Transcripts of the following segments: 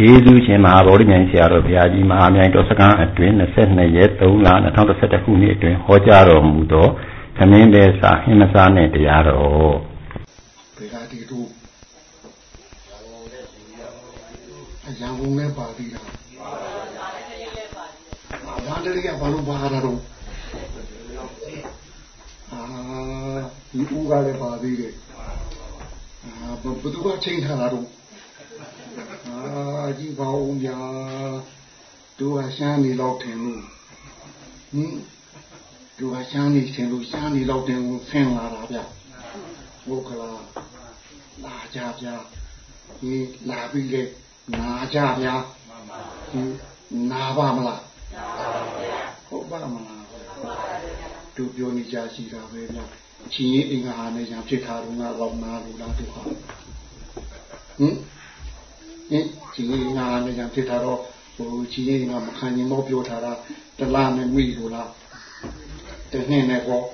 ကျေးဇူးရှင်မဟာဗောဓိမြိုင်ဆရာတော်ဘုရားကြီးမဟာမြိုင်တော်စကံအတွင်း22ရက်3လ2021ခုနှစ်အတွင်းဟောကြားတော်မူသောသမင်းတဲ့စာဟင်းမစားနဲ့တရားတော်ဘယ်ကဒီတို့အရန်ကုန်နဲ့ပါသေးတာဘာတည်းကဘာလို့ပါရတော့အာဒီဦးကလည်းပါသေးတယ်အာဘယ်သူကချိန်ထားတာတော့ အာကြည့်ပါဦးဗျာတို့ကရှမ်းနေတော့ထင်လို့ဟင်တို့ကရှမ်းနေထင်လို့ရှမ်းနေတော့တင်ကိုဆင်းလာတာဗျဟုတ်ကလားလာကြဗျာဒီလာပြီးလေနာကြဗျာဟင်နာပါမလားဟုတ်ပါမလားတို့ပြောနေကြရှိတာပဲဗျချင်းရင်အင်္ဂါနဲ့ညာဖြစ်တာတော့ငါတော့နာလို့လားတို့ဟာဟင် ဟင်ကြီးငါလည်းကြဖြစ်တာတော့ဟိုကြီးငါမခံရင်တော့ပြောထားတာတလားနဲ့မိလို့လားတနှစ်နဲ့ပေါ့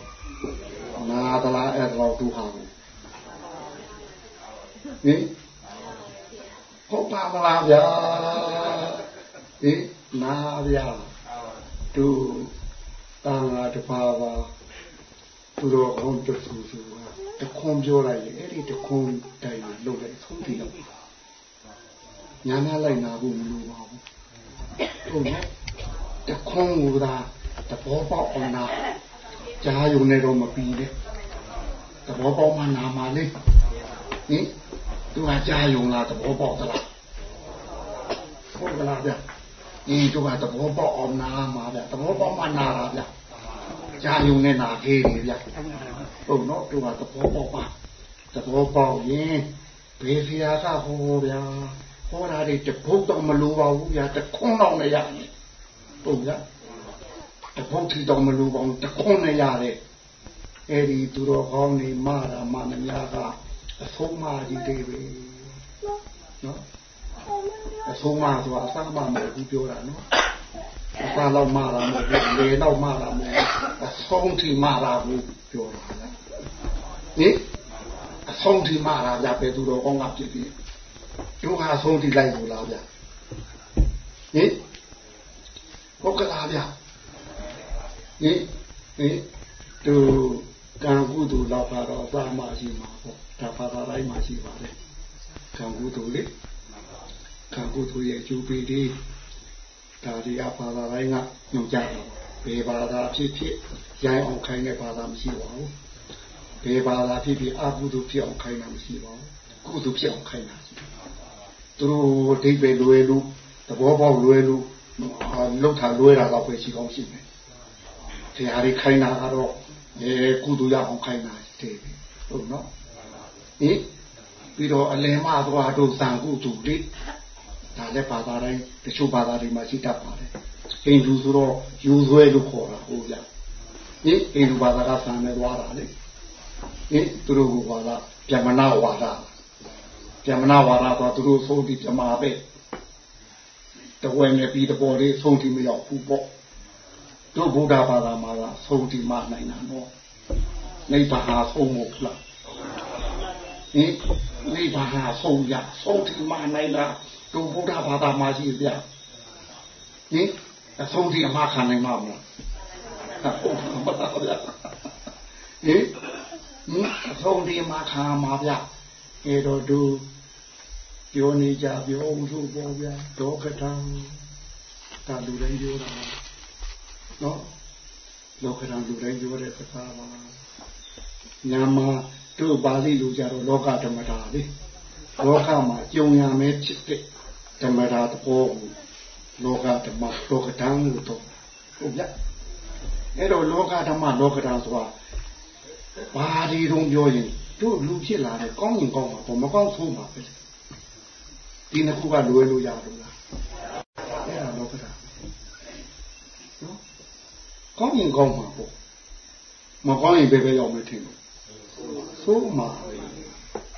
နာတလားအဲ့တော့သူဟာဟင်ဟုတ်ပါမလားဗျာဟင်နာဗျာသူတန်ဃာတပါးပါသူတော်ကောင်းတဆူဆူတခွန်ပြောလိုက်ရင်အဲ့ဒီတခွန်တိုင်လို့လည်းသုံးတည်တော့ ညာနာလိုက်နာဖို့မလိုပါဘူးဟုတ်နော်တခွန်းကသာတဘောပေါက်အောင်နာကြားယုံနေတော့မပြီးနဲ့တဘောပေါက်မှနာမှာလေဟင်သူကကြားယုံလားတဘောပေါက်သလားဟုတ်ကလားဗျဒီသူကတဘောပေါက်အောင်နာမှာဗျတဘောပေါက်မှနာတာဗျကြားယုံနဲ့နာသေးတယ်ဗျဟုတ်နော်သူကတဘောပေါက်ပါတဘောပေါက်ရင်ဘေးဖျားကဟောဗျာ ဟောတာတွေတပုတ်တော့မလိုပါဘူးဗျာတခွန်းတော့လည်းရတယ်ဟုတ်ဗျာတပုတ်ထီတော့မလိုပါဘူးတခွန်းလည်းရတယ်အဲ့ဒီသူတော်ကောင်းနေမာတာမာနများကအဆုံးမကြီးတွေပဲနော်အဆုံးမဆိုတာအစမမဟုတ်ဘူးပြောတာနော်အစတော့မာတာမဟုတ်ဘူးလေတော့မာတာမဟုတ်ဘူးအဆုံးထိမာတာဘူးပြောတာဟင်အဆုံးထိမာတာဗျာပဲသူတော်ကောင်းကဖြစ်ပြီး ဒုက္ခဆုံးထိလိုက်လို့လားဗျဟင်ဟုတ်ကလားဗျဟင်ဟင်သူကံကုသိုလ်တော့ပါတော့သာမရှိမှာပေါ့ဒါဘာသာတိုင်းမှာရှိပါတယ်ကံကုသိုလ်လေကံကုသိုလ်ရဲ့အကျိုးပေးဒီဒါဒီအဘာသာတိုင်းကညွှန်ကြားတယ်ဘယ်ဘာသာဖြစ်ဖြစ်ရိုင်းအောင်ခိုင်းတဲ့ဘာသာမရှိပါဘူးဘယ်ဘာသာဖြစ်ဖြစ်အကုသိုလ်ဖြစ်အောင်ခိုင်းတာမရှိပါဘူးကုသိုလ်ဖြစ်အောင်ခိုင်းတာရှိတယ် သူတို့အဓိပ္ပာယ်လွယ်လို့သဘောပေါက်လွယ်လို့လောက်ထားလွယ်တာတော့ပဲရှိကောင်းရှိမယ်တရားတွေခိုင်းတာကတော့အဲကုသိုလ်ရအောင်ခိုင်းတာတဲ့ဟုတ်နော်ဟင်ပြီးတော့အလယ်မသွားတို့သံကုသိုလ်လေးဒါလည်းဘာသာတိုင်းတချို့ဘာသာတွေမှာရှိတတ်ပါတယ်ဟိန္ဒူဆိုတော့ယူဆွဲလို့ခေါ်တာဟုတ်ကြဟင်ဟိန္ဒူဘာသာကသံနဲ့သွားတာလေဟင်သူတို့ကဘာသာဗျမနာဝါဒ ဗျမနာဝါဒတော့သူတို့ဆုံးပြီးပြမာပဲတဝဲငယ်ပြီးတပေါ်လေးဆုံးတီမရောက်ဘူးပေါ့တို့ဗုဒ္ဓဘာသာမှာကဆုံးတီမနိုင်တာတော့နိဗ္ဗာန်ဆုံးမို့လားဟင်နိဗ္ဗာန်ဆုံးရဆုံးတီမနိုင်တာတို့ဗုဒ္ဓဘာသာမှာရှိပြဟင်အဆုံးတီအမှားခံနိုင်မှာမလားဟုတ်ပါဗျာဟင်အဆုံးတီအမှားခံမှာဗျာ အဲတော့တို့ပြောနေကြပြောဦးဆိုပေါ့ဗျာဒေါကထံဒါလူတိုင်းပြောတာနော်လောကထံလူတိုင်းပြောတဲ့စကားပါညာမှာတို့ပါဠိလိုကြတော့လောကဓမ္မတာလေလောကမှာကြုံရမယ်ဖြစ်တဲ့ဓမ္မတာတဘောကိုလောကဓမ္မလောကဓမ္မလို့တော့ဟုတ်ဗျအဲ့တော့လောကဓမ္မလောကဓမ္မဆိုတာဘာဒီတုံးပြောရင် တို့လူဖြစ်လာတယ်ကောင်းရင်ကောင်းမှာပေါ့မကောင်းဆုံးပါပဲဒီနှစ်ခုကလွယ်လို့ရလို့လားအဲ့ဒါလောကဓာနော်ကောင်းရင်ကောင်းမှာပေါ့မကောင်းရင်ဘယ်ပဲရောက်မထင်ဘူးဆိုးမှာ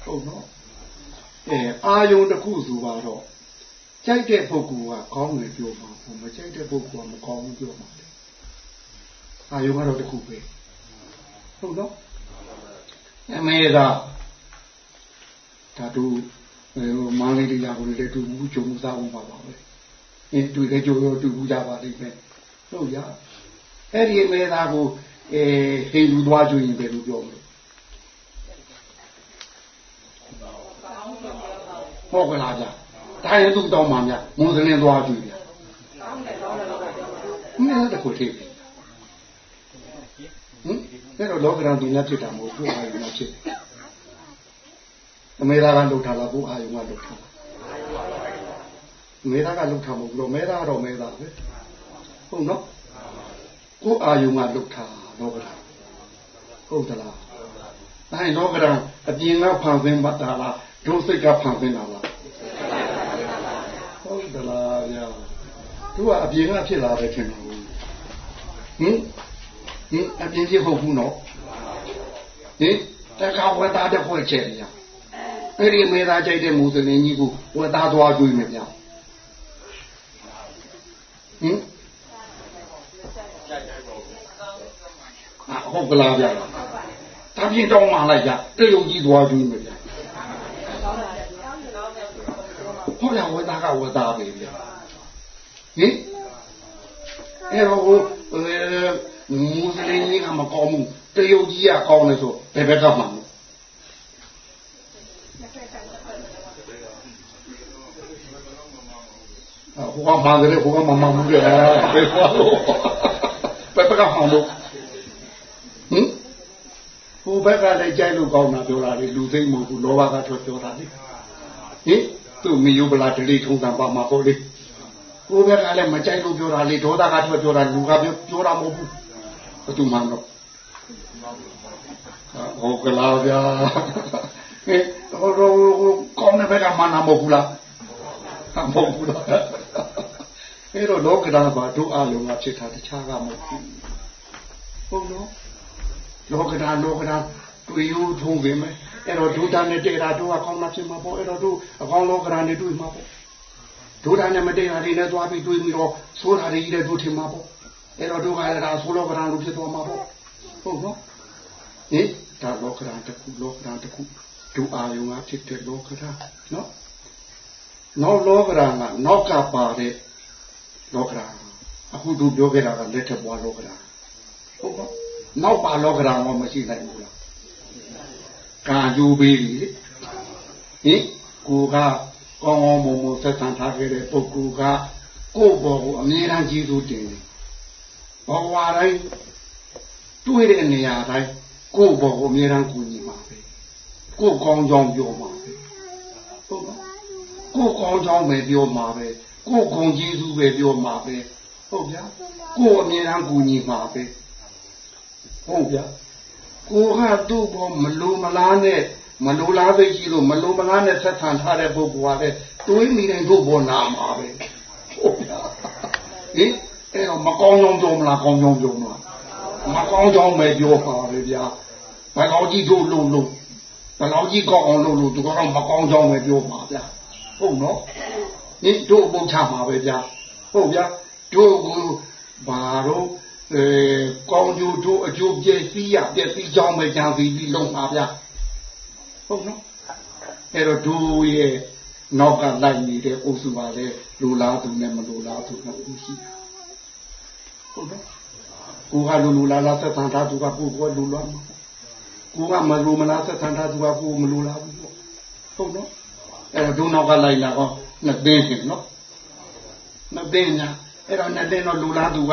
ဟုတ်နော်အဲအာယုံတစ်ခုဆိုပါတော့ကြိုက်တဲ့ပုဂ္ဂိုလ်ကကောင်းတယ်ပြောမှာပေါ့မကြိုက်တဲ့ပုဂ္ဂိုလ်ကမကောင်းဘူးပြောမှာလေအာယုံကတော့တစ်ခုပဲဟုတ်နော် အမေကဓာတုဟိုမန်းလေးတရားကိုလည်းတူဘူးကြုံမှုစားမှုပါပါပဲအင်းတွေ့တဲ့ကြိုးရောတူဘူးကြပါလိမ့်မယ်ဟုတ်ရအဲ့ဒီမေသားကိုအဲဟိလူသွားကြွရင်ဘယ်လိုပြောမလဲဟုတ်ကလားဗျာဒါရင်သူ့တောင်းမှများမွန်စလင်းသွားကြွဗျာမင်းတခုထိဟင် အဲ့တော့လောကရန်သူများဖြစ်တာမဟုတ်ဘူးအာယုံများဖြစ်တယ်အမေသားကလှုပ်ထားလားဘုအာယုံကလှုပ်ထားလားအမေသားကလှုပ်ထားမဟုတ်ဘူးမေသားတော့မေသားပဲဟုတ်နော်ကိုအာယုံကလှုပ်ထားလောကရန်ဟုတ်သလားအဲလောကရန်အပြင်ကဖန်ဆင်းပါတာလားဒုစိတ်ကဖန်ဆင်းတာလားဟုတ်သလားဗျာသူကအပြင်ကဖြစ်လာတယ်ထင်တယ်ဟင် ဟင်အပြင်ဖြစ်ဟုတ်ဘူးနော်ဟင်တခါဝတ်သားတဲ့ဖွဲ့ချက်ရအဲ့ဒီမေသားကြိုက်တဲ့မူစလင်ကြီးကိုဝတ်သားသွားကြွေးမယ်ဗျာဟင်ဟုတ်ကလားဗျာဒါပြင်တောင်းမှလိုက်ကြတရုတ်ကြီးသွားကြွေးမယ်ဗျာဟုတ်လားဝတ်သားကဝတ်သားပဲဗျာဟင်အဲ့တော့ မူစလင်ကြီးကမကောင်းဘူးတရုတ်ကြီးကကောင်းတယ်ဆိုဘယ်ဘက်ကမှမဟိုကမှန်တယ်ဟိုကမမှန်ဘူးလေဘယ်သွားလို့ဘယ်ဘက်ကမှန်လို့ဟင်ဟိုဘက်ကလည်းကြိုက်လို့ကောင်းတာပြောတာလေလူသိမ့်မဟုတ်ဘူးလောဘကထွက်ပြောတာလေဟင်သူ့မယုပလာတလေးထုံးတန်ပါမှာပေါ့လေကိုယ်ဘက်ကလည်းမကြိုက်လို့ပြောတာလေဒေါသကထွက်ပြောတာလူကပြောပြောတာမဟုတ်ဘူး ဘယ်သူမှမတော့ဟုတ်ကလားဗျာဟဲ့ဟိုတော့ကောင်းတဲ့ဘက်ကမှနာမဟုတ်ဘူးလားမဟုတ်ဘူးလားအဲ့တော့လောကဓာတ်မှာတို့အလုံးကဖြစ်တာတခြားကမဟုတ်ဘူးဟုတ်နော်လောကဓာတ်လောကဓာတ်တွေ့ယူထုံးပေမဲ့အဲ့တော့ဒုတာနဲ့တေတာတို့ကကောင်းတာဖြစ်မှာပေါ့အဲ့တော့တို့အကောင်းလောကဓာတ်နဲ့တွေ့မှာပေါ့ဒုတာနဲ့မတေတာတွေနဲ့သွားပြီးတွေ့ပြီးတော့ဆိုတာတွေကြီးတဲ့တို့ထင်မှာပေါ့ အဲ့တော့တို့ကလည်းဒါဆိုလောကဓာတ်လို့ဖြစ်သွားမှာပေါ့ဟုတ်နော်ဟင်ဒါလောကဓာတ်တစ်ခုလောကဓာတ်တစ်ခုတို့အာယုံကဖြစ်တဲ့လောကဓာတ်နော်နောက်လောကဓာတ်ကနောက်ကပါတဲ့လောကဓာတ်အခုတို့ပြောခဲ့တာကလက်ထက်ဘွားလောကဓာတ်ဟုတ်နော်နောက်ပါလောကဓာတ်မှမရှိနိုင်ဘူးလားကာကျိုးပေးပြီဟင်ကိုကကောင်းကောင်းမွန်မွန်ဆက်ဆံထားခဲ့တဲ့ပုဂ္ဂိုလ်ကကိုယ့်ဘောကိုအမြဲတမ်းကျေးဇူးတင်တယ် ဘဝတိုင်းတွေ့တဲ့နေရာတိုင်းကိုယ့်ဘောကိုအမြဲတမ်းကူညီပါပဲကိုယ်ကောင်းကြောင်းပြောပါပဲဟုတ်ပါကိုယ်ကောင်းကြောင်းပဲပြောမှာပဲကိုယ်ဂုံကျေးဇူးပဲပြောမှာပဲဟုတ်ဗျာကိုယ်အမြဲတမ်းကူညီမှာပဲဟုတ်ဗျာကိုကသူ့ဘောမလိုမလားနဲ့မလိုလားသိရှိလို့မလိုမလားနဲ့ဆက်ဆံထားတဲ့ပုဂ္ဂိုလ်ကလည်းတွေးမိတယ်တို့ဘောနာမှာပဲဟုတ်ဗျာဟင် အဲ့တော့မကောင်းကြောင်းပြောမလားကောင်းကြောင်းပြောမလားမကောင်းကြောင်းပဲပြောပါပဲဗျာဘယ်ကောင်ကြီးတို့လို့လို့ဘယ်လောက်ကြီးကောင်းအောင်လုပ်လို့သူကတော့မကောင်းကြောင်းပဲပြောပါဗျာဟုတ်နော်ဒီတို့ပုံချမှာပဲဗျာဟုတ်ဗျာတို့ကိုဘာတော့အဲကောင်းကျိုးတို့အကျိုးပြည့်စည်ရပြည့်စည်ကြောင်းပဲကြံစီပြီးလုံပါဗျာဟုတ်နော်အဲ့တော့တို့ရဲ့နောက်ကလိုက်နေတဲ့အုပ်စုပါလေလူလားသူနဲ့မလူလားသူနဲ့ဦးရှိတာ ဟုတ်နော်ကိုကလူလူလားလားသက်သံထားသူကကိုကလူလားမှာကိုကမလူမလားသက်သံထားသူကကိုမလူလားဘူးဟုတ်နော်အဲ့တော့ဒုနောက်ကလိုက်လာတော့နှစ်သိန်းရှင်နော်နှစ်သိန်းညာအဲ့တော့နှစ်သိန်းတော့လူလားသူက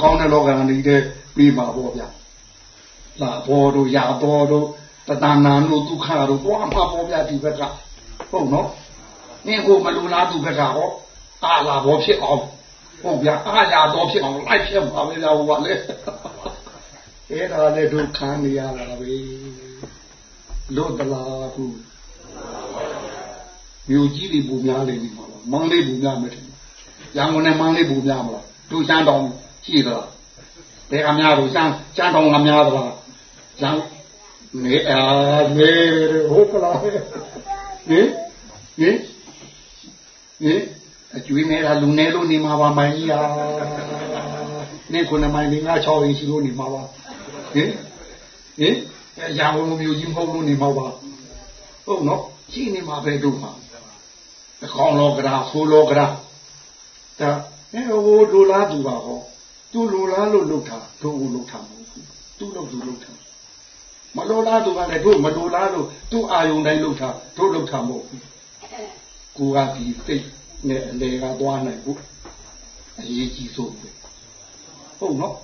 ကောင်းတဲ့လောကကနေတဲ့ပြီးပါပေါ့ဗျာလာဘောတို့ရာဘောတို့တဏ္ဏာတို့ဒုက္ခတို့တွားမှာပေါ့ဗျာဒီဘက်ကဟုတ်နော်နင်းကိုမလူလားသူဘက်ကဟောအာလာဘောဖြစ်အောင် ဟုတ်ဗျာအာရတော်ဖြစ်အောင်လိုက်ဖြစ်ပါပဲလားဟိုကလေအဲ့ဒါလည်းဒုက္ခနေရတာပဲလို့တလားခုမြို့ကြီးတွေပူများနေပြီမှာမန်းလေးပူများမယ်ထင်ရန်ကုန်နဲ့မန်းလေးပူများမလားတို့ရှမ်းတောင်ရှိသလားဘယ်ကများတို့ရှမ်းရှမ်းတောင်ကများသလားရန်နေအာနေဟုတ်ကလားဟင်ဟင်ဟင် အကျွေးနေတာလူနေလို့နေမှာပါမိုင်းကြီးဟာနေခုနမိုင်းနေငါ6ရင်ရှိလို့နေမှာပါဟင်ဟင်ရာဘုံမျိုးကြီးမဟုတ်လို့နေမှာပါဟုတ်နော်ရှိနေမှာပဲတို့မှာအကောင်လောကရာဆိုးလောကရာဒါအဲဟိုလိုလားသူပါဟောသူလိုလားလို့လုပ်တာတို့ကိုလုပ်တာမဟုတ်ဘူးသူလုပ်သူလုပ်တာမလိုလားသူကလည်းတို့မလိုလားလို့သူ့အာယုန်တိုင်းလုပ်တာတို့လုပ်တာမဟုတ်ဘူးကိုကဒီသိ နဲ့အလေကသွားနိုင်ဘူးအရေးကြီးဆုံးပဲဟုတ်နော်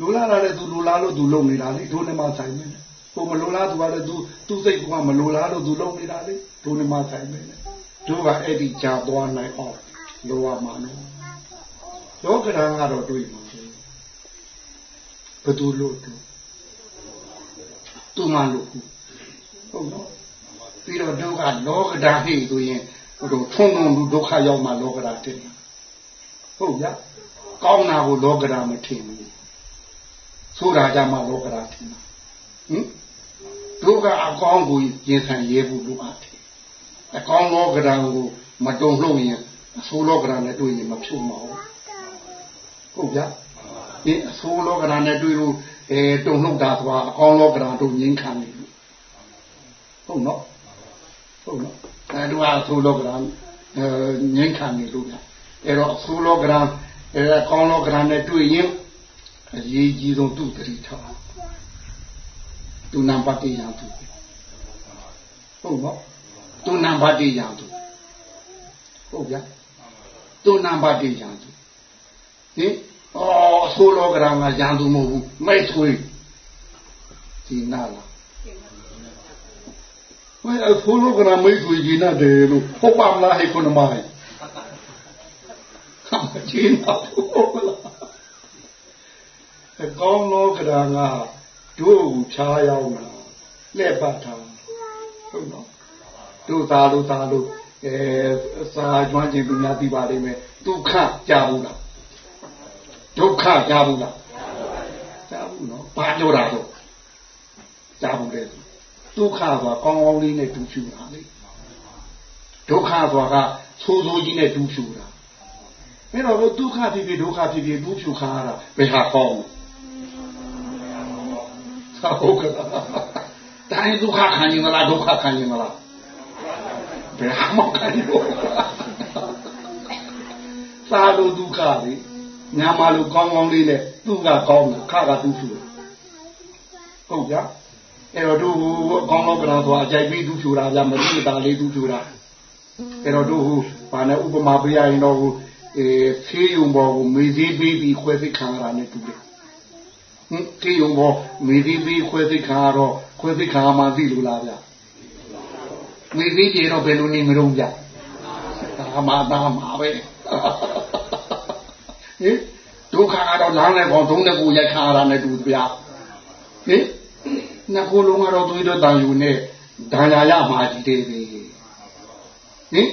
လိုလားလာတဲ့သူလိုလားလို့သူလုပ်နေတာလေတို့နဲ့မှဆိုင်မယ်ကိုမလိုလားသူကလည်းသူသူ့စိတ်ကမလိုလားလို့သူလုပ်နေတာလေတို့နဲ့မှဆိုင်မယ်တို့ကအဲ့ဒီကြာသွားနိုင်အောင်လိုရမှာနော်လောကဓာတ်ကတော့တွေ့မှာဘယ်သူလို့တူသူမှလို့ဟုတ်နော်ပြီးတော့ဒုက္ခလောကဓာတ်ဟိဆိုရင် ဟိုထုံးထုံးလူဒုက္ခရောက်မှလောကဓာတ်တင်ဟုတ်ရကောင်းတာကိုလောကဓာတ်မထင်ဘူးဆိုတာကြမှာလောကဓာတ်ထင်တာဟင်ဒုက္ခအကောင်းကိုရင်ဆိုင်ရဲဖို့လိုအပ်တယ်အကောင်းလောကဓာတ်ကိုမတုံ့လို့ရင်အဆိုးလောကဓာတ်နဲ့တွေ့ရင်မဖြုတ်မအောင်ဟုတ်ကြဒီအဆိုးလောကဓာတ်နဲ့တွေ့လို့အဲတုံ့လို့တာသွားအကောင်းလောကဓာတ်တို့ငင်းခံနေလို့ဟုတ်နော်ဟုတ်နော် အဲတို့အဆိုးလောကဓာတ်အဲငင်းခံနေလို့ဗျအဲတော့အဆိုးလောကဓာတ်အဲအကောင်းလောကဓာတ်နဲ့တွေ့ရင်အရေးကြီးဆုံးသူ့တတိထားသူနံပါတ်1ရန်သူဟုတ်နော်သူနံပါတ်1ရန်သူဟုတ်ဗျာသူနံပါတ်1ရန်သူဟင်အော်အဆိုးလောကရံကရန်သူမဟုတ်ဘူးမိတ်ဆွေဒီနာလား ဝဲအဆိုးလောကရံမိတ်ဆွေကြီးနာတယ်လို့ဟုတ်ပါမလားဟဲ့ခုနမိုင်းဟာကြီးနာဟုတ်လားအကောင်းလောကရံကတို့ကိုဖြားရောက်လာလက်ပတ်ထားဟုတ်နော်တို့သားတို့သားတို့အဲစာကျွမ်းကျင်သူများသိပါလိမ့်မယ်ဒုက္ခကြားဘူးလားဒုက္ခကြားဘူးလားကြားဘူးနော်ဘာပြောတာတော့ကြားဘူးလေ ဒုက္ခဆိုတာကောင်းကောင်းလေးနဲ့တူဖြူတာလေဒုက္ခဆိုတာကဆိုးဆိုးကြီးနဲ့တူဖြူတာအဲ့တော့ဒုက္ခဖြစ်ဖြစ်ဒုက္ခဖြစ်ဖြစ်တူဖြူခါရတာဘယ်ဟာကောင်းလဲဟုတ်ကဲ့တိုင်းဒုက္ခခံရင်မလားဒုက္ခခံရင်မလားဘယ်မှမခံဘူးသာလို့ဒုက္ခလေညာမလို့ကောင်းကောင်းလေးနဲ့သူ့ကကောင်းတယ်ခကသူ့ဖြူဟုတ်ကြ အဲ့တော့တို့ကောင်းကောင်းကလာသွားအကြိုက်ပြီးသူ့ဖြူတာဗျမသိတာလေးသူ့ဖြူတာအဲ့တော့တို့ဟိုဘာနဲ့ဥပမာပေးရရင်တော့ဟိုအဲဖေးယုံပေါ်ကိုမေးသေးပြီးပြီးခွဲသိခံရတာနဲ့တူတယ်ဟင်ဖေးယုံပေါ်မေးသေးပြီးခွဲသိခံရတော့ခွဲသိခံရမှသိလို့လားဗျမေးသေးကြတော့ဘယ်လိုနေမလို့ဗျဒါမှဒါမှပဲဟင်ဒုက္ခကတော့လမ်းနဲ့ကောင်သုံးတဲ့ကိုရိုက်ခါရတာနဲ့တူဗျာဟင် နှစ်ခုလုံးကတော့သွေးတော့တန်ယူနဲ့ဒါရာရမှာကြီးတယ်ပဲဟင်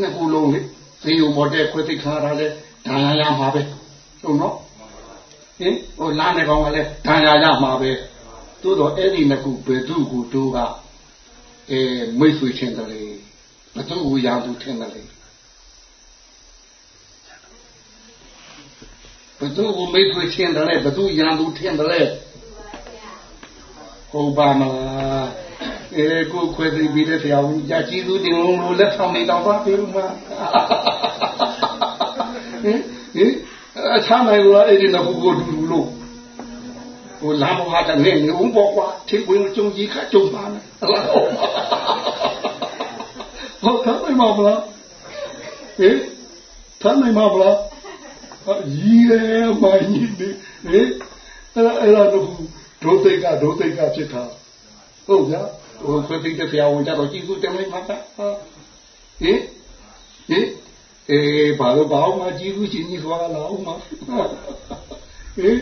နှစ်ခုလုံးလေသေယုံမော်တဲ့ခွေသိခါရလဲဒါရာရမှာပဲဟုတ်နော်ဟင်ဟိုလမ်းနဲ့ကောင်ကလည်းဒါရာရမှာပဲသို့တော့အဲ့ဒီနှစ်ခုဘယ်သူကိုတို့ကအဲမိတ်ဆွေချင်းတယ်လေဘသူကိုရာသူထင်တယ်လေဘသူကိုမိတ်ဆွေချင်းတယ်လဲဘသူရန်သူထင်တယ် လဲဟုတ်ပါမလားအဲကိုခွဲသိပြီးတဲ့ဆရာဦးကြာကြီးသူတင်လုံးလို့လက်ဆောင်နေတော့ပါပြေလို့မဟင်ဟင်အချမ်းနိုင်လို့အဲ့ဒီနှစ်ခုကိုဒူဒူလို့ဟိုလာမဟာတဲ့နေနေဦးပေါ့ကွာထိပ်ဝင်ကြုံကြီးခကြုံပါနဲ့ဟုတ်ကဲ့မမလားဟင်ထမ်းနိုင်မလားကြီးရဲမိုင်းကြီးနေဟင်အဲ့အဲ့တော့ ဒုသိကဒုသိကဖြစ်တာဟုတ်ဗျာဟိုခွေသိတဲ့ဆရာဝန်ကြတော့ကြည့်စုတယ်မမှာတာဟင်ဟင်အေးဘာလို့ဘာမှကြည့်စုချင်းကြီးသွားလာအောင်မဟင်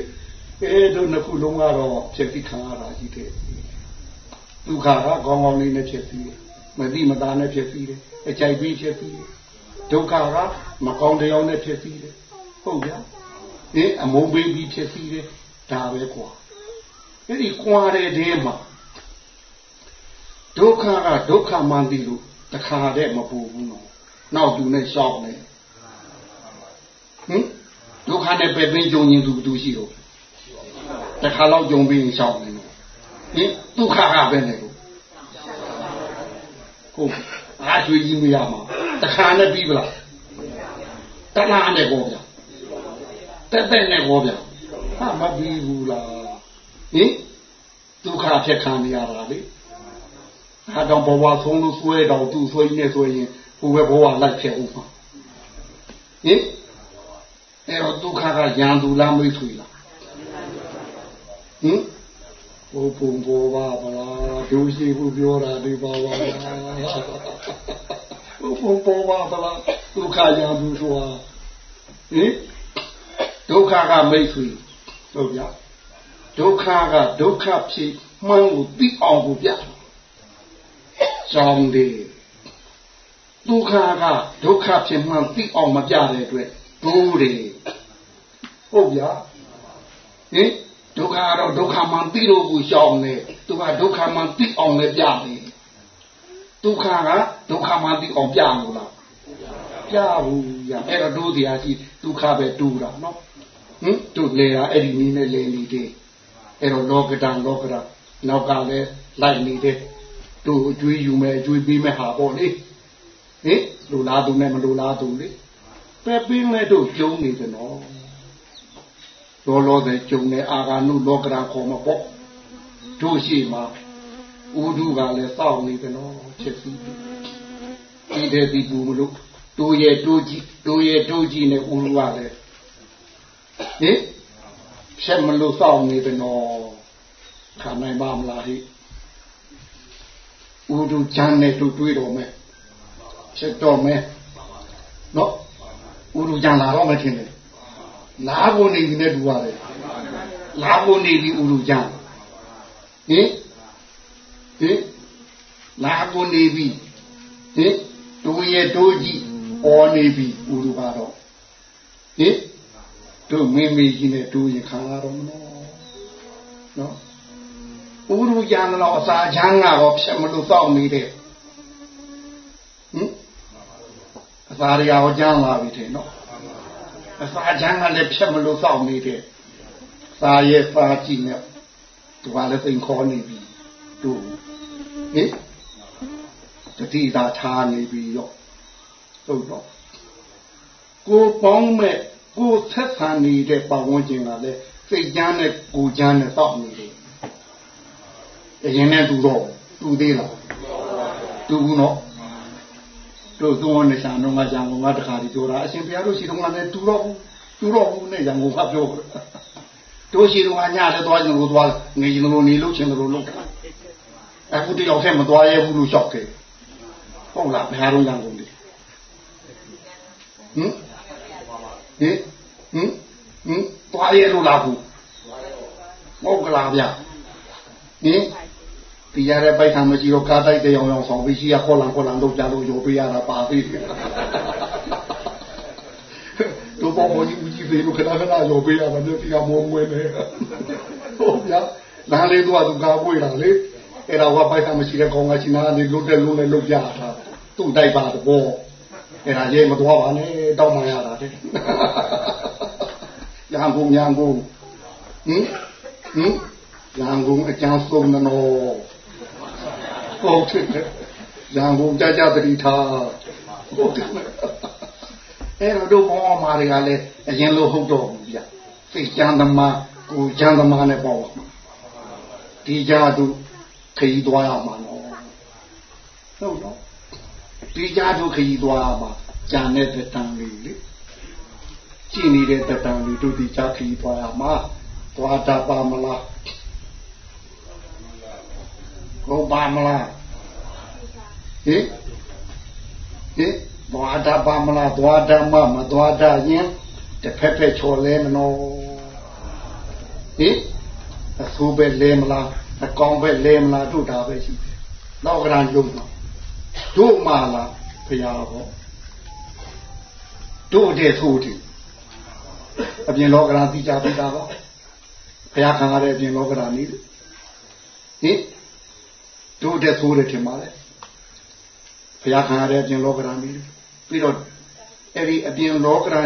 အဲတို့နှစ်ခုလုံးကတော့ဖြစ်ပြီးခံရတာကြီးတဲ့ဒုက္ခကကောင်းကောင်းလေးနဲ့ဖြစ်ပြီးမသိမသာနဲ့ဖြစ်ပြီးတယ်အကြိုက်ပြီးဖြစ်ပြီးဒုက္ခကမကောင်းတရားနဲ့ဖြစ်ပြီးတယ်ဟုတ်ဗျာဟင်အမုန်းပေးပြီးဖြစ်ပြီးတယ်ဒါပဲကွာ အဲ့ဒီကွာတဲ့တဲမှာဒုက္ခကဒုက္ခမှန်ပြီလို့တခါတည်းမပူဘူးနော်နောက်သူနဲ့ရှောက်နေဟင်ဒုက္ခနဲ့ပဲသိကြုံရင်သူသူရှိတော့တခါတော့ကြုံပြီးရှောက်နေနော်ဟင်ဒုက္ခကပဲနေလို့ဟုတ်အားကျွေးကြီးမရမှာဟတခါနဲ့ပြီးပလားတလားနဲ့ဟောဗျာတက်တက်နဲ့ဟောဗျာဟာမပြီးဘူးလား ဟင်ဒုက္ခဖြစ်ခံရတာလေဟာတော့ဘဝဆုံးလို့ဆွဲတော့သူ့ဆွဲနေဆိုရင်ဟိုဘဘဝလိုက်ဖြစ်ဦးမှာဟင်အဲ့တော့ဒုက္ခကရန်သူလားမိတ်ဆွေလားဟင်ဘုံပုံပေါ်ပါဗလားဒုရှိဘူးပြောတာဒီပါပါဘုံပုံပေါ်ပါဗလားဒုက္ခရန်သူဆိုတာဟင်ဒုက္ခကမိတ်ဆွေဟုတ်ဗျာ ဒုက္ခကဒုက္ခဖြစ်မှန်းကိုသိအောင်ကိုပြကြောင်းတယ်ဒုက္ခကဒုက္ခဖြစ်မှန်းသိအောင်မပြတဲ့အတွက်ဒိုးတယ်ဟုတ်ဗျာဟင်ဒုက္ခကတော့ဒုက္ခမှန်သိလို့ကိုရှောင်တယ်သူကဒုက္ခမှန်သိအောင်လည်းပြတယ်ဒုက္ခကဒုက္ခမှန်သိအောင်ပြလို့လားပြဘူးရအဲ့တော့တို့တရားကြီးဒုက္ခပဲတူတာနော်ဟင်တို့လေတာအဲ့ဒီနည်းနဲ့လေနေတယ် အဲ့တော့လောကတံလောကရနောက်ကလည်းလိုက်နေတယ်တို့အကျွေးယူမယ်အကျွေးပေးမယ်ဟာပေါ့လေဟင်လူလားသူနဲ့မလူလားသူလေပဲပင်းမဲ့တို့ကျုံနေတယ်နော်လောလောဆယ်ကျုံနေအာဂါနုလောကရာခေါ်မှာပေါ့တို့ရှိမှာဥဒုကလည်းစောင့်နေတယ်နော်ချက်စီဒီတဲ့ဒီပူမလို့တို့ရဲ့တို့ကြီးတို့ရဲ့တို့ကြီးနဲ့ဥရုကလည်းဟင် ချက်မလို့စောင့်နေတယ်နော်ခံနိုင်ပါမလားဟိဥဒုချမ်းနဲ့တို့တွေးတော်မယ်ချက်တော်မယ်နော်ဥဒုချမ်းလာတော့မထင်နဲ့လာကိုနေပြီနဲ့တူရတယ်လာကိုနေပြီဥဒုချမ်းဟင်ဟင်လာကိုနေပြီဟင်တို့ရဲ့တို့ကြီးအော်နေပြီဥဒုကတော့ဟင် တို့မင်းမေကြီးနဲ့တို့ရင်ခံရတော့မနော်နော်ဥရုကြံတော့အစာချမ်းကတော့ဖြတ်မလို့စောင့်နေတဲ့ဟင်အစာရရောကျမ်းလာပြီတဲ့နော်အစာချမ်းကလည်းဖြတ်မလို့စောင့်နေတဲ့စာရဲ့စာကြည့်နဲ့သူကလည်းသိမ်ခေါ်နေပြီတို့ဟင်တတိသာထားနေပြီရောဟုတ်တော့ကိုပေါင်းမဲ့ ကိုဆက်ဆံနေတဲ့ပတ်ဝန်းကျင်ကလည်းစိတ်ကြမ်းနဲ့ကိုကြမ်းနဲ့တောက်နေတယ်အရင်နဲ့တူတော့တူသေးလားတူဘူးနော်တို့သုံးနဲ့ဆံတော့ငါကြံကုန်ငါတခါဒီပြောတာအရှင်ဘုရားတို့ရှိတော့ငါလည်းတူတော့ဘူးတူတော့ဘူးနဲ့ရံကုန်ကပြောတို့ရှိတော့ငါညလည်းသွားကြလို့သွားငေရင်လို့နေလို့ချင်းလို့လုပ်တာအခုတယောက်ထဲမသွားရဲဘူးလို့ရှောက်ခဲ့ဟုတ်လားဘုရားတို့ရံကုန်တယ်ဟင် ဟင်ဟင်ဟင်သွားရဲလို့လားဘူးဟုတ်ကလားဗျဟင်ဒီရတဲ့ပိုက်ဆံမရှိတော့ကားတိုက်တဲ့ရောင်ရောင်ဆောင်ပြီးရှိရခေါ်လန်ခေါ်လန်လုပ်ကြလို့ရောပေးရတာပါသေးတယ်တို့ပေါ်မကြီးဦးကြီးသေးလို့ခဏခဏရောပေးရတာမျိုးဒီကမောမွေးနေဟုတ်ဗျာလမ်းလေးတော့သူကားပွေတာလေအဲ့ဒါကပိုက်ဆံမရှိတဲ့ကောင်ကချင်နာနေလွတ်တဲ့လုံးနဲ့လွတ်ကြတာသူ့တိုက်ပါတော့ အဲ့ဒါရေးမသွားပါနဲ့တောင်းမှရတာတဲ့ရန်ကုန်ရန်ကုန်ဟင်ဟင်ရန်ကုန်အကျန်းဆုံးနော်ဟုတ်တယ်ရန်ကုန်ကြကြတတိထားဟုတ်တယ်အဲ့တော့တို့ဘောင်းမာတွေကလည်းအရင်လိုဟုတ်တော့ဘူးဗျစိတ်ချမ်းသမားကိုချမ်းသမားနဲ့ပေါ့ဒီကြသူခရီးသွားရမှာနော်ဟုတ်တော့ ဒီကြသူခရီးသွားရမှာကြံတဲ့တန်လေးလေကြည်နေတဲ့တတန်လေးတို့ဒီကြခရီးသွားရမှာသွားတာပါမလားဟုတ်ပါမလားဟင်ဟင်သွားတာပါမလားသွားတာမမသွားတာရင်တစ်ဖက်ဖက်ချော်လဲမနော်ဟင်အဆိုးပဲလဲမလားအကောင်ပဲလဲမလားတို့တာပဲရှိတယ်နောက်ကရန်ယုံတော့ တို့မှလားဖရာပေါ့တို့တဲ့ဆိုတယ်အပြင်လောကရာသိကြသိတာပေါ့ဘုရားခံရတဲ့အပြင်လောကရာနေဟင်တို့တဲ့ဆိုးတယ်ထင်ပါလေဘုရားခံရတဲ့အပြင်လောကရာနေပြီးတော့အဲ့ဒီအပြင်လောကရာ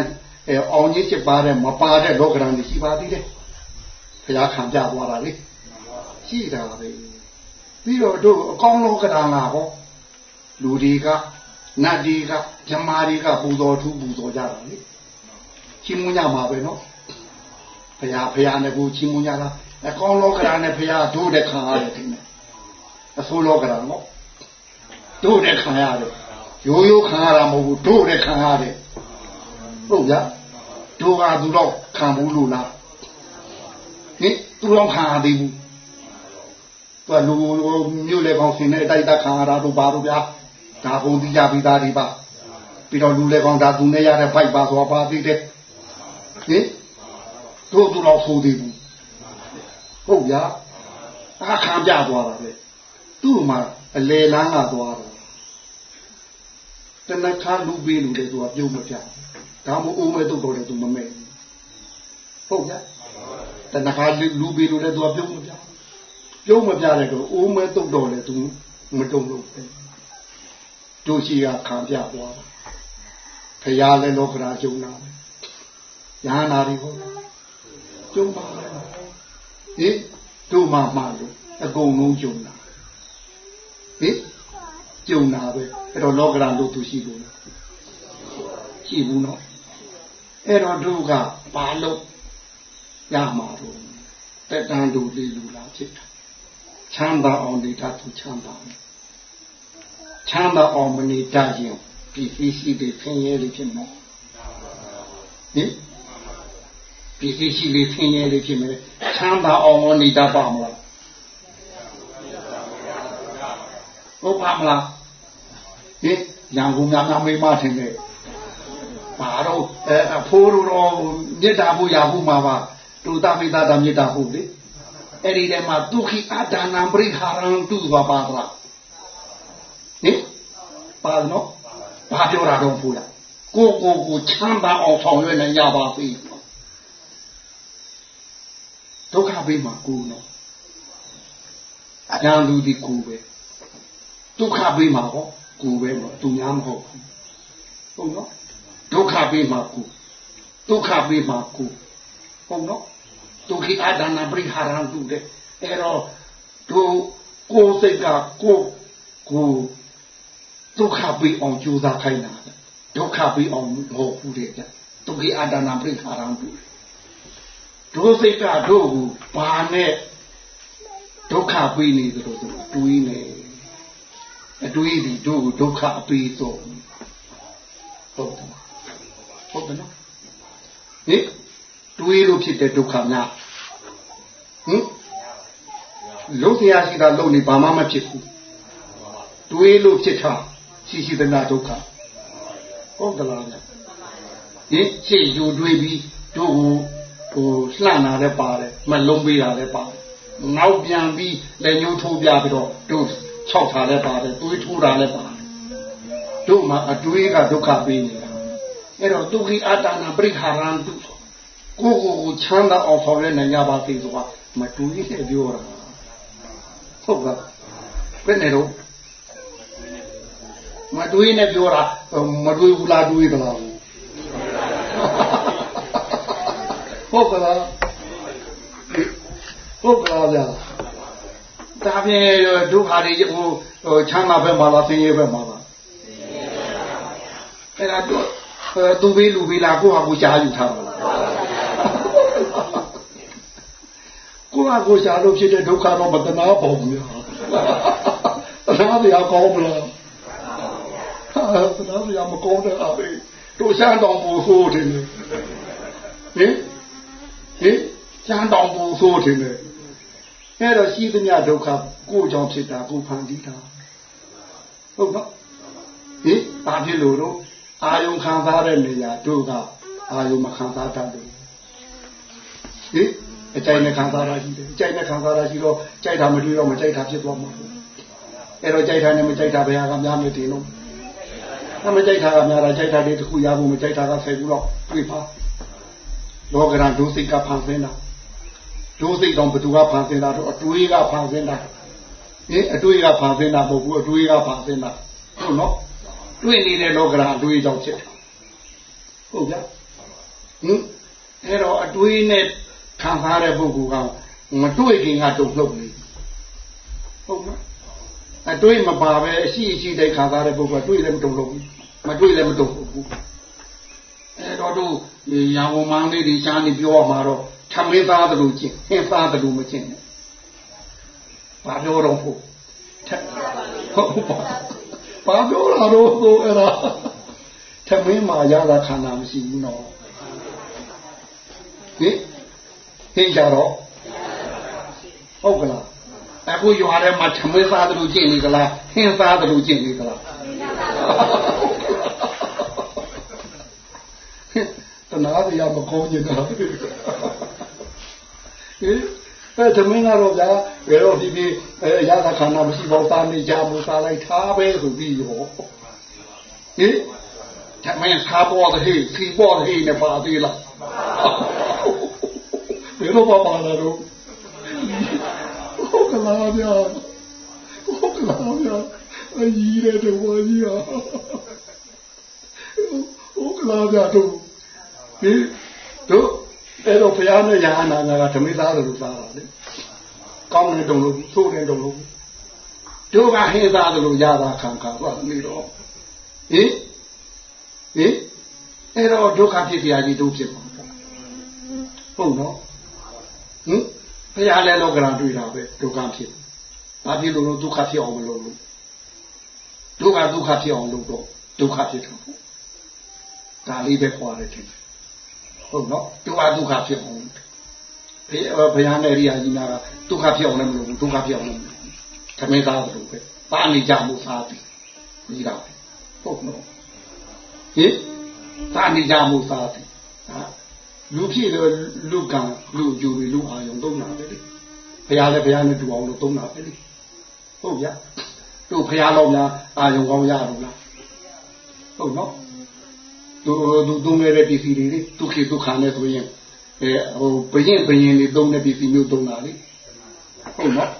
အဲအောင်ကြီးစစ်ပါတဲ့မပါတဲ့လောကရာနေရှိပါသေးတယ်ဘုရားခံပြသွားတာလေရှိတာပဲပြီးတော့တို့အကောင်းလောကရာငါဟော လူတွေကဟနတ်တွေကမြမာတွေကပူဇော်ထူးပူဇော်ကြတာလေချင်းမွညာမှာပဲနော်ဘုရားဘုရားနဲ့ကိုချင်းမွညာလားအကောင်းလောကရာနဲ့ဘုရားတို့တဲ့ခံရတယ်တင်တယ်အဆိုးလောကရာနော်တို့တဲ့ခံရတယ်ရိုးရိုးခံရတာမဟုတ်ဘူးတို့တဲ့ခံရတယ်ဟုတ်ကြတို့ကသူတော့ခံဘူးလို့လားဟင်သူတော့ခံရသေးဘူးသူကလူမျိုးလေကောင်းစင်နဲ့တိုက်တာခံရတာတို့ပါတော့ဗျာ ဒါဘုံတိကြပြီးသားဒီပါပြီးတော့လူလေကောင်းဒါသူနဲ့ရတဲ့ဖိုက်ပါဆိုပါသေးတယ်ဟင်တို့သူတော့ဆိုသေးဘူးဟုတ်ဗျာအခါပြသွားတာပဲသူ့မှာအလေလန်းကသွားတယ်တနခါလူပေးလူတွေသူကပြုံးမပြဒါမှမဟုတ်အိုးမဲတုတ်တော်တယ်သူမမဲ့ဟုတ်ဗျာတနခါလူပေးလူတွေသူကပြုံးမပြပြုံးမပြတဲ့တော့အိုးမဲတုတ်တော်တယ်သူမတုံလို့ တို့ရှိကခံပြသွားဖရာလည်းလောကရာကျုံနာရဟန္တာတွေဟုတ်ကျုံပါလားဟင်တို့မှမှလို့အကုန်လုံးကျုံတာဟင်ကျုံတာပဲအဲ့တော့လောကရာလို့သူရှိလို့ရှိဘူးနော်အဲ့တော့တို့ကဘာလို့ရမှာတော့တက်တန်တူလေးလူလာဖြစ်တာချမ်းသာအောင်နေတာသူချမ်းသာတယ် ချမ်းသာအောင်မနေတတ်ရင်ပြည်စည်းရှိတဲ့ဆင်းရဲလေးဖြစ်မှာဟင်ပြည်စည်းရှိလေးဆင်းရဲလေးဖြစ်မယ်ချမ်းသာအောင်နေတတ်ပါမလားဟုတ်ပါမလားဟင်ရန်ကုန်များများမိမထင်တယ်ဘာတော့အဖိုးတော်မေတ္တာဖို့ရဖို့မှာပါတူတမိတာတမေတ္တာဖို့လေအဲ့ဒီထဲမှာဒုက္ခိအဒါနံပရိဟာရံသူသွားပါလား ဟင်ပါနော်ဘာပြောတာတော့ဖို့လားကိုကိုကိုချမ်းသာအောင်ဆောင်ရွက်နိုင်ကြပါစေဒုက္ခပေးမှာကိုနော်အကြံလူဒီကိုပဲဒုက္ခပေးမှာဟောကိုပဲတော့သူများမဟုတ်ဘူးဟုတ်နော်ဒုက္ခပေးမှာကိုဒုက္ခပေးမှာကိုဟုတ်နော်ဒုက္ခိအဒါနာပရိဟာရံတူတဲ့အဲ့တော့တို့ကိုယ်စိတ်ကကိုကို ဒုက္ခပေးအောင်ကြိုးစားခိုင်းတာဒုက္ခပေးအောင်မဟုတ်ဘူးတဲ့ဒုက္ခိအဒါနာပရိဟာရံတူတို့စိတ်ကတို့ကိုဘာနဲ့ဒုက္ခပေးနေသလိုတွေးနေအတွေးဒီတို့ဒုက္ခအပေးတော့ဟုတ်တယ်ဟုတ်တယ်နော်ဟင်တွေးလို့ဖြစ်တဲ့ဒုက္ခများဟင်လုံးတရားရှိတာလုံးနေဘာမှမဖြစ်ဘူးတွေးလို့ဖြစ်တာ ရှိရှိသမျှဒုက္ခဟုတ်ကလားဗျဟင်ရှေ့ယူတွေးပြီးတို့ကိုဟိုလှန့်တာလည်းပါတယ်မလုံးပေးတာလည်းပါတယ်နောက်ပြန်ပြီးလက်ညှိုးထိုးပြပြီးတော့တို့ခြောက်ထားလည်းပါတယ်တွေးထိုးတာလည်းပါတယ်တို့မှာအတွေးကဒုက္ခပေးနေတာအဲ့တော့ဒုက္ခိအတ္တနာပရိဟာရံတုကိုကိုကိုချမ်းသာအောင်ဆောင်ရနိုင်ကြပါစေဆိုတာမတူကြီးနဲ့ပြောတာဟုတ်ကဲ့ဘယ်နဲ့တော့ မတွေးနဲ့ပြောတာမတွေးဘူးလားတွေးသလားဟုတ်ကလားဟုတ်ကလားဗျာဒါဖြင့်ဒုက္ခတွေဟိုဟိုချမ်းသာဘက်မှာလားဆင်းရဲဘက်မှာလားအဲ့ဒါတော့သူပေးလူပေးလားကိုဟာကိုရှားယူထားပါလားကိုဟာကိုရှားလို့ဖြစ်တဲ့ဒုက္ခတော့မတနာပေါ့ဗျာတနာဗျာကောင်းမလား တနာဗျာမကောင်းတဲ့အားပေးတို့ရှားတော်ပူဆိုးတယ်ဟင်ဟင်ရှားတော်ပူဆိုးတယ်အဲ့တော့ရှိသမျှဒုက္ခကိုကြောင့်ဖြစ်တာကိုဖန်တီးတာဟုတ်နော်ဟင်ဘာဖြစ်လို့တော့အာယုံခံစားတဲ့နေရာတို့ကအာယုံမခံစားတတ်ဘူးဟင်အကြိုက်နဲ့ခံစားရရှိတယ်အကြိုက်နဲ့ခံစားရရှိတော့ကြိုက်တာမတွေ့တော့မကြိုက်တာဖြစ်သွားမှာအဲ့တော့ကြိုက်တာနဲ့မကြိုက်တာဘယ်ဟာကများမတင်လို့ အမကြိုက်တာကများတာကြိုက်တာတွေတခုရဖို့မကြိုက်တာကဆယ်ခုတော့တွေ့ပါလောကရန်ဒုစိတ်ကဖန်ဆင်းတာဒုစိတ်တော့ဘသူကဖန်ဆင်းတာတော့အတွေးကဖန်ဆင်းတာဟင်အတွေးကဖန်ဆင်းတာမဟုတ်ဘူးအတွေးကဖန်ဆင်းတာဟုတ်နော်တွေ့နေတဲ့လောကရာအတွေးကြောင့်ဖြစ်တာဟုတ်ကြဟင်အဲ့တော့အတွေးနဲ့ခံစားတဲ့ပုဂ္ဂိုလ်ကမတွေ့ခင်ကတုံ့လှုပ်နေဟုတ်နော် အတွေးမပါပဲအရှိအရှိတိုက်ခါသားတဲ့ပုဂ္ဂိုလ်တွေးလည်းမတုံလို့မတွေးလည်းမတုံဘူးအဲတော့တို့ရံဝန်မန်းလေးတွေရှားနေပြောမှာတော့ထမင်းသားတယ်လို့ကျင့်ဟင်းသားတယ်လို့မကျင့်နဲ့ဘာပြောတော့ဖို့ဟုတ်ပါဘာပြောတာတော့ဆိုအဲ့ဒါထမင်းမှာရတာခန္ဓာမရှိဘူးနော်ဟင်ဟင်ကြတော့ဟုတ်ကလား အခုရွာထဲမှာထမင်းစားတယ်လို့ကျင့်နေကြလားဟင်းစားတယ်လို့ကျင့်နေကြလားတနာရမကောင်းနေတာဟင်အဲသမင်းကတော့ဗျာဘယ်တော့ဒီဒီအဲရတာခန္ဓာမရှိပါဘူးတာနေကြဘူးစားလိုက်ထားပဲဆိုပြီးရောဟင်သမင်းစားပေါ်တဲ့ဟိစီ ကလားဗျာဟုတ်ကလားဗျာအကြီးတဲ့တော်ကြီးอ่ะဟုတ်ကလားဗျာတို့ဒီတို့အဲ့တော့ဘုရားနဲ့ယာဟနာကဓမိသားလို့စားတာလေကောင်းတယ်တုံလို့သိုးတယ်တုံလို့တို့ကဟင်းသားလို့ရတာခံခါသွားနေတော့ဟင်ဟင်အဲ့တော့ဒုက္ခဖြစ်ပြကြီးတို့ဖြစ်ပါဟုတ်နော်ဟင် ဘုရားလည်းလောကရန်တွေ့တာပဲဒုက္ခဖြစ်ဘာဖြစ်လို့ဒုက္ခဖြစ်အောင်မလုပ်လို့ဒုက္ခဒုက္ခဖြစ်အောင်လုပ်တော့ဒုက္ခဖြစ်တော့ဒါလေးပဲခေါ်ရတယ်ဟုတ်နော်ဒုက္ခဒုက္ခဖြစ်အောင်ဘုရားနဲ့ရိယာကြီးများကဒုက္ခဖြစ်အောင်လည်းမလုပ်ဘူးဒုက္ခဖြစ်အောင်လည်းမလုပ်ဘူးဓမေသားတို့ပဲပါဏိကြမှုစားပြီဒီတော့ဟုတ်နော်ဟင်ပါဏိကြမှုစားပြီဟာ လူဖြစ်လို့လူကံလူအကျိုးတွေလူအာယုံသုံးတာပဲလေဘုရားလည်းဘုရားနဲ့တူအောင်လို့သုံးတာပဲလေဟုတ်ဗျာတို့ဘုရားတော်များအာယုံကောင်းရတော့လားဟုတ်နော်သူသူသုံးနေတဲ့ပစ္စည်းတွေလေဒုက္ခဒုက္ခနဲ့ဆိုရင်အဲဟိုဘယင်ဘယင်လေးသုံးတဲ့ပစ္စည်းမျိုးသုံးတာလေဟုတ်နော်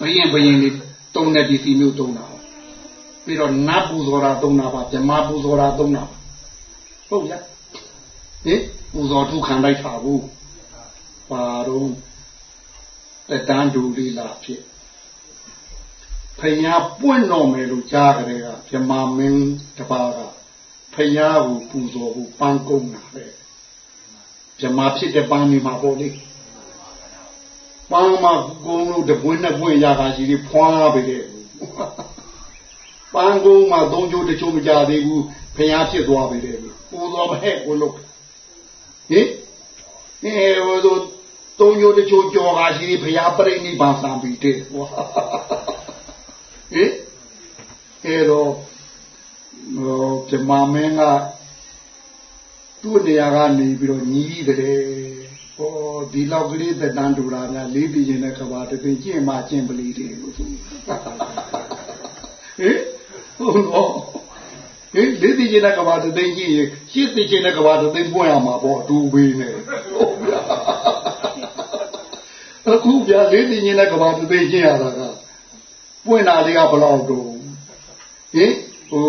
ဘယင်ဘယင်လေးသုံးတဲ့ပစ္စည်းမျိုးသုံးတာပြီးတော့နတ်ပူဇော်တာသုံးတာပါဗြဟ္မာပူဇော်တာသုံးတာဟုတ်ဗျာဟင် ပူဇော်ထုခံလိုက်တာဘူးပါတော့တန်တူလေးလာဖြစ်ဖယားပွင့်တော်မယ်လို့ကြားကြတဲ့ကဗြဟ္မာမင်းတပါးကဖယားကိုပူဇော်ဖို့ပန်းကုန်းတာပဲဗြဟ္မာဖြစ်တဲ့ပန်းနေမှာပေါ့လေပန်းမှာကုန်းလို့တပွင့်နဲ့ပွင့်ရတာရှိပြီးဖွားပဲတဲ့ပန်းကုန်းမှာသုံးချိုးတချို့မကြသေးဘူးဖယားဖြစ်သွားပြီတဲ့ပူဇော်မဟဲ့ကိုလို့ ဟင်အဲဟိုတို့သုံးချိုးတချို့ကြော်တာရှိပြီးဖယားပြိဋိဘာသံပြီးတဲ့ဟင်အဲတော့ဟိုပြမမင်းကသူ့နေရာကနေပြီးတော့ညီးတယ်ဟောဒီလောက်ကလေးသက်တမ်းတူတာများလေးပြင်းတဲ့ကဘာတပင်ကျင့်မှကျင့်ပလီတယ်လို့ဆိုဟင်ဟုတ်တော့ ဟင်လေးပြင်းတဲ့ကဘာတသိန်းကြည့်ရင်ရှစ်သိချင်းတဲ့ကဘာတသိန်းပွင့်ရမှာပေါ့အတူပေးနေဟုတ်ဗျာအခုဗျာလေးပြင်းတဲ့ကဘာတသိန်းကျင့်ရတာကပွင့်တာလေးကဘယ်လောက်တုံးဟင်ဟို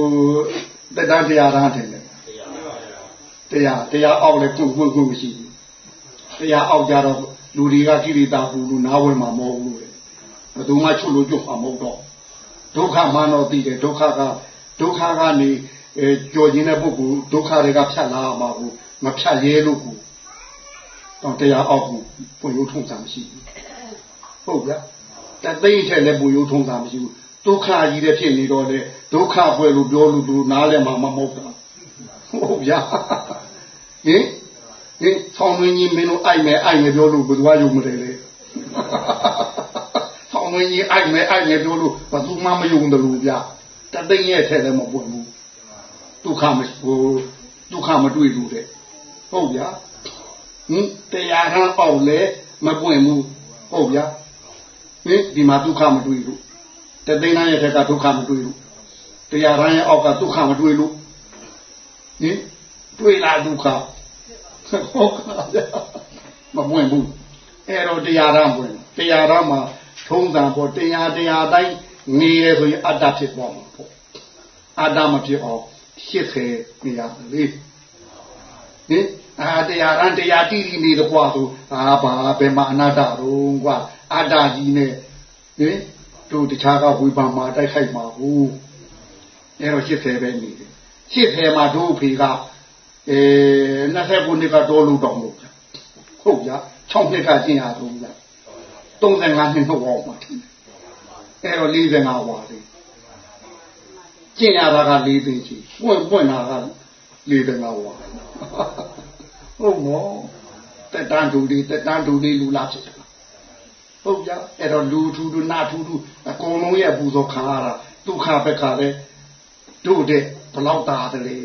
တက်တန်းတရားသားတယ်လေတရားတရားအောက်လည်းကုကုကုမရှိဘူးတရားအောက်ကြတော့လူတွေကကိရိတာပူလူနားဝင်မှာမဟုတ်ဘူးလေဘယ်သူမှချုပ်လို့ကြွမှာမဟုတ်တော့ဒုက္ခမှန်တော့သိတယ်ဒုက္ခကဒုက္ခကနေ အဲကြော်ခြင်းတဲ့ပုဂ္ဂိုလ်ဒုက္ခတွေကဖြတ်လာမှာကိုမဖြတ်ရဲလို့ကိုတော့တရားအောက်ကိုပွင့်ရုံထုံးတာမရှိဘူးဟုတ်ဗျာတသိမ့်ထက်လည်းပွင့်ရုံထုံးတာမရှိဘူးဒုက္ခကြီးတဲ့ဖြစ်နေတော့လေဒုက္ခပွဲလို့ပြောလို့သူနားလည်းမမဟုတ်တာဟုတ်ဗျာဟင်ဟင်ဆောင်းမင်းကြီးမင်းတို့အိုက်မယ်အိုက်မယ်ပြောလို့ဘယ်သူမှယုံမတယ်လေဆောင်းမင်းကြီးအိုက်မယ်အိုက်မယ်ပြောလို့ဘယ်သူမှမယုံတယ်လို့ဗျာတသိရဲ့ထဲလည်းမပွင့်ဘူး ဒုက္ခမဟိုဒုက္ခမတွေ့လို့တဲ့ဟုတ်ဗျာဟင်တရားဟန်အောင်လေမပွင့်ဘူးဟုတ်ဗျာဟင်ဒီမှာဒုက္ခမတွေ့လို့တသိန်းရဲ့ထက်ကဒုက္ခမတွေ့လို့တရားရန်ရဲ့အောက်ကဒုက္ခမတွေ့လို့ဟင်တွေ့လားဒုက္ခဟုတ်ကဲ့မပွင့်ဘူးအဲ့တော့တရားရန်ပွင့်တရားရန်မှာထုံးစံပေါ်တရားတရားတိုင်းနေရဆိုရင်အတ္တဖြစ်သွားမှာပေါ့အတ္တမဖြစ်အောင် 80နေရလေဟင်အာတရားရန်တရားတိတိနေတော့ကွာဆိုအာဘာဘယ်မှာအနာတ္တတော့ကွာအတ္တကြီးနဲ့ဟင်တို့တခြားကဝေဘာမှာတိုက်ခိုက်မှာဘူးအဲ့တော့80ပဲနေတယ်80မှာတို့ဖေကအဲ29နှစ်ကတော့လို့တောင်းလို့ဟုတ်ကြ6နှစ်ကကျင့်ရဆုံးကြ35နှစ်နှုတ်အောင်မှာအဲ့တော့45ဝါလေး ကျင့်ရတာက၄သိန်းချီပွင့်ပွင့်တာက၄သိန်းဝါဟုတ်မောတက်တန်းတူလေးတက်တန်းတူလေးလူလားဖြစ်တယ်ဟုတ်ကြအဲ့တော့လူထူထူနာထူထူအကုန်လုံးရဲ့ပူဇော်ခံရတာဒုက္ခဘက်ကလည်းတို့တဲ့ဘလောက်တာတလေ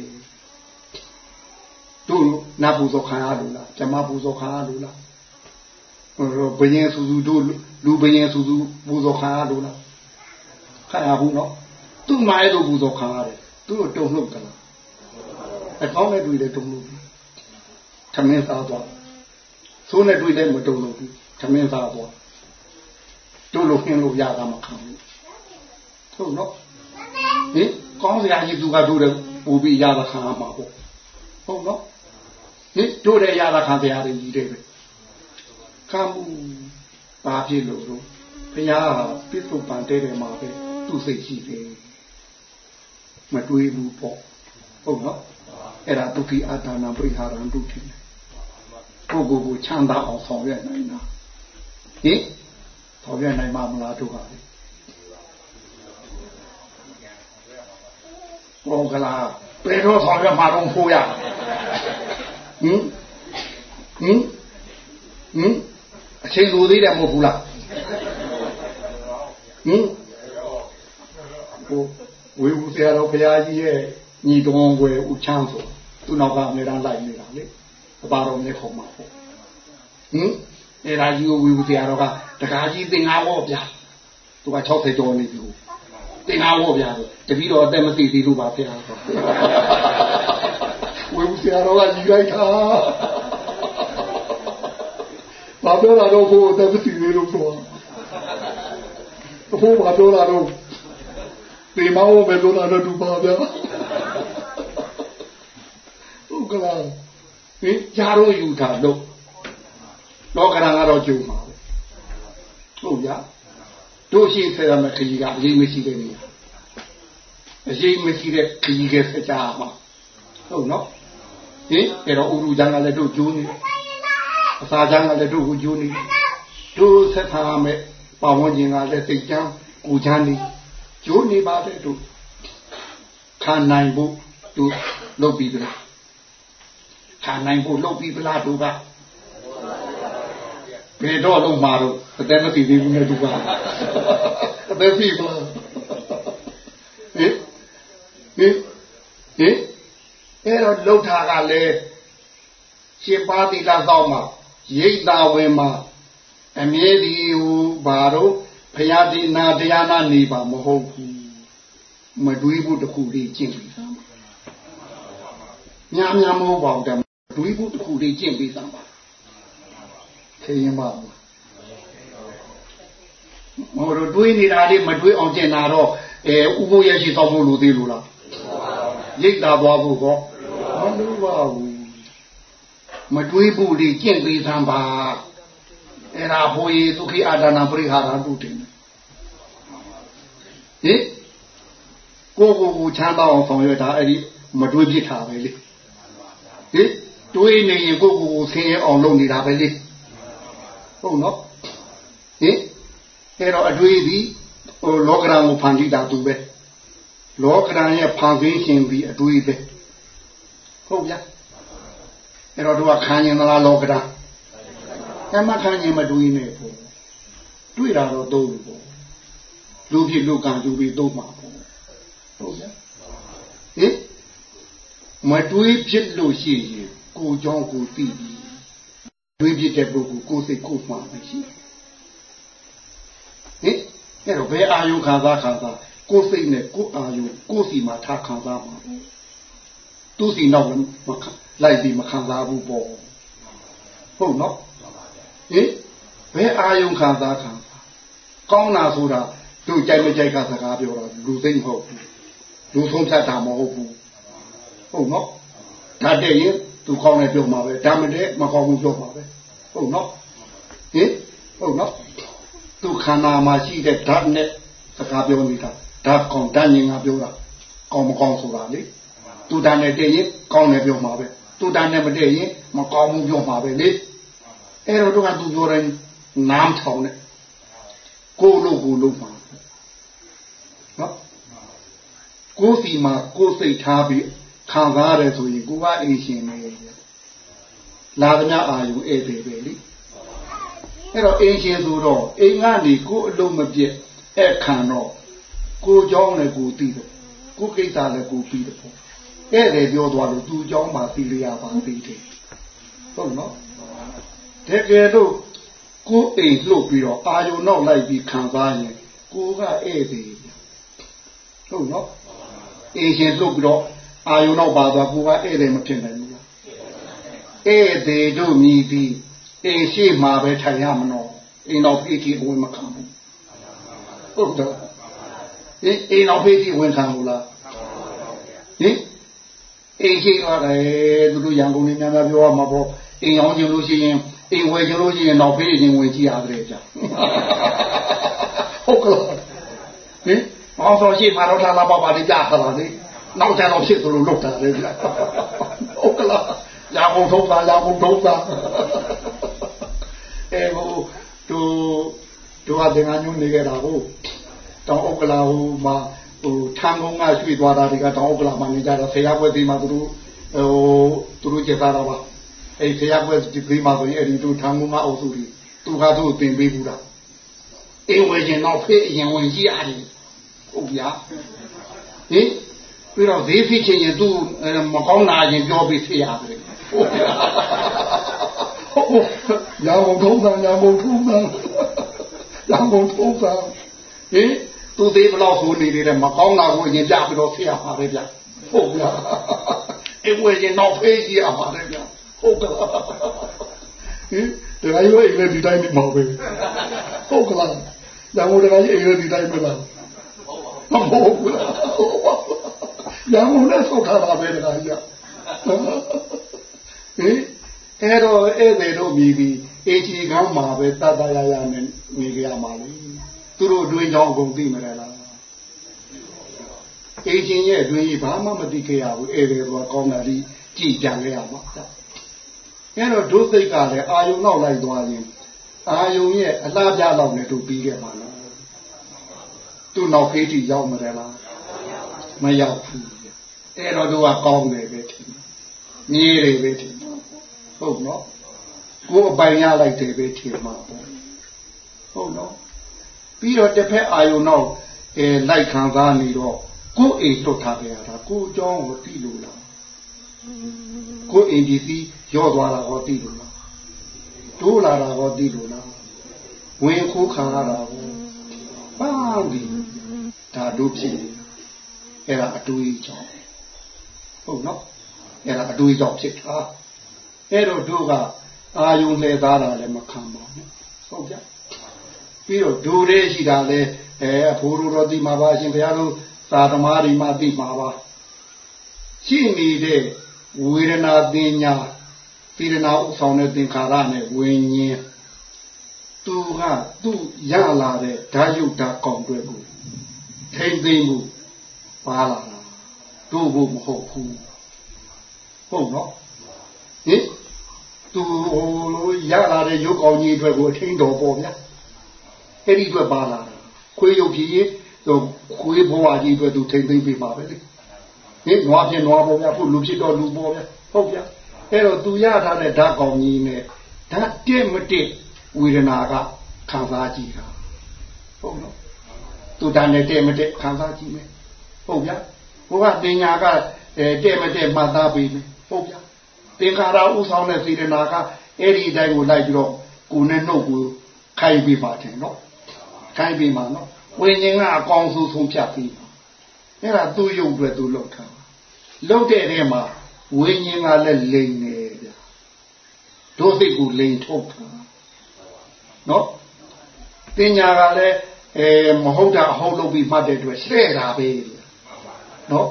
တို့နာပူဇော်ခံရလို့လားဇမပူဇော်ခံရလို့လားဘယင်စုစုတို့လူဘယင်စုစုပူဇော်ခံရလို့လားခံရဘူးနော် သူ့မာရဲ့တို့ပူဇော်ခံရတယ်သူ့ကိုတုံ့လှုပ်တယ်အကောင်းနဲ့တွေ့တယ်တုံ့လှုပ်ထမင်းစားသွားဆိုးနဲ့တွေ့တယ်မတုံ့လှုပ်ဘူးထမင်းစားသွားတို့လိုခင်းလို့ရတာမခံဘူးဟုတ်နော်ဟင်ကောင်းစရာကြီးသူကတို့တယ်ပူပြီးရတာခံရမှာပေါ့ဟုတ်နော်ဟင်တို့တဲ့ရတာခံစရာတွေကြီးတယ်ပဲခံမှုဘာဖြစ်လို့တော့ဘုရားပြစ္ဆုတ်ပန်တဲ့တယ်မှာပဲသူ့စိတ်ရှိတယ် မတွေးဘူးပေါ့ဟုတ်နော်အဲ့ဒါဒုက္ခိအာတာနာပရိဟာရံဒုက္ခိကိုကိုကိုချမ်းသာအောင်ဆောင်ရွက်နိုင်တာဟင်ဆောင်ရွက်နိုင်မှာမလားတို့ဟာဘောကလာဘယ်တော့ဆောင်ရွက်မှာတော့ဖိုးရဟင်ဟင်ဟင်အချိန်လိုသေးတယ်မဟုတ်ဘူးလားဟင်ဟို ဝေဘူးဆရာတော်ဘုရားကြီးရဲ့ညီတော်ွယ်ဦးချမ်းဆိုသူ့နောက်ကအမြဲတမ်းလိုက်နေတာလေအပါတော်မြေခေါ်မှာပေါ့ဟင်အဲဒါကြီးကိုဝေဘူးဆရာတော်ကတကားကြီးသင်္ကားဝေါ်ဗျာသူက60ကျော်နေပြီသင်္ကားဝေါ်ဗျာဆိုတပီတော့အသက်မသိသေးလို့ပါဗျာဝေဘူးဆရာတော်ကကြီးလိုက်တာဘာပြောတာတော့ဘိုးအသက်မသိသေးလို့ဆိုဘိုးဘာပြောတာတော့ ဒီမောင်းပဲပြောတာတော့သူပါဗျာဟုတ်ကလားဟင်ကြားတော့ယူတာတော့လောကရန်ကတော့ကျုံပါပဲဟုတ်ဗျာတို့ရှိဆရာမခကြီးကအရေးမရှိတဲ့နေရာအရေးမရှိတဲ့ခကြီးကစကြမှာဟုတ်နော်ဟင်အဲ့တော့ဥရုကျမ်းကလည်းတို့ကျိုးနေအစာကျမ်းကလည်းတို့ကိုကျိုးနေတို့ဆက်ထားမယ်ပါဝင်ခြင်းကလည်းစိတ်ချမ်းကိုချမ်းနေ ကျိုးနေပါတဲ့တို့ခံနိုင်ဖို့တို့လုပ်ပြီးသလားခံနိုင်ဖို့လုပ်ပြီးသလားတို့ကဘယ်တော့လုံးမှာတော့အသက်မသိသေးဘူးနဲ့သူကအသက်ပြီပါဟင်ဟင်ဟင်အဲ့တော့လှုပ်တာကလည်းရှင်ပါတိကသောက်မှာရိတ်တာဝင်မှာအမြဲဒီဟူဘာတော့ ဖရာတိနာတရားနာနေပါမဟုတ်ဘူးမတွေးဘူးတခုလေးကျင့်ပြီးသားများများမဟုတ်ပါဘူးတမတွေးဘူးတခုလေးကျင့်ပြီးသားပါခေရင်ပါမဟုတ်တော့တွေးနေတာလေးမတွေးအောင်ကျင့်တာတော့အဲဥပုရရှိသောက်ဖို့လိုသေးလို့လားရိတ်တာသွားဖို့ကောမလိုပါဘူးမတွေးဖို့လေးကျင့်ပြီးသားပါ အဲ့ဒါဘိုးကြီးဒုက္ခိအာဒနာပရိဟာရတုတင်ဟင်ကိုကိုကိုချမ်းသာအောင်ဆောင်ရွက်တာအဲ့ဒီမတွေးပြစ်တာပဲလေဟင်တွေးနေရင်ကိုကိုကိုဆင်းရဲအောင်လုပ်နေတာပဲလေဟုတ်နော်ဟင်အဲ့တော့အတွေးသည်ဟိုလောကရန်ကိုဖန်တီးတာသူပဲလောကရန်ရဲ့ဖန်ဆင်းရှင်ပြီးအတွေးပဲဟုတ်ဗျာအဲ့တော့တို့ကခံရင်သလားလောကရန် ကမ္မခံရင်မတွေးနဲ့ပေါ့တွေ့တာတော့သုံးလို့ပေါ့လူဖြစ်လူကံလူပြီးသုံးမှာပေါ့ဟုတ်ဗျာဟင်မတွေးဖြစ်လို့ရှိရင်ကိုเจ้าကိုသိပြီတွေးဖြစ်တဲ့ပုဂ္ဂိုလ်ကိုယ်စိတ်ကိုယ်မှမရှိဟင်အဲ့တော့ဘယ်အာယုခံစားခံစားကိုယ်စိတ်နဲ့ကိုယ်အာယုကိုယ်စီမှာထားခံစားမှာသူစီနောက်လိုက်ပြီးမခံစားဘူးပေါ့ဟုတ်နော် ဟင်ဘယ်အာယုခံစားခံကောင်းတာဆိုတာသူကြိုက်မကြိုက်ကစကားပြောတာလူသိမ့်မဟုတ်ဘူးလူဆုံးဖြတ်တာမဟုတ်ဘူးဟုတ်နော်ဒါတည်းရင်သူကောင်းတယ်ပြောမှာပဲဒါမတည်းမကောင်းဘူးပြောမှာပဲဟုတ်နော်ဟင်ဟုတ်နော်သူခန္ဓာမှာရှိတဲ့ဓာတ်နဲ့စကားပြောနေတာဒါကောင်တန်းရင်ငါပြောတာကောင်းမကောင်းဆိုတာလေသူတန်းနဲ့တည့်ရင်ကောင်းတယ်ပြောမှာပဲသူတန်းနဲ့မတည့်ရင်မကောင်းဘူးပြောမှာပဲလေ အဲ့တော့တို့ကသူပြောတယ်နားထောင်တယ်ကိုလို့ကိုလို့မှာနော်ကိုယ်စီမှာကိုယ်စိတ်ထားပြီးခံစားရတယ်ဆိုရင်ကိုကအိမ်ရှင်နေလာသမျှအာယုဧည့်သေးပဲလေအဲ့တော့အိမ်ရှင်ဆိုတော့အိမ်ကနေကိုယ်အလုံးမပြည့်အဲ့ခံတော့ကိုเจ้าလည်းကိုသိတယ်ကိုကိစ္စလည်းကိုပြီးတယ်ပေါ့အဲ့ဒါပြောသွားလို့သူเจ้าမှသိရပါသေးတယ်ဟုတ်နော် တကယ်လို့ကိုအိမ်လှုပ်ပြီးတော့အာယုံနောက်လိုက်ပြီးခံစားရင်ကိုကဧည့်သေးဟုတ်နော်အိမ်ရှင်လှုပ်ပြီးတော့အာယုံနောက်ပါသွားကိုကဧည့်သည်မဖြစ်နိုင်ဘူးဧည့်သည်တို့မြည်ပြီးအိမ်ရှိမှာပဲထိုင်ရမလို့အိမ်တော်ပြည့်ကြည့်ဝင်မခံဘူးဟုတ်တော့ဟင်အိမ်တော်ဖေးကြီးဝန်ခံဘူးလားဟင်အိမ်ရှိရတယ်သူတို့ရန်ကုန်နေများများပြောရမှာပေါ့အိမ်အောင်ခြင်းလို့ရှိရင် အိမ်ဝယ်ခြင်းလို့ရှိရင်တော့ဖေးခြင်းဝင်ကြည့်ရတယ်ကြာဟုတ်ကဲ့ဟင်အောင်ဆိုရှိမှာတော့လာပါပါလိကြားတာလေနောက်ကြတော့ဖြစ်သလိုလုပ်တာလေကြာဟုတ်ကဲ့ရန်ကုန်ထုံးတာရန်ကုန်ထုံးတာအဲဟိုတို့တို့ကသင်္ကန်းညွှန်နေကြတာဟုတ်တောင်ဥက္ကလာဟိုမှာဟိုထန်းကုန်းကရွှေ့သွားတာတွေကတောင်ဥက္ကလာမှာနေကြတော့ဆရာဘွဲ့ဒီမှာသူတို့ဟိုသူတို့ကျေသားတော့ပါ အဲ့ဆရာဘွဲ့ဒီဒီမှာဆိုရင်အဲ့ဒီတို့ထန်းကုန်းကအုပ်စုကြီးသူကသူ့တင်ပေးဘူးလားအင်းဝယ်ရင်တော့ဖေးအရင်ဝင်ကြည့်ရတယ်ဟုတ်ဗျာဟင်ပြီးတော့ဈေးဖြစ်ချင်ရင်သူမကောင်းတာရင်ပြောပြီးဖြစ်ရတယ်ဟုတ်ဗျာဟုတ်ရောင်ထုံးတာရောင်ထုံးတာရောင်ထုံးတာဟင်သူသေးဘလောက်ဆိုနေတယ်မကောင်းတာကိုရင်ကြပြီးတော့ဆရာပါပဲဗျဟုတ်ဗျာအဲ့ဝယ်ရင်တော့ဖေးကြီးရပါတယ်ဗျ ဟုတ်ကလားဟင်ဒါရိုးအိမ်လေးဒီတိုင်းနေမှာပဲဟုတ်ကလားဒါမို့ဒါရိုးအိမ်လေးဒီတိုင်းမလားမဟုတ်ဘူးလားရံမို့နဲ့ဆောက်ထားတာပဲဒါကြီးဟင်အဲ့တော့ဧည့်သည်တို့မြည်ပြီးအေချီကောင်းမှာပဲတတရရနဲ့နေကြရမှာလေသူတို့အတွင်းကြောင်းအကုန်သိမလားအေချင်းရဲ့အတွင်းကြီးဘာမှမသိခဲ့ရဘူးဧည့်သည်တို့ကောင်းတာဒီကြည်ကြံခဲ့ရမှာ အဲ့တော့ဒုစိတ်ကလည်းအာယုံနောက်လိုက်သွားရင်အာယုံရဲ့အလားပြလောက်နဲ့တို့ပြီးခဲ့ပါလားသူ့နောက်ဖေးတီရောက်မတယ်လားမရောက်ဘူးအဲ့တော့တို့ကကောင်းတယ်ပဲထင်မြေးတယ်ပဲထင်ဟုတ်နော်ကိုယ်အပိုင်ရလိုက်တယ်ပဲထင်မှာပေါ့ဟုတ်နော်ပြီးတော့တစ်ဖက်အာယုံနောက်အဲလိုက်ခံစားနေတော့ကိုယ်အိမ်လွတ်ထားကြရတာကိုယ်အကြောင်းကိုသိလို့လား ကိုယ်အိမ်ဒီစီရော့သွားတာဟောသိလို့လားတိုးလာတာဟောသိလို့လားဝင်ခိုးခံရတာဟောပန်းပြီဒါတို့ဖြစ်နေအဲ့ဒါအတူကြီးကြောင့်ဟုတ်နော်အဲ့ဒါအတူကြီးကြောင့်ဖြစ်တာအဲ့တော့တို့ကအာယုံလှည့်သားတာလည်းမခံပါဘူးဟုတ်ကြပြီးတော့ဒူလေးရှိတာလဲအဲအဖိုးတို့တော့သိမှာပါရှင်ဘုရားတို့သာသမားတွေမှသိမှာပါရှိနေတဲ့ ဝေဒနာပညာစေရနာဥဆောင်တဲ့သင်္ခါရနဲ့ဝิญဉ်သူကသူ့ရလာတဲ့ဓာယုတ်ဓာကောင်တွဲကိုထိမ့်သိမ့်မှုပါလာတာတို့ဘုမဟုတ်ဘူးဟုတ်နော်ဟင်သူဟိုရလာတဲ့ရုပ်ကောင်ကြီးအတွက်ကိုအထင်းတော်ပေါ့ဗျာအဲ့ဒီအတွက်ပါလာခွေးရုပ်ကြီးတော့ခွေးဘဝကြီးအတွက်သူထိမ့်သိမ့်ပေးပါပဲလေ ဟင်နွားဖြစ်နွားပေါ့ဗျာခုလူဖြစ်တော့လူပေါ့ဗျာဟုတ်ဗျာအဲ့တော့သူရထားတဲ့ဓာတ်ကောင်ကြီးနဲ့ဓာတ်တက်မတက်ဝေဒနာကခံစားကြည့်တာဟုတ်နော်သူတန်နဲ့တက်မတက်ခံစားကြည့်မယ်ဟုတ်ဗျာဘုရားတင်ညာကအဲတက်မတက်မှတ်သားပေးမယ်ဟုတ်ဗျာသင်္ခါရဥဆောင်တဲ့စေတနာကအဲ့ဒီအတိုင်းကိုလိုက်ပြီးတော့ကိုယ်နဲ့နှုတ်ကိုခိုင်းပေးပါတယ်နော်ခိုင်းပေးမှာနော်ဝိညာဉ်ကအကောင်ဆုံးဆုံးဖြတ်ပြီး အဲ့ဒါသူ့ရုပ်တွေသူလောက်ထားလောက်တဲ့ထဲမှာဝိညာဉ်ကလည်းလိန်နေဗျာဒုစိတ်ကိုလိန်ထုတ်တာနော်ပညာကလည်းအဲမဟုတ်တာအဟုတ်လုပ်ပြီးမှတ်တဲ့အတွက်ဆဲတာပဲနော်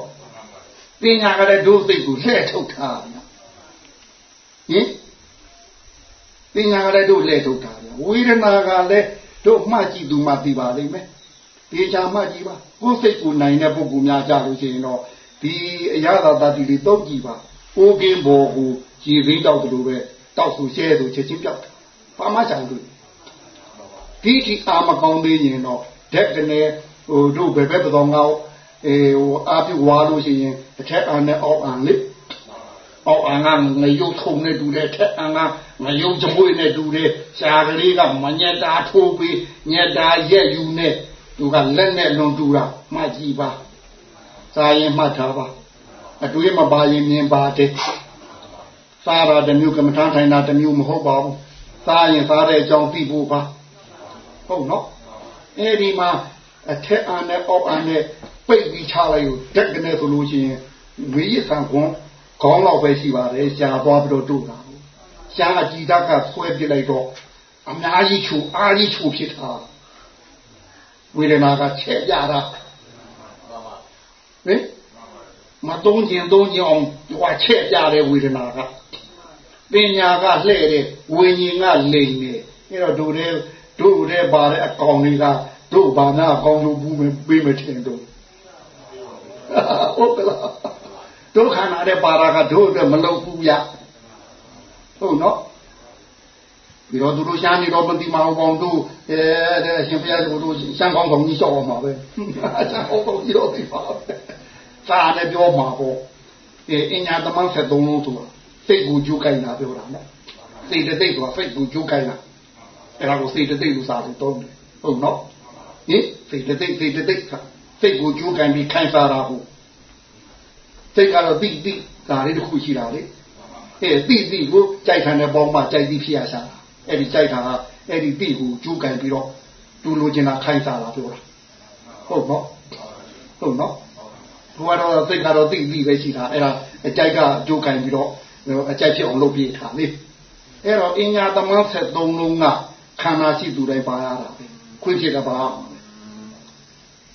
ပညာကလည်းဒုစိတ်ကိုလှဲ့ထုတ်တာဗျာဟင်ပညာကလည်းတို့လှဲ့ထုတ်တာဗျာဝေဒနာကလည်းတို့မှတ်ကြည့်သူမှသိပါလိမ့်မယ်ဒီချာမှကြည့်ပါ ကိုယ်စိတ်ကိုနိုင်တဲ့ပုဂ္ဂိုလ်များကြလို့ရှိရင်တော့ဒီအရာသာတတိလေးတောက်ကြည့်ပါအိုးကင်းဘော်ကိုရည်သိတောက်တယ်လို့ပဲတောက်ဆိုရှဲဆိုချက်ချင်းပြောက်တယ်ဘာမှ chẳng လို့ဒီဒီအာမကောင်းသေးရင်တော့ဓက်ကနေဟိုတို့ဘယ်ဘက်တော်ငေါအေဟိုအာပြဝါလို့ရှိရင်တစ်ထက်အာနဲ့အောက်အာလေးအောက်အာငါငရုပ်ထုံနဲ့တူတဲ့ထက်အာငါငရုပ်ကြမွေးနဲ့တူတဲ့ရှားကလေးကမညက်တာထိုးပြီးညက်တာရက်ယူနဲ့ သူကလက်နဲ့လွန်တူတာမှကြည့်ပါစာရင်မှတ်ထားပါအတွေးမပါရင်မြင်ပါတယ်စားတာတမျိုးကမ္မထမ်းထိုင်တာတမျိုးမဟုတ်ပါဘူးစားရင်စားတဲ့အကြောင်းသိဖို့ပါဟုတ်နော်အဲဒီမှာအထက်အာနဲ့အောက်အာနဲ့ပိတ်ပြီးချလိုက်လို့တက်ကနေဆိုလို့ရှိရင်ဝေးရဆန်ခွန်ခေါင်းလောက်ပဲရှိပါတယ်ရှားသွားပြီးတော့တို့တာရှားအကြည်ဓာတ်ကဆွဲပြလိုက်တော့အများကြီးချူအားကြီးချူဖြစ်တာ ဝေဒနာကချက်ကြတာဟင်မတုံးကျင်တုံးကျင်အောင်ဟိုချက်ကြတဲ့ဝေဒနာကပညာကလှဲ့တဲ့ဝိညာဉ်ကလိမ်နေအဲ့တော့တို့တဲ့တို့တဲ့ပါတဲ့အကောင်တွေကတို့ဘာနာအကောင်တို့ဘူးမပေးမထင်တို့ဟုတ်ကလားတို့ခန္ဓာတဲ့ပါရာကတို့အတွက်မလုံဘူးရဟုတ်နော် ပြီးတော့သူတို့ရှားနေတော့မတိမအောင်ပေါင်းတို့အဲတဲ့အရှင်ဘုရားတို့ရှမ်းကောင်းဆောင်ကြီးလျှောက်အောင်ပါပဲရှမ်းကောင်းဆောင်ကြီးတော့ဒီပါပဲစာနဲ့ပြောမှာပေါ့အဲအညာသမန်း73လုံးဆိုတာစိတ်ကိုကြိုးကိုင်းတာပြောတာနော်စိတ်တသိက်ဆိုတာစိတ်ကိုကြိုးကိုင်းတာအဲ့ဒါကိုစိတ်တသိက်လို့စာလို့သုံးတယ်ဟုတ်နော်ဟင်စိတ်တသိက်စိတ်တသိက်စိတ်ကိုကြိုးကိုင်းပြီးခိုင်းစားတာဟုတ်စိတ်ကတော့တိတိဒါလေးတစ်ခုရှိတာလေအဲတိတိကိုကြိုက်ခံတဲ့ပေါင်းမှကြိုက်ပြီးဖြစ်ရရှာ အဲ့ဒီကြိုက်တာကအဲ့ဒီတိကိုကြိုးကိုင်းပြီးတော့သူလိုချင်တာခိုင်းစားတာပြောတာဟုတ်နော်ဟုတ်နော်ဘုရားတော်စိတ်ကတော့တိတိပဲရှိတာအဲ့ဒါအကြိုက်ကကြိုးကိုင်းပြီးတော့အကြိုက်ဖြစ်အောင်လုပ်ပြထားလေအဲ့တော့အညာသမန်း73လုံးကခန္ဓာရှိသူတိုင်းပါရတာပဲခွင့်ဖြစ်တာပါ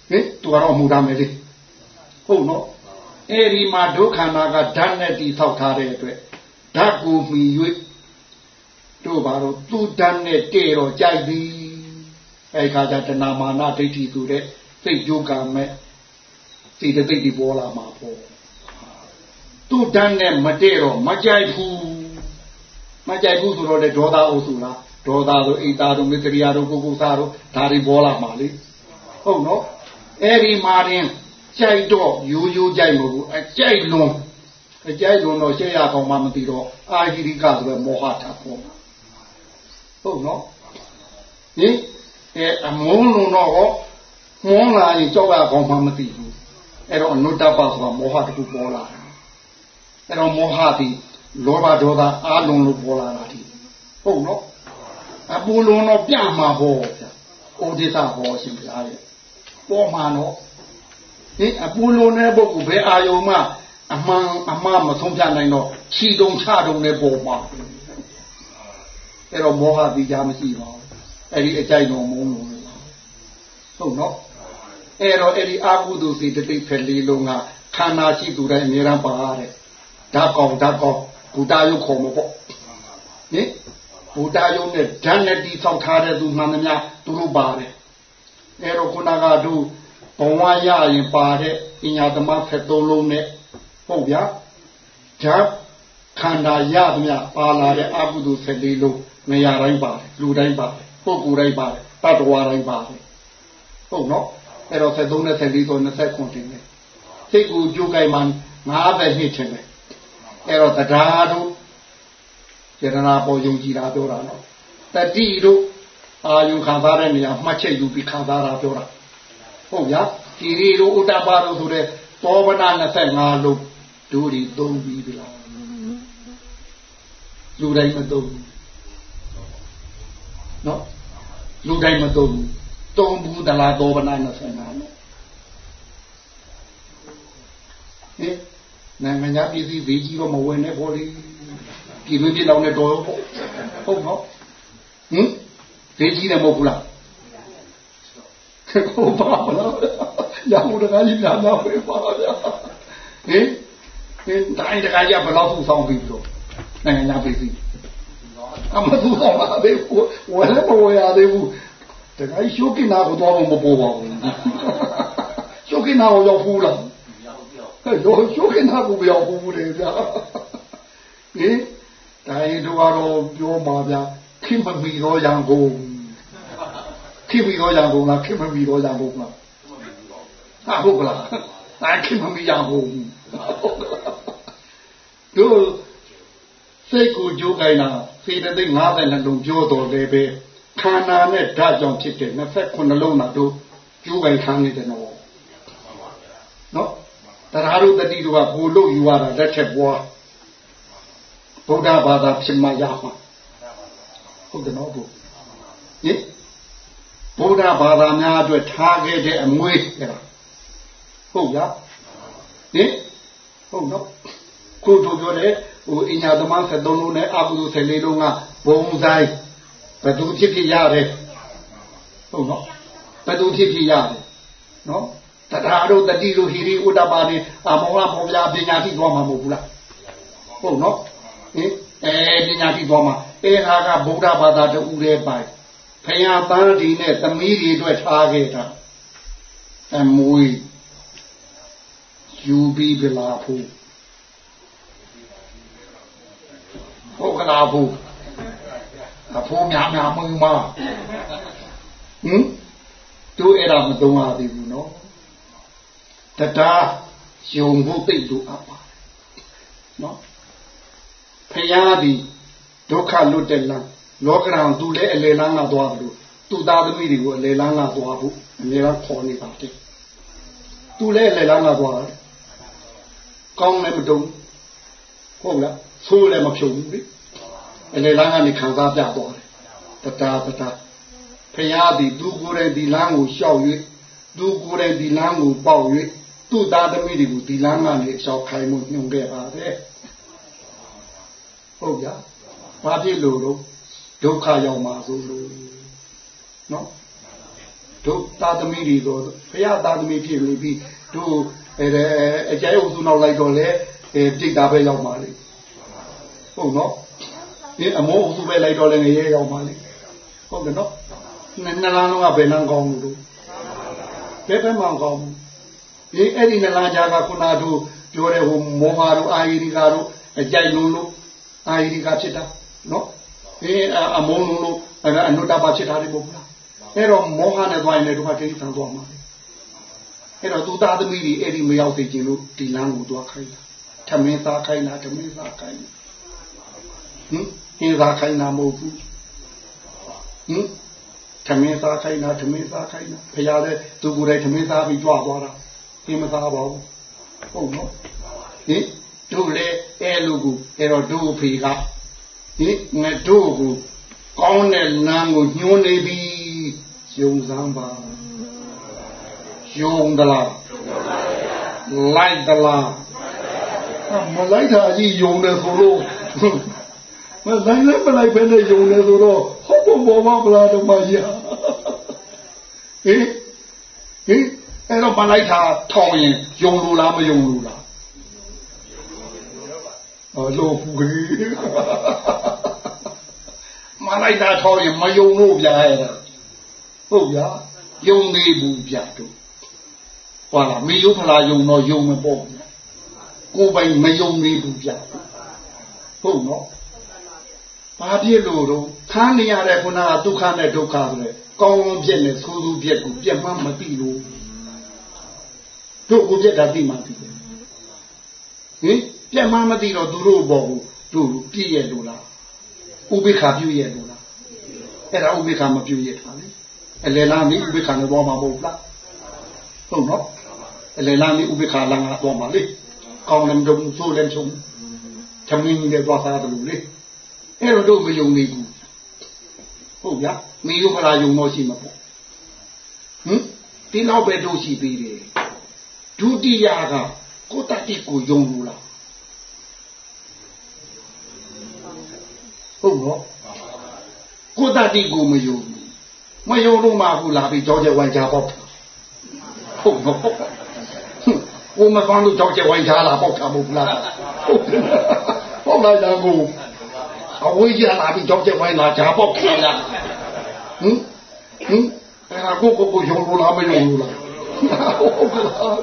ဟင်သူကတော့မူတာမယ်လေဟုတ်နော်အဲ့ဒီမှာဒုက္ခနာကဓာတ်နဲ့တိဆောက်ထားတဲ့အတွက်ဓာတ်ကိုမှီ၍ တို့ဘာလို့သူဓာတ်နဲ့တည့်တော့ကြိုက်သည်အဲ့ခါကျတဏမာနဒိဋ္ဌိဆိုတဲ့စိတ်ကြိုးကံမဲ့စိတ်တသိက်ဒီပေါ်လာမှာပေါ့သူဓာတ်နဲ့မတည့်တော့မကြိုက်ဘူးမကြိုက်ဘူးဆိုတော့လေဒေါသအုပ်စုလားဒေါသတို့အိတာတို့မေတ္တရာတို့ကိုကိုစားတို့ဒါတွေပေါ်လာမှာလေဟုတ်နော်အဲ့ဒီမှာရင်ကြိုက်တော့ရိုးရိုးကြိုက်မဟုတ်ဘူးအကြိုက်လွန်အကြိုက်လွန်တော့ရှေ့ရကောင်မှမသိတော့အာဟိရိကဆိုတဲ့မောဟတာပေါ့ ဟုတ်နော်ဟင်အဲအမုန်းလွန်တော့ဟောမုန်းလာရင်ကြောက်ရကောင်မှမသိဘူးအဲ့တော့အနုတ္တပဆိုတာမောဟတခုပေါ်လာတယ်အဲ့တော့မောဟသည်လောဘဒေါသအာလုံးလို့ပေါ်လာတာဒီဟုတ်နော်အပူလုံးတော့ပြမှာပေါ့ဗျာဩဒိသဟောရှင်ဗျာရဲ့ပေါ်မှာတော့ဒီအပူလုံးတဲ့ပုဂ္ဂိုလ်ဘယ်အာယုံမှအမှန်အမှားမဆုံးဖြတ်နိုင်တော့ခြီတုံချတုံနဲ့ပေါ်မှာ အဲ့တော့မောဟတိကြမရှိပါဘူးအဲ့ဒီအကြိုက်တော်မုန်းလို့ဟုတ်နော်အဲ့တော့အဲ့ဒီအာဟုတုစိတတိဖက်လေးလုံးကခန္ဓာရှိသူတိုင်းအများအားပါတဲ့ဓာတ်ကောင်ဓာတ်ကောင်ဘူတာယုတ်ခေါ်မှာပေါ့ဟင်ဘူတာယုတ်နဲ့ဓာတ်နဲ့တိဆောက်ထားတဲ့သူမှန်သမျှသူတို့ပါတယ်အဲတော့ခုနကတို့ဘဝရရင်ပါတဲ့အညာသမ73လုံးနဲ့ဟုတ်ဗျာဓာတ်ခန္ဓာရသမျှပါလာတဲ့အကုသိုလ်14လုံး နေရာတိုင်းပါတယ်လူတိုင်းပါတယ်ပုဂ္ဂိုလ်တိုင်းပါတယ်တတ္တဝါတိုင်းပါတယ်ဟုတ်နော်အဲ့တော့73နဲ့74ဆို20ခွန်တင်တယ်စိတ်ကိုကြိုးကြိုင်မှ90နှစ်ထင်တယ်အဲ့တော့တရားတို့စေတနာပေါ်ယုံကြည်တာပြောတာနော်တတိတို့အာယုခံစားတဲ့နေရာမှတ်ချက်ယူပြီးခံစားတာပြောတာဟုတ်ဗျာဒီရီတို့ဥတ္တပါတို့ဆိုတဲ့သောဗနာ25လုံးဒူရီသုံးပြီးပြီလားလူတိုင်းမသုံးဘူး နော်လူတိုင်းမသုံးဘူးသုံးဘူးတလားသောဗနာ25လုံးဟင်နိုင်ငံခြားပြည်စည်းဘေးကြီးတော့မဝင်နဲ့ပေါ်လေပြည်တွင်းပြည်တော်နဲ့တော်ပေါ့ဟုတ်နော်ဟင်ဘေးကြီးတယ်မဟုတ်ဘူးလားဟုတ်ပါမလားရမှုတကားကြီးများများပဲပါဗျာဟင်ဟင်တိုင်းတကားကြီးဘယ်လောက်သူဆောင်ပြီးတော့နိုင်ငံခြားပြည်စည်း အမသူဆောင်လာသေးဘူးဝယ်လည်းမဝယ်ရသေးဘူးတခါရှုကိနာကိုတော့မပေါ်ပါဘူးရှုကိနာကိုရောက်ဘူးလားဟဲ့တော့ရှုကိနာကိုမရောက်ဘူးလေဗျာဟင်ဒါရင်တို့ကတော့ပြောမှာဗျာခိမမီတော့ရန်ကုန်ခိမီတော့ရန်ကုန်လားခိမမီတော့ရန်ကုန်လားဟာဟုတ်ကလားအဲခိမမီရန်ကုန်တို့စိတ်ကိုကြိုးကိုင်းတာ စေတသိက်50နှလုံးပြောတော်တယ်ပဲခန္ဓာနဲ့ဓာတ်ကြောင့်ဖြစ်တဲ့28လုံးသာတို့ကျိုးကိုင်းခံနေတယ်နော်နော်တရားတို့တတိတို့ကဘိုလ်လို့ယူရတာလက်ထက်ပွားဗုဒ္ဓဘာသာဖြစ်မှရမှာဟုတ်တယ်နော်ဘုဟင်ဗုဒ္ဓဘာသာများအတွက်ထားခဲ့တဲ့အမွေးအဲ့ဒါဟုတ်လားဟင်ဟုတ်နော်ခုတို့ပြောတဲ့ ဟိုအညာသမား73လုံးနဲ့အကုသိုလ်14လုံးကဘုံဆိုင်ဘသူဖြစ်ဖြစ်ရတယ်ဟုတ်နော်ဘသူဖြစ်ဖြစ်ရတယ်နော်တရားတို့တတိတို့ဟိရိဥဒ္ဒပါနေအမောဟပေါ်ပြပညာတိသွားမှာမဟုတ်ဘူးလားဟုတ်နော်ဟင်အဲပညာတိသွားမှာအဲဟာကဗုဒ္ဓဘာသာတူတဲ့ပိုင်ဖယားပန်းဒီနဲ့သမီးတွေအတွက်ထားခဲ့တာအမွေယူပြီးပြလာဖို့ ဟုတ်ကလားဘူးအဖိုးများများမုံမဟင်တို့အဲ့ဒါမသုံးရသေးဘူးနော်တရားယုံဖို့သိလို့အပ်ပါနော်ဖရာဒီဒုက္ခလွတ်တဲ့လမ်းလောကရန်သူလည်းအလေလန်းကသွားတယ်လို့သူသားသမီးတွေကိုအလေလန်းကသွားဖို့အများကခေါ်နေပါတယ်သူလည်းအလေလန်းကသွားတယ်ကောင်းလည်းမတုံဟုတ်လား ဆိုးလည်းမဖြုံဘူးလေအလေလန်းကနေခံစားပြသွားတယ်တတာတတာဖရာဒီသူကိုယ်တိုင်ဒီလမ်းကိုရှောက်၍သူကိုယ်တိုင်ဒီလမ်းကိုပေါက်၍သူ့သားသမီးတွေကိုဒီလမ်းကနေရှောက်ခိုင်းမှုညွှန်ခဲ့ပါတယ်ဟုတ်ကြဘာဖြစ်လို့တော့ဒုက္ခရောက်မှာဆိုလို့နော်ဒုသားသမီးတွေတော့ဖရာသားသမီးဖြစ်လို့ပြီးတို့အဲအကျဲအုပ်စုနောက်လိုက်တော့လေအဲပြိတ္တာပဲရောက်ပါလေ ဟုတ်နော်ဒီအမောအုပ်စုပဲလိုက်တော့လည်းငရဲရောက်ပါလေဟုတ်တယ်နော်နှစ်လမ်းလုံးကဘယ်လမ်းကောင်းလို့တို့ဘယ်ဘက်မှကောင်းဘူးဒီအဲ့ဒီနှစ်လမ်းကြားကခုနတို့ပြောတဲ့ဟိုမောဟတို့အာယိရိကာတို့အကြိုက်လုံးလို့အာယိရိကာဖြစ်တာနော်ဒီအမုန်းလုံးလို့အနုတ္တပါဖြစ်တာတွေပေါ့ဗျာအဲ့တော့မောဟနဲ့သွားရင်လည်းတို့ကတိဋ္ဌာန်သွားမှာအဲ့တော့သူသားသမီးတွေအဲ့ဒီမရောက်သေးခြင်းလို့ဒီလမ်းကိုသွားခိုင်းတာထမင်းသားခိုင်းတာထမင်းသားခိုင်း ဟင်ဟင်းသားခိုင်းတာမဟုတ်ဘူးဟင်ထမင်းသားခိုင်းတာထမင်းသားခိုင်းတာဖရာလည်းသူကိုယ်တိုင်ထမင်းသားပြီးကြွားသွားတာဟင်းမသားပါဘူးဟုတ်နော်ဟင်တို့လေအဲ့လိုကိုအဲ့တော့တို့ဖေကဟင်ငါတို့ကိုကောင်းတဲ့လမ်းကိုညွှန်းနေပြီယုံစမ်းပါယုံသလားလိုက်သလားမလိုက်တာကြီးယုံတယ်ဆိုလို့ မလိုက်လည်းမလိုက်ပဲနဲ့ယုံတယ်ဆိုတော့ဟုတ်ပေါ်ပေါ်ပါလားတော့မကြီးဟင်ဟင်အဲ့တော့မလိုက်တာထောင်ရင်ယုံလို့လားမယုံလို့လားအလိုဖူကြီးမလိုက်တာထောင်ရင်မယုံလို့ပြရဲဟုတ်ဗျာယုံနေဘူးဗျာတို့ဟောလားမေယုဖလာယုံတော့ယုံမပေါ့ဗျာကိုယ်ပိုင်မယုံနေဘူးဗျာဟုတ်နော် ဘာဖြစ်လို့တော့ခန်းနေရတဲ့ခုနကဒုက္ခနဲ့ဒုက္ခဆိုလေကောင်းကောင်းပြက်နဲ့ဆိုးဆိုးပြက်ကိုပြက်မှမသိလို့တို့ကိုပြက်တာသိမှသိတယ်ဟင်ပြက်မှမသိတော့သူတို့ဘောကိုတို့ပြည့်ရလို့လားဥပိ္ပခာပြုရလို့လားအဲ့ဒါဥပိ္ပခာမပြုရတာလေအလေလားမိဥပိ္ပခာနဲ့တော့မှာမဟုတ်လားဟုတ်နော်အလေလားမိဥပိ္ပခာလာတော့မှာလေကောင်းတယ်တို့ဆိုးလည်းချုံသမင်းတွေတော့စားတယ်လို့လေ အဲ့တော့တို့မယုံနေဘူးဟုတ်ဗျာမယုံမလားယုံတော့ရှိမှာပေါ့ဟင်ဒီနောက်ပဲတို့ရှိသေးတယ်ဒုတိယကကိုတတိကိုယုံလို့လားဟုတ်တော့ကိုတတိကိုမယုံဘူးမယုံလို့မှအခုလာပြီးကြောက်ကြဝိုင်းချပေါက်ဟုတ်တော့ကိုမကောင်းလို့ကြောက်ကြဝိုင်းချလာပေါက်တာမဟုတ်လားဟုတ်လားကြောင့်ကို အဝေးကြလာပြီးကြောက်ကြဝိုင်းလာချပေါက်ခံရဟင်ဟင်အဲ့ဒါကိုကိုကိုယုံလို့လားမယုံလို့လားဟုတ်ကလား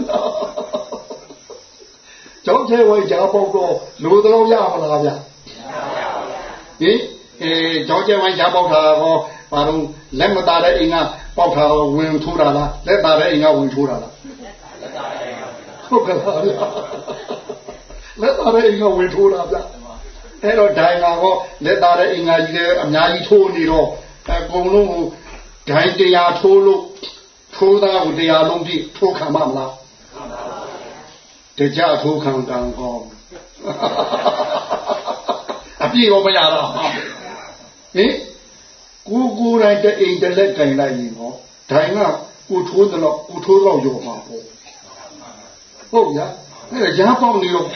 ကျောင်းထဲဝိုင်းကြားပေါက်တော့လူတော်ရမလားဗျဟင်အဲကျောင်းကျဲဝိုင်းကြားပေါက်တာကောဘာလို့လက်မသားတဲ့အိမ်ကပေါက်တာဝင်ထိုးတာလားလက်သားတဲ့အိမ်ကဝင်ထိုးတာလားဟုတ်ကဲ့ပါဗျလက်သားတဲ့အိမ်ကဝင်ထိုးတာဗျ အဲ့တော့ဒိုင်ကကောလက်သားတဲ့အိမ်ကကြီးလည်းအများကြီးထိုးနေတော့အကုန်လုံးကိုဒိုင်တရားထိုးလို့ထိုးသားကိုတရားလုံးပြည့်ထိုးခံမလားတကြထိုးခံကံကောင်းအပြည့်ရောမရတော့ဟင်ကိုကိုယ်တိုင်တအိမ်တလက်ကင်လိုက်ရင်ဟောဒိုင်ကကိုထိုးတယ်လို့ကိုထိုးတော့ရောမှာပေါ့ဟုတ်ဗျာအဲ့ဒါရားပေါက်နေတော့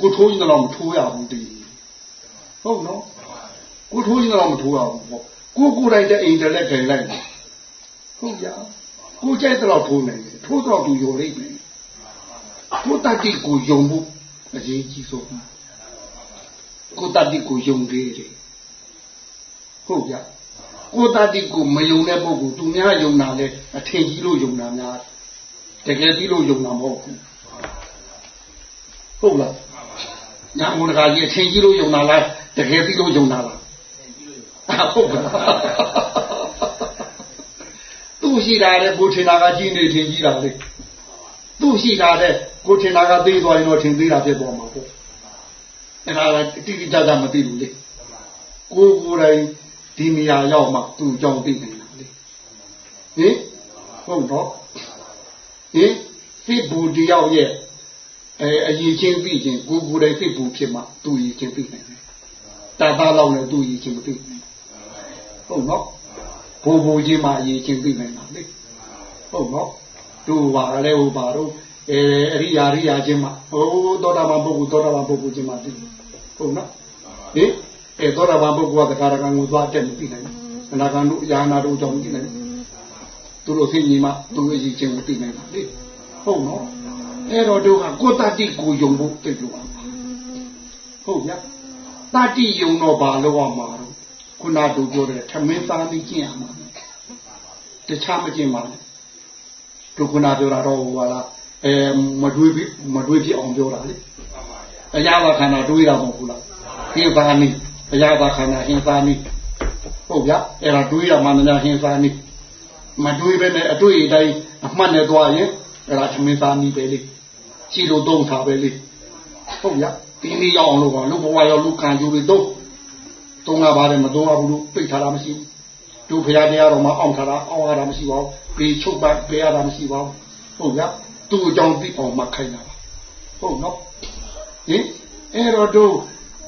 ကိုထိုးရင်တော့မထိုးရဘူးတည် ဟုတ်နော်ကိုထိုးရင်တော့မထိုးရဘူးပေါ့ကိုကိုယ်တိုင်တအိမ်တလက်ကင်လိုက်ဟုတ်ဗျာကိုကြိုက်တော့ထိုးနိုင်တယ်ထိုးတော့သူရောလိမ့်မယ်ကိုတတိကိုယုံဖို့အရေးကြီးဆုံးကိုတတိကိုယုံကြတယ်ဟုတ်ကြကိုတတိကိုမယုံတဲ့ပုဂ္ဂိုလ်သူများယုံတာလဲအထင်ကြီးလို့ယုံတာများတကယ်ပြီးလို့ယုံတာမဟုတ်ဘူးဟုတ်လားညာမုန်ကကြီးအထင်ကြီးလို့ယုံတာလား တကယ်ပြီးလို့ယုံတာလားဟုတ်ကဲ့သူရှိတာလေကိုထင်တာကကြီးနေထင်ကြီးတာလေသူရှိတာတဲ့ကိုထင်တာကသေးသွားရင်တော့ထင်သေးတာဖြစ်သွားမှာပေါ့အဲ့ဒါကတိတိကျကျမသိဘူးလေကိုကိုယ်တိုင်ဒီနေရာရောက်မှသူ့ကြောင့်သိနေတာလေဟင်ဟုတ်တော့ဟင်ဖိဘူတယောက်ရဲ့အဲအရင်ချင်းသိချင်းကိုကိုယ်တိုင်ဖိဘူဖြစ်မှသူ့ရင်ချင်းသိနိုင်တယ် တာသားလောက်လည်းသူ့ရင်ချင်းမသိဘူးဟုတ်နော်ဘူဘူချင်းမှအရင်ချင်းသိနိုင်တာလေဟုတ်နော်တို့ပါလဲဟိုပါတော့အဲအရိယာရိယာချင်းမှဟိုသောတာပန်ပုဂ္ဂိုလ်သောတာပန်ပုဂ္ဂိုလ်ချင်းမှသိဟုတ်နော်ဟင်အဲသောတာပန်ပုဂ္ဂိုလ်ကတခါတခါငိုသွားတက်မသိနိုင်ဘူးအနာဂံတို့ယာနာတို့ကြောင့်မသိနိုင်ဘူးသူတို့သိညီမှသူတို့အကြီးချင်းမသိနိုင်ပါလေဟုတ်နော်အဲ့တော့တို့ကကိုတတိကိုယုံဖို့သိလို့ပါဟုတ်ဗျာ တတိယုံတော့ဘာလို့ရမှာတော့ခုနတို့ပြောတဲ့ထမင်းသားပြီးကျင့်ရမှာတခြားမကျင့်ပါနဲ့တို့ခုနပြောတာတော့ဟိုပါလားအဲမတွေးပြီးမတွေးဖြစ်အောင်ပြောတာလေအရာဘာခန္ဓာတွေးတာမဟုတ်ဘူးလားဟင်သာနိအရာဘာခန္ဓာဟင်သာနိဟုတ်ဗျာအဲ့ဒါတွေးရမှန်းများဟင်သာနိမတွေးပဲနဲ့အတွေ့အတိုင်းအမှတ်နဲ့သွားရင်အဲ့ဒါသမင်းသာနိပဲလေရှိလို့သုံးထားပဲလေဟုတ်ဗျာ ဒီနေ့ရောက်အောင်လို့ပါလူဘဝရောလူခံယူပြီးတော့သုံးရပါတယ်မသုံးရဘူးလို့ပြိတ်ထားတာမရှိဘူးတို့ဖရာတရားတော်မှာအောင်ထားတာအောင်ရတာမရှိပါဘူးပေချုပ်ပါပေးရတာမရှိပါဘူးဟုတ်ဗျာသူ့အကြောင်းသိအောင်မှခိုင်းတာပါဟုတ်နော်ဟင်အဲ့တော့တို့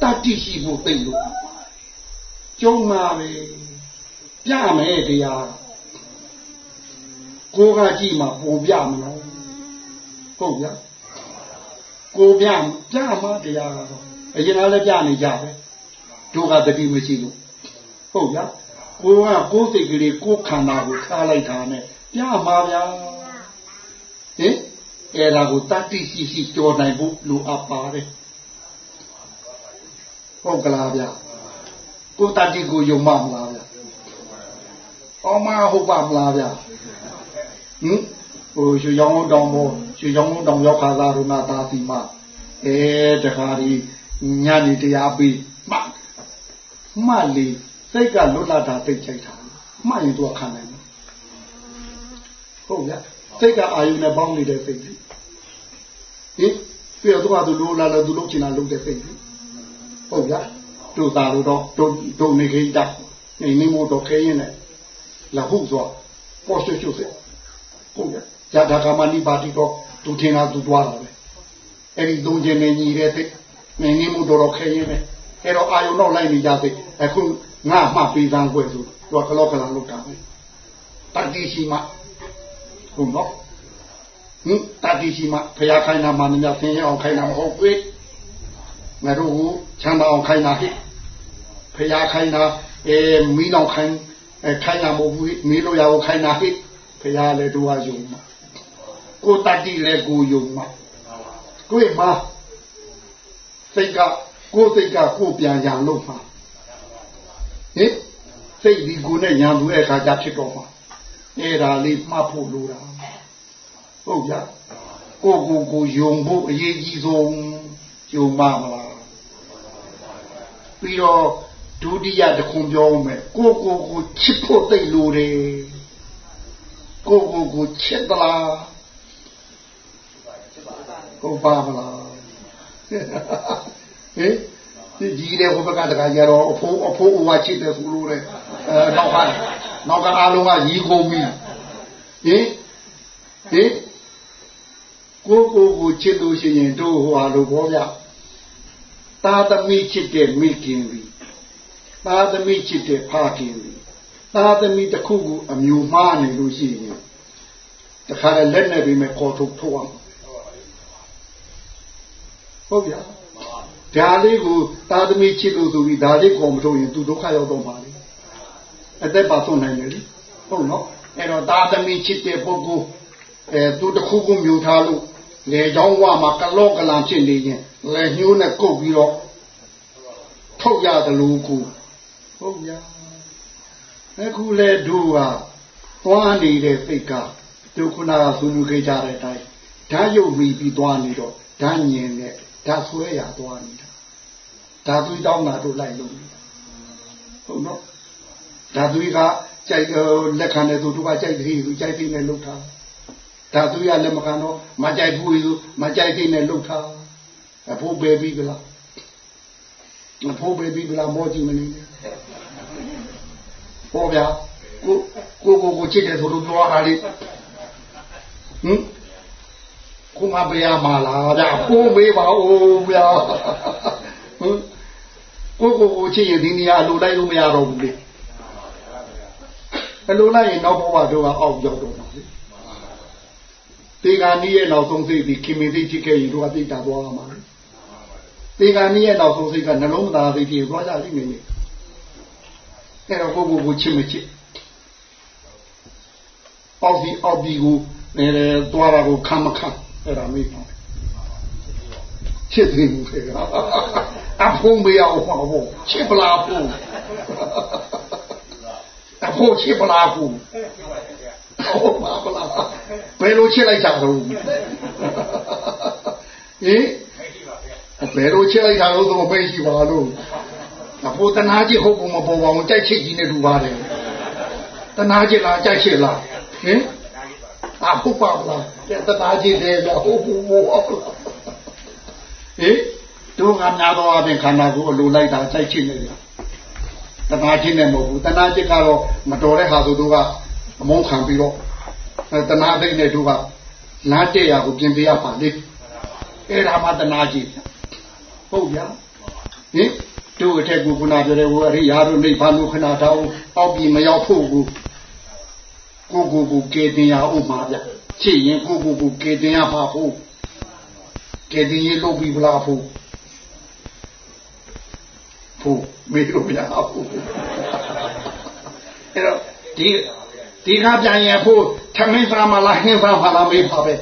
တတိရှိဖို့သိလို့ကျုံမှာပဲပြမယ်တရားကိုကကြည့်မှပိုပြမလားဟုတ်ဗျာ ကိုပြပြမှတရားကတော့အရင်ကလည်းပြနေကြပဲတို့ကတတိမရှိလို့ဟုတ်ဗျာကိုကကိုယ်စိတ်ကလေးကိုယ်ခန္ဓာကိုထားလိုက်တာနဲ့ပြမှာဗျာဟင်အဲ့ဒါကိုတတိရှိရှိကြော်နိုင်ဖို့လိုအပ်ပါတယ်ဟုတ်ကလားဗျာကိုတတိကိုယုံမမလားဗျာအော်မဟုတ်ပါမလားဗျာဟင်ဟိုရွှေရောင်းတောင်ပေါ် ရွှေရောင်းတောင်ရောက်ခါသာရုဏသာစီမအဲတခါဒီညနေတရားပြီးမှမှလေစိတ်ကလွတ်လာတာသိချိုက်တာမှရင်သူကခံနိုင်တယ်ဟုတ်ဗျာစိတ်ကအာယုနဲ့ပေါင်းနေတဲ့စိတ်ကြီးဟင်ပြီးတော့သူကသူလိုလာလို့သူလုပ်ချင်တာလုပ်တဲ့စိတ်ကြီးဟုတ်ဗျာတို့သာလို့တော့တို့တို့နေခိတာနေနေမို့တော့ခဲရင်လည်းလာဟုတ်သွားပေါ်ဆွချွတ်စေဟုတ်ဗျာဇာတာကမဏိပါတိတော့ သူထင်တာသူသွားတာပဲအဲ့ဒီသုံးခြင်းနဲ့ညီတဲ့စိတ်နေနေမို့တော့ခဲရင်လည်းအဲ့တော့အာယုတော့လိုက်နေကြစိတ်အခုငါမှပေးစမ်းွယ်ဆိုတော့ကလောကလန်လောက်တာပဲတတိရှိမှဟုတ်နော်ဟင်တတိရှိမှဖရာခိုင်းတာမှလည်းဆင်းရဲအောင်ခိုင်းတာမဟုတ်ဘူးငါတို့ချမ်းသာအောင်ခိုင်းတာဟိဖရာခိုင်းတာအဲမီးလောင်ခိုင်းအဲခိုင်းတာမဟုတ်ဘူးမီးလို့ရအောင်ခိုင်းတာဟိဖရာလည်းတို့ဟာယုံမှာ ကိုတတိလည်းကိုယုံမှာကိုယ်မှာစိတ်ကကိုယ်စိတ်ကကိုပြန်ရံလို့မှာဟင်စိတ်ဒီကိုနဲ့ညာဘူးတဲ့အခါကျဖြစ်တော့မှာအဲ့ဒါလေးမှတ်ဖို့လိုတာဟုတ်ကြကိုကိုကိုယုံဖို့အရေးကြီးဆုံးယုံမမလားပြီးတော့ဒုတိယတခွန်ပြောမယ်ကိုကိုကိုချစ်ဖို့သိလို့တယ်ကိုကိုကိုချစ်သလား ကိုပါမလားဟင်ဒီကြီးတဲ့ဘုဘကတကကြတော့အဖိုးအဖိုးဝါချစ်တယ်ဆိုလို့လေအဲနောက်ကနောက်ကအားလုံးကရီကုန်ပြီဟင်ဟင်ကိုကိုကိုချစ်လို့ရှိရင်တို့ဟိုဟာလို့ပြောပြသာသမီချစ်တဲ့မိခင်ပြီသာသမီချစ်တဲ့ဖခင်ပြီသာသမီတစ်ခုခုအမျိုးမှားနေလို့ရှိရင်တခါလည်းလက်နဲ့ပြီးမဲ့ခေါ်ထုတ်ထုတ်အောင် ဟုတ်ဗျာဒါလေးကိုသာသမီချစ်လို့ဆိုပြီးဒါလေးခေါ်မထုတ်ရင်သူဒုက္ခရောက်တော့မှာလေအသက်ပါဆုံးနိုင်တယ်လေဟုတ်နော်အဲ့တော့သာသမီချစ်တဲ့ပုဂ္ဂိုလ်အဲသူတစ်ခုခုမြူထားလို့လေချောင်းဝမှာကလော့ကလန်ဖြစ်နေရင်လေညှိုးနဲ့ကုတ်ပြီးတော့ထုတ်ရတယ်လို့ကိုဟုတ်ရအခုလေတို့ကသွားနေတဲ့စိတ်ကဒုက္ခနာဆူမှုခေကြတဲ့အတိုင်းဓာတ်ရုပ်ပြီးပြီးသွားနေတော့ဓာတ်ညင်နဲ့ ဓာတ်ဆွဲရသွားနေတာဓာတ်သွေးတောင်းတာတို့လိုက်လို့ဟုတ်နော်ဓာတ်သွေးကကြိုက်လက်ခံတဲ့သူတို့ကကြိုက်သေးသူကြိုက်သေးနဲ့လှုပ်ထားဓာတ်သွေးရလက်မခံတော့မကြိုက်ဘူးသူမကြိုက်သေးနဲ့လှုပ်ထားအဖိုးပဲပြီးကလားအဖိုးပဲပြီးကလားမောကြည့်မနေနဲ့ဟောဗျာကိုကိုကိုကိုချစ်တယ်ဆိုလို့ပြောတာလေဟင် ခုမပေးရမှာလားဗျာပိုးမေးပါဦးဗျာဟင်ကိုကိုကိုချစ်ရင်ဒီနေရာအလိုလိုက်လို့မရတော့ဘူးလေအလိုလိုက်ရင်နောက်ဘဝတို့ကအောက်ရောက်တော့မှာလေတေဂာနီးရဲ့နောက်ဆုံးစိတ်ဒီခင်မင်းစိတ်ဖြစ်ခဲ့ရင်တို့ကသိတာသွားမှာလေတေဂာနီးရဲ့နောက်ဆုံးစိတ်ကနှလုံးသားစိတ်ဖြစ်သွားကြလိမ့်မယ်လေအဲ့တော့ကိုကိုကိုချစ်မချစ်အောက်ဒီအောက်ဒီကိုအဲသွားတာကိုခံမခံ အဲ့ဒါမေးပါချစ်သေးဘူးခေအဖုံးမရအောင်ဟောဘောချစ်ပလားဖုံးအဖိုးချစ်ပလားဖုံးဟုတ်ပါပလားဘယ်လိုချစ်လိုက်တာတော့ဟင်ဘယ်လိုချစ်လိုက်တာလို့ဆိုမေးရှိပါလို့အဖိုးတနာကြီးဟုတ်ပုံမပေါ်ပါဘူးကြိုက်ချစ်ကြီးနဲ့တူပါတ ယ်တနာကြီးလားကြိုက်ချစ်လားဟင်အဟုတ်ပါလားတနာကြီးတယ်လားဟုတ်ဘူးဟုတ်လားဟင်တို့ကများတော့အပြင်ခန္ဓာကိုယ်အလိုလိုက်တာကြိုက်ချစ်နေကြတနာကြီးနဲ့မဟုတ်ဘူးတနာကြီးကတော့မတော်တဲ့ဟာဆိုတို့ကအမုန်းခံပြီးတော့တနာသိနဲ့တို့ကနားတဲ့ရကိုပြင်ပြရပါလေအဲ့ဒါမှတနာကြီးဟုတ်ဗျာဟင်တို့အထက်ကိုခုနပြောတဲ့ဝအရိယာတို့နိဗ္ဗာန်ကိုခဏတောင်းအောက်ပြီးမရောက်ဖို့ကိုကိုကိုကိုကေတင်ရဥမှာဗျ ချစ်ရင်ကိုကိုကိုကေတင်ရပါဖို့ကေတင်ရလုပ်ပြီးဗလားဖို့ဖို့မေးလို့မရဘူးအဲ့တော့ဒီဒီကပြန်ရဖို့ထမင်းစားမလားဟင်းစားမလားမေးပါပဲ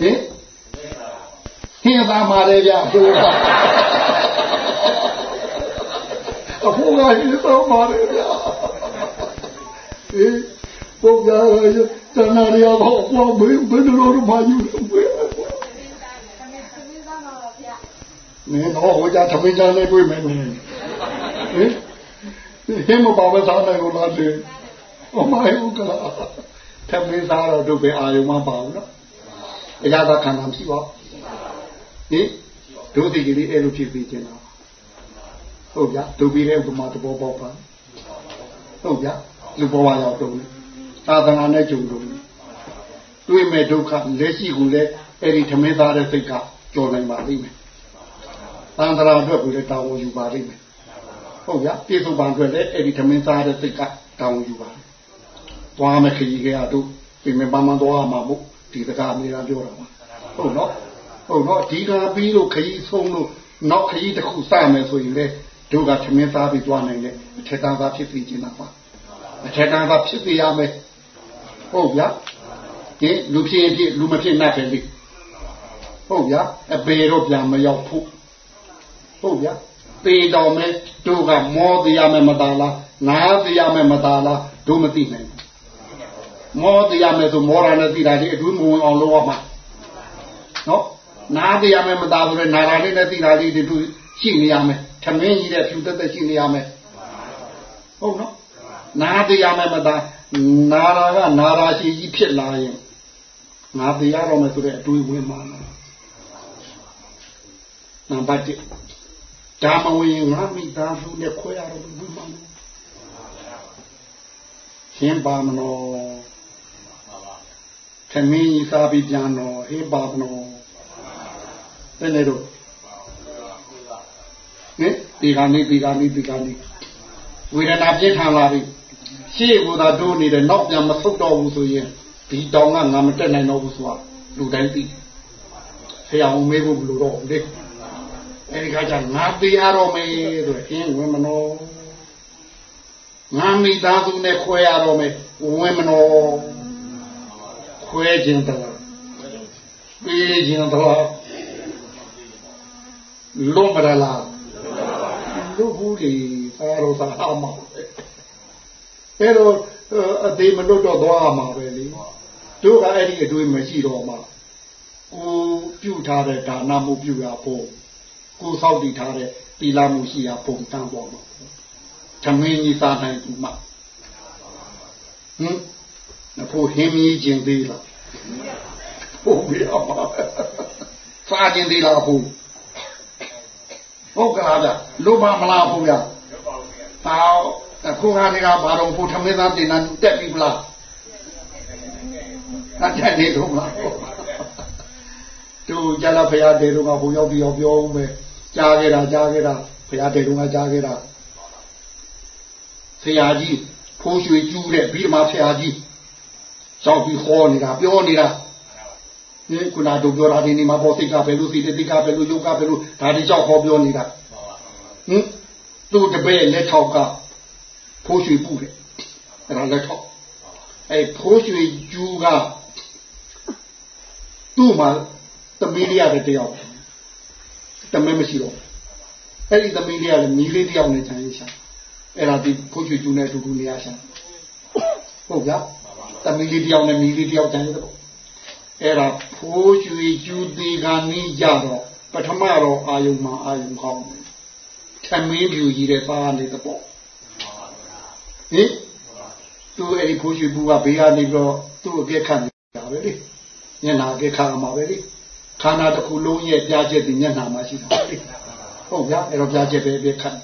ဟင်ဟင်းသားမာတယ်ဗျဘိုးကအဖိုးကဟင်းသားမာတယ်ဗျ ဟင်ဘုရားရတနာရဘောဘောဘယ်ဘယ်လိုမှယူလို့မရနင်းတော့ဟိုကြသမင်းကြနဲ့တွေ့မယ်နင်းဟင်ဟင်းမပါမစားနိုင်ဘူးလားဒီအမိုင်းဦးကလာသမင်းစားတော့တို့ပဲအာယုံမပါဘူးနော်အရာသာခံတာမရှိပါဟင်တို့ဒီကလေးအဲ့လိုဖြစ်ပြီးကျင်တာဟုတ်ဗျာဒုပြီးတဲ့ဥပမာတဘောပေါက်ပါဟုတ်ဗျာ လူဘဝရောက်တော့သာသနာနဲ့ကြုံလို့တွေ့မဲ့ဒုက္ခလက်ရှိကိုလည်းအဲ့ဒီထမင်းသားတဲ့စိတ်ကကြော်နိုင်ပါလိမ့်မယ်သံဃာအတွက်ကိုလည်းတာဝန်ယူပါလိမ့်မယ်ဟုတ်ဗျာပြေဆုံးပံအတွက်လည်းအဲ့ဒီထမင်းသားတဲ့စိတ်ကတာဝန်ယူပါသွားမယ်ခကြီးကရတို့ပြင်မပန်းမသွားမှာမို့ဒီတကားအများပြောတာပါဟုတ်နော်ဟုတ်နော်ဒီကပြီးလို့ခကြီးဆုံးလို့နောက်ခကြီးတစ်ခုစမယ်ဆိုရင်လေတို့ကသမင်းသားပြီးသွားနိုင်တယ်အထက်တန်းသားဖြစ်ပြီးကျင်တာပါ အထက်တန်းသားဖြစ်ပြီးရမယ်ဟုတ်ဗျာဒီလူဖြစ်ရင်ဖြစ်လူမဖြစ်နိုင်တယ်လေဟုတ်ဗျာအပေတော့ပြန်မရောက်ဖို့ဟုတ်ဗျာသေတော်မယ်တို့ကမောတရားမယ်မသားလားနာတရားမယ်မသားလားတို့မသိနိုင်ဘူးမောတရားမယ်ဆိုမောရနဲ့သိတာဒီအတူမဝင်အောင်လုပ်ရမှာနော်နာတရားမယ်မသားဆိုလည်းနာရာလေးနဲ့သိတာလေးဒီတူရှိနေရမယ်ထမင်းကြီးတဲ့ဖြူသက်သက်ရှိနေရမယ်ဟုတ်နော် နာတရားမယ်မသားနာရာကနာရာရှိကြီးဖြစ်လာရင်ငါတရားတော်မယ်ဆိုတဲ့အတွေ့ဝင်မှာနံပါတ်1ဒါမဝင်ငါမိသားစုနဲ့ခွဲရတော့ဘူးမှန်ရှင်းပါမလို့သမင်းကြီးစားပြီးပြန်တော့ဟေးပါမလို့ဘယ်နဲ့တော့ဟင်ဒီကနေ့ဒီကနေ့ဒီကနေ့ဝေဒနာပြင်းထန်လာပြီ ရှေ့ကသာတိုးနေတယ်နောက်ပြန်မဆုတ်တော့ဘူးဆိုရင်ဒီတောင်ကငါမတက်နိုင်တော့ဘူးဆိုတာလူတိုင်းသိဆရာအောင်မေးဖို့ဘလို့တော့လေအဲဒီခါကျငါတရားတော်မေးဆိုရင်ဝင်မနောငါမိသားစုနဲ့ခွဲရတော့မေးဝင်မနောခွဲခြင်းတလားပြေးခြင်းတလားလုံးမရလားလူဘူးဒီသာရောသာအမော အဲ့တော့အသေးမလွတ်တော့သွားမှာပဲလေတို့ကအဲ့ဒီအတွေ့မရှိတော့မှကိုပြုထားတဲ့ဒါနမှုပြုရဖို့ကိုစောက်တည်ထားတဲ့သီလမှုရှိရပုံတန်းပေါ်မှာသမင်းကြီးစားနိုင်ဘူးမှဟင်နဖို့ဟင်းမီးခြင်းသေးလားဟုတ်ပြီအမစားခြင်းသေးလားဘူးဟုတ်ကလားဗျလူမမလားဘူးဗျတောက် အခုခါနေကဘာတော့ဖို့သမင်းသားတင်တာတက်ပြီလားအတက်နေတော့မှာသူကြလာဖရာတေတို့ကဘုံရောက်ပြီးရောက်ပြောဦးမယ်ကြားခဲ့တာကြားခဲ့တာဖရာတေတို့ကကြားခဲ့တာဆရာကြီးဖိုးရွှေကျူးတဲ့ပြီးမှဆရာကြီးစောက်ပြီးခေါ်နေတာပြောနေတာဒီခုနတို့ပြောတာဒီနေ့မှာပေါ်စိတ်ကပဲလို့စိတ်တိကပဲလို့ယုတ်ကပဲလို့ဒါဒီကြောက်ခေါ်ပြောနေတာဟင်သူ့တပည့်လက်ထောက်က ဖိုးရွှေပူတယ်အဲ့ဒါလက်ထောက်အဲ့ဖိုးရွှေကျူးကသူ့မှာသမီးလေးရတယ်တယောက်တမဲမရှိတော့အဲ့ဒီသမီးလေးကလည်းမိလေးတယောက်နဲ့ခြံရရှာအဲ့ဒါဒီဖိုးချွေကျူးနဲ့အတူတူနေရရှာဟုတ်ကဲ့သမီးလေးတယောက်နဲ့မိလေးတယောက်ခြံရတော့အဲ့ဒါဖိုးချွေကျူးသေးကနီးကြတော့ပထမတော့အာယုံမှာအာယုံကောင်းတယ်ထမင်းပြူကြီးတဲ့ပါနေတဲ့ပေါ့ ဟင်သူအဲ့ဒီဖိုးချွေဘူးကဘေးကနေပြီးတော့သူ့အပြက်ခံနေတာပဲလေညနာအပြက်ခံမှာပဲလေခန္ဓာတစ်ခုလုံးရဲ့ပြားချက်ဒီမျက်နှာမှာရှိတာဟုတ်ဗျာအဲ့တော့ပြားချက်ပဲပဲခတ်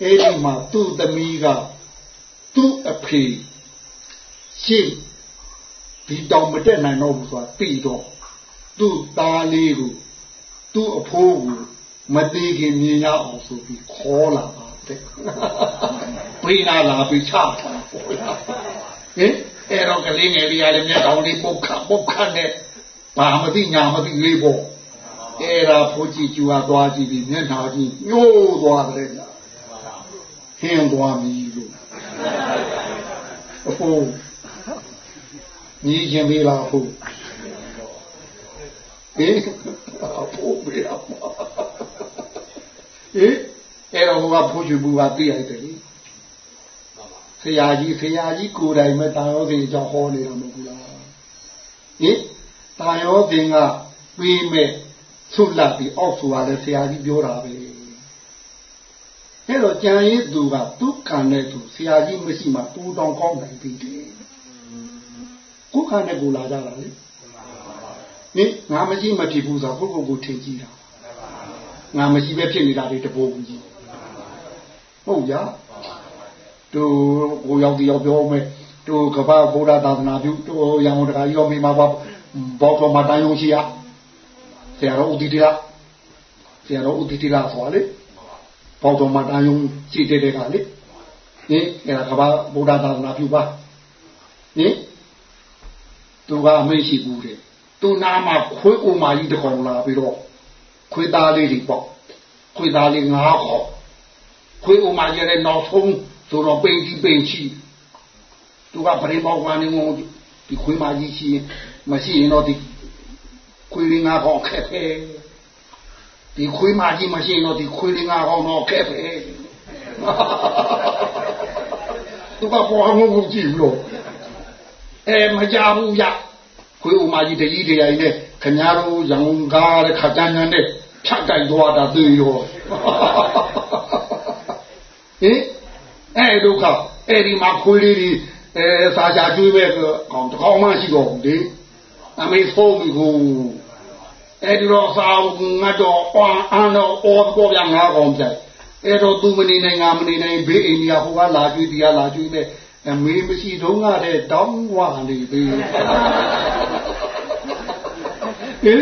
အဲ့ဒီမှာသူ့သမီးကသူ့အဖေရှင်းဒီတောင်မတက်နိုင်တော့ဘူးဆိုတာပြီးတော့သူ့သားလေးကိုသူ့အဖိုးကိုမသေးခင်မြင်ရအောင်ဆိုပြီးခေါ်လာပါ တယ်ပြေးလာလာပြီးချတာပေါ့လားဟင်အဲ့တော့ကလေးငယ်လေးရလည်းမျက်တောင်လေးပုတ်ခတ်ပုတ်ခတ်နဲ့ဘာမသိညာမသိလေးပေါ့အဲ့ဒါဖိုးကြည့်ကျူဟာသွားကြည့်ပြီးမျက်နှာကြီးညှိုးသွားတယ်ဗျာဟင်းသွားပြီလို့အဖိုးညီချင်းပြီလားအဖိုးဟင်အဖိုးပြီအမဟင် အဲ့တော့ဟိုကဖိုးချူဘူးကသိရတယ်လေဆရာကြီးဆရာကြီးကိုယ်တိုင်မတာရောစီကြောင့်ဟောနေတာမဟုတ်ဘူးလားဟင်တာယောပင်ကပြီးမဲ့ဆုလပ်ပြီးအောက်ဆိုတာလည်းဆရာကြီးပြောတာပဲအဲ့တော့ကြံရည်သူကသူ့ခံတဲ့သူဆရာကြီးမရှိမှပူတောင်ကောင်းနိုင်ပြီတယ်ကိုယ်ခံတဲ့ကိုလာကြတာလေနိငါမရှိမဖြစ်ဘူးဆိုတော့ကိုယ့်ကိုယ်ကိုထင်ကြည့်တာငါမရှိပဲဖြစ်နေတာတွေတပိုးကြီး ဟုတ်ကြတို့ကိုရောက်တယောက်ပြောမယ်တို့ကပ္ပဗုဒ္ဓသာသနာပြုတို့ရံတော်တခါကြီးရောမိမှာပါဘောက်တော်မှာတန်ယုံရှိရဆရာတော်ဥတီတိလားဆရာတော်ဥတီတိလားဆိုလေဘောက်တော်မှာတန်ယုံရှိတဲ့တဲ့ကလေဟင်အဲ့ဒါကဘာဗုဒ္ဓသာသနာပြုပါဟင်သူကအမေရှိဘူးတဲ့သူနာမှာခွေးအိုမာကြီးတကောင်လာပြီးတော့ခွေးသားလေးတွေပေါ့ခွေးသားလေးငါးခေါ် ခွေးအိုမာကြီးရဲ့နောက်ဆုံးဆိုတော့ပိန်ကြီးပိန်ချီသူကပရိမောကကနေငုံဒီခွေးမကြီးရှိရင်မရှိရင်တော့ဒီခွေးရင်းငါးခေါက်ခက်ခဲဟဒီခွေးမကြီးမရှိတော့ဒီခွေးလေးငါကောင်းတော့ခက်ပဲသူကပေါ်အောင်ကိုကြည့်လို့အဲမကြဘူးရခွေးဦးမကြီးတကြီးတရိုင်နဲ့ခင်ဗျားတို့ရံကားတဲ့ခကြမ်းကြမ်းနဲ့ဖြတ်တိုက်သွားတာသိရော ဟင်အဲဒုက္ခအဲ့ဒီမှာခွေးလေးတွေအဲစာချကျွေးပဲကောင်တကောင်မှရှိတော့ဘူးလေအမေဖုန်းကိုအဲ့ဒီတော့စာငါတော့အော်အန်တော့အော်ပေါ်ပြငါကောင်ပြိုင်အဲ့တော့သူမနေနိုင်ငါမနေနိုင်ဘေးအိမ်ကြီးဟိုကလာကျွေးတရားလာကျွေးနဲ့အမေမရှိတော့ငါတဲ့တောင်းဝါနေပြီဟင်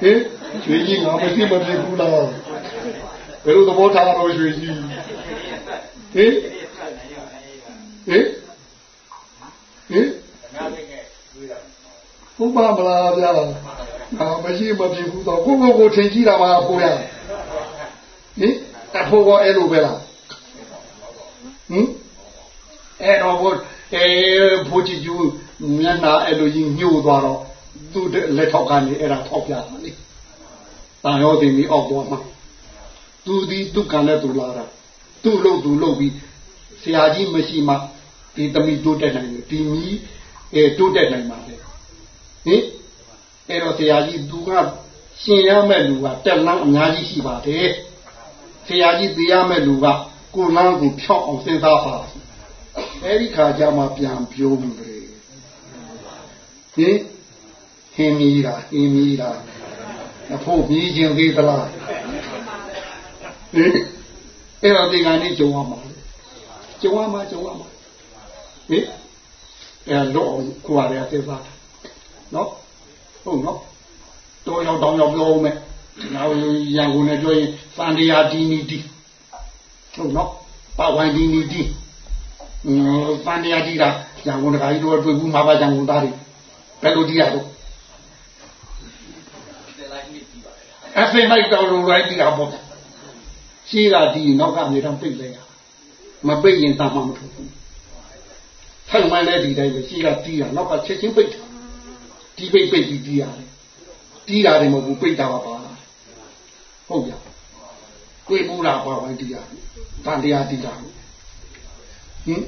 ဟင်ရွှေကြီးငါမရှိမဖြစ်ဘူးလားဘယ်လိုသဘောထားတော့ရွှေကြီး ဟင်ဟင်ဟင်ဟုတ်ပါမလားဗျာအာမရှိမဖြစ်ဘူးတော့ကိုကိုကိုထင်ကြည့်တာပါကိုရဟင်အဖိုးကအဲ့လိုပဲလားဟင်အဲ့တော့ဘုအဲဘုကြီးကျူမျက်နာအဲ့လိုကြီးညှို့သွားတော့သူ့လက်ထောက်ကနေအဲ့ဒါထောက်ပြတာလေတန်ရောတင်ပြီးအောက်သွားမှာသူဒီသူကလည်းသူလာတာ သူ့လို့သူလို့ပြီးဆရာကြီးမရှိမှဒီသမီးတိုးတက်နိုင်တယ်ဒီမီးအဲတိုးတက်နိုင်ပါလေဟင်အဲ့တော့ဆရာကြီးသူကရှင်ရမဲ့လူကတက်လန်းအများကြီးရှိပါတယ်ဆရာကြီးသိရမဲ့လူကကိုလန်းကိုဖြောက်အောင်စဉ်းစားပါအဲ့ဒီခါကျမှပြန်ပြုံးတယ်ဟင်ဟင်းမီးတာဟင်းမီးတာအဖို့မြည်ခြင်းသေးသလားဟင် အဲ့တော့ဒီကနေ့ကြုံရမှာကြုံရမှာကြုံရမှာဟင်အဲတော့ကိုရရသေးသားနော်ဟုတ်နော်တော်ရောက်တောင်းရောက်ပြောဦးမယ်နောက်ရန်ကုန်နဲ့ပြောရင်စန္ဒယာဒီနီတီဟုတ်နော်ပဝိုင်းဒီနီတီအင်းစန္ဒယာဒီကရန်ကုန်တခါကြီးတို့တွေ့ဘူးမှာပါရန်ကုန်သားတွေဘယ်လိုကြည့်ရတော့အစင်လိုက်တော်လိုလိုက်ကြည့်တာပေါ့ ရှိကဒီနောက်ကနေတော့ပြိတ်လဲရမပိတ်ရင်တမမထုတ်ဘူးထိုင်မှလည်းဒီတိုင်းပဲရှိကတီးတာနောက်ကချက်ချင်းပိတ်ဒီပိတ်ပိတ်ပြီးတီးရတယ်တီးတာတွေမဟုတ်ဘူးပိတ်တာပါပါလားဟုတ်ပြကိုယ်ပူတာပါဝိုင်းတီးရတယ်တန်တရားတီးတာဟင်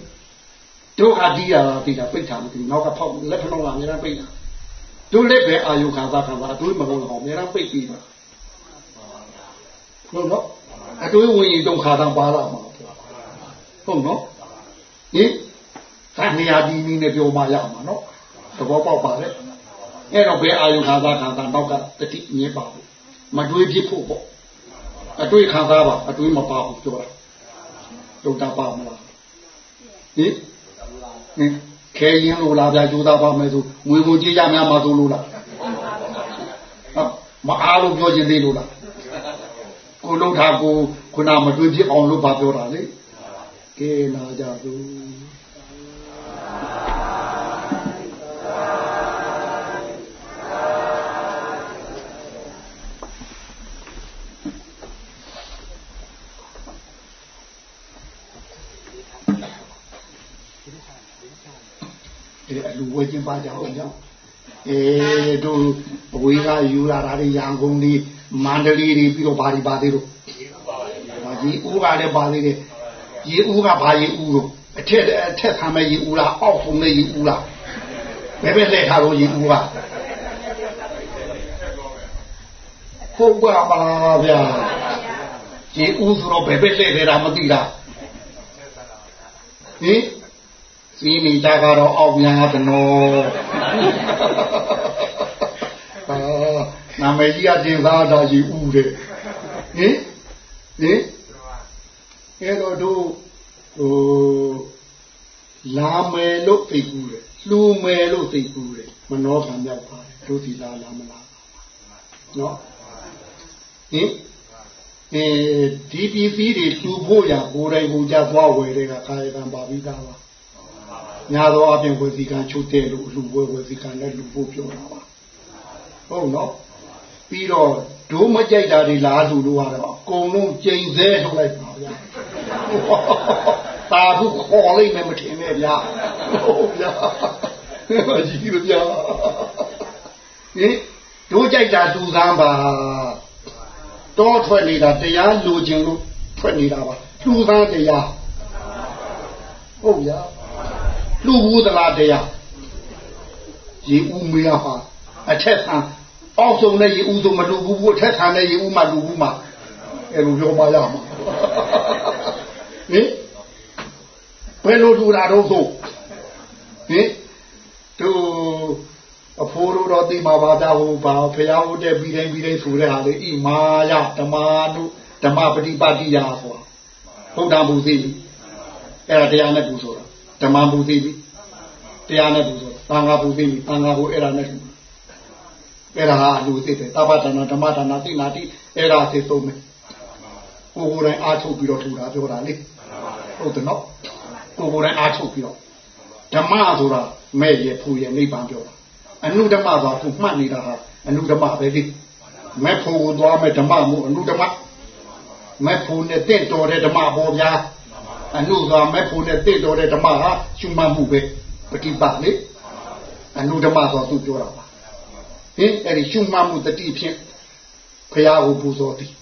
တို့ကတီးရတာတီးတာပိတ်တာမသိဘူးနောက်ကဖောက်လက်ဖလုံးကအများပိတ်တာတို့လက်ပဲအာယုခံစားခံစားအတွေးမကုန်တော့အများပိတ်ပြီးပါဟုတ်နော် အတွေးဝင်ရင်ဒုက္ခတံပါလာမှာဟုတ်နော်ဟင်သံဃာဒီနည်းနဲ့ပြောမှရမှာနော်သဘောပေါက်ပါလေအဲ့တော့ဘယ်အာယုခံစားခံစားနောက်ကတတိမြင်ပါဘူးမတွေးဖြစ်ဖို့ပေါ့အတွေးခံစားပါအတွေးမပါဘူးပြောတာဒုတာပါမလားဟင်ဟင်ခဲရင်လို့လားဗျာကြိုးသားပါမယ်ဆိုငွေကိုကြေးရများမှာဆိုလို့လားမအားလို့ပြောခြင်းသေးလို့လား ကိုလုံးထားကိုခုနမတွေးဖြစ်အောင်လို့ပါပြောတာလေကဲလာကြသူအဲအလူဝဲချင်းပါကြအောင်ကြောင့်အဲတို့အဝေးကယူလာတာတွေရန်ကုန်ဒီ မန္တလေးတွေပြီးတော့ဘာတွေပါသေးလို့ဒီဦးကလည်းပါသေးတယ်ရေဦးကဘာရေဦးလို့အထက်အထက်ဆံမဲ့ရေဦးလားအောက်ဆုံးမဲ့ရေဦးလားဘယ်ပဲလဲထားလို့ရေဦးကဟုတ်ပါမလားဗျာရေဦးဆိုတော့ဘယ်ပဲလဲနေတာမသိတာဟင်စီးနေတာကတော့အောက်များတနော်အာ နာမည်ကြီးကတင်စားတာရေဦးတဲ့ဟင်ဟင်အဲ့တော့တို့ဟိုလာမယ်လို့သိကူတယ်လှူမယ်လို့သိကူတယ်မနှောခံမြောက်ပါတယ်တို့ဒီလာလာမလားနော်ဟင်အဲဒီပစ္စည်းတွေလှူဖို့ရကိုယ်တိုင်ကိုကြသွားဝယ်တဲ့ကကာယကံပါပြီးသားပါညာတော့အပြင်ဝစီကံချုပ်တဲ့လို့လှူပွဲဝစီကံနဲ့လှူဖို့ပြောတာပါဟုတ်နော် ပြီးတော့ဒိုးမကြိုက်တာတွေလားလူတို့ကတော့အကုန်လုံးကျိန်သေးထုတ်လိုက်ပါဗျာတာခုခေါ်လိုက်မယ်မထင်နဲ့ဗျာဟုတ်ဗျာမကြီးလို့ဗျာဟင်ဒိုးကြိုက်တာတူသမ်းပါဒတောထွက်နေတာတရားလိုချင်လို့ထွက်နေတာပါလူသားတရားဟုတ်ရလူဘူးသလားတရားရေဦးမရပါအထက်ဆန်း အောက်ဆုံးနဲ့ရေဦးဆုံးမလူဘူးဘူးအထက်ဆန်းနဲ့ရေဦးမှလူဘူးမှအဲ့လိုပြောပါရမှာဟင်ဘယ်လိုလူတာတော့ဆိုဟင်သူအဖိုးတို့တော့သိမှာပါကြဟိုပါဖရာဟုတ်တဲ့ပြီးတိုင်းပြီးတိုင်းဆိုတဲ့ဟာလေဣမာယဓမ္မနုဓမ္မပฏิပတ်တိယဆိုတာဘုဒ္ဓဘုသိပြီအဲ့ဒါတရားနဲ့ပူဆိုတာဓမ္မဘုသိပြီတရားနဲ့ပူဆိုတာသံဃာဘုသိပြီသံဃာဘုအဲ့ဒါနဲ့ပူ အဲ့ဒါဟာလူသိတယ်သဗ္ဗတဏဓမ္မတဏသိနာတိအဲ့ဒါသိသုံးမယ်ကိုယ်ကိုယ်တိုင်အားထုတ်ပြီးတော့ထူတာပြောတာလေဟုတ်တယ်နော်ကိုယ်ကိုယ်တိုင်အားထုတ်ပြီးတော့ဓမ္မဆိုတာမဲ့ရဖူရနိဗ္ဗာန်ပြောတာအနုဓမ္မဆိုတာသူမှတ်နေတာဟာအနုဓမ္မပဲလေမဲ့ဖို့ကိုသွားမဲ့ဓမ္မမို့အနုဓမ္မမဲ့ဖို့နဲ့တင့်တော်တဲ့ဓမ္မပေါ်ဗျာအနုဆိုတာမဲ့ဖို့နဲ့တင့်တော်တဲ့ဓမ္မဟာရှုမှတ်မှုပဲပฏิပတ်လေအနုဓမ္မဆိုသူပြောတာပါ ဟင်အဲ့ဒီရှုမှတ်မှုတတိဖြင့်ဖရာကိုပူဇော်သည်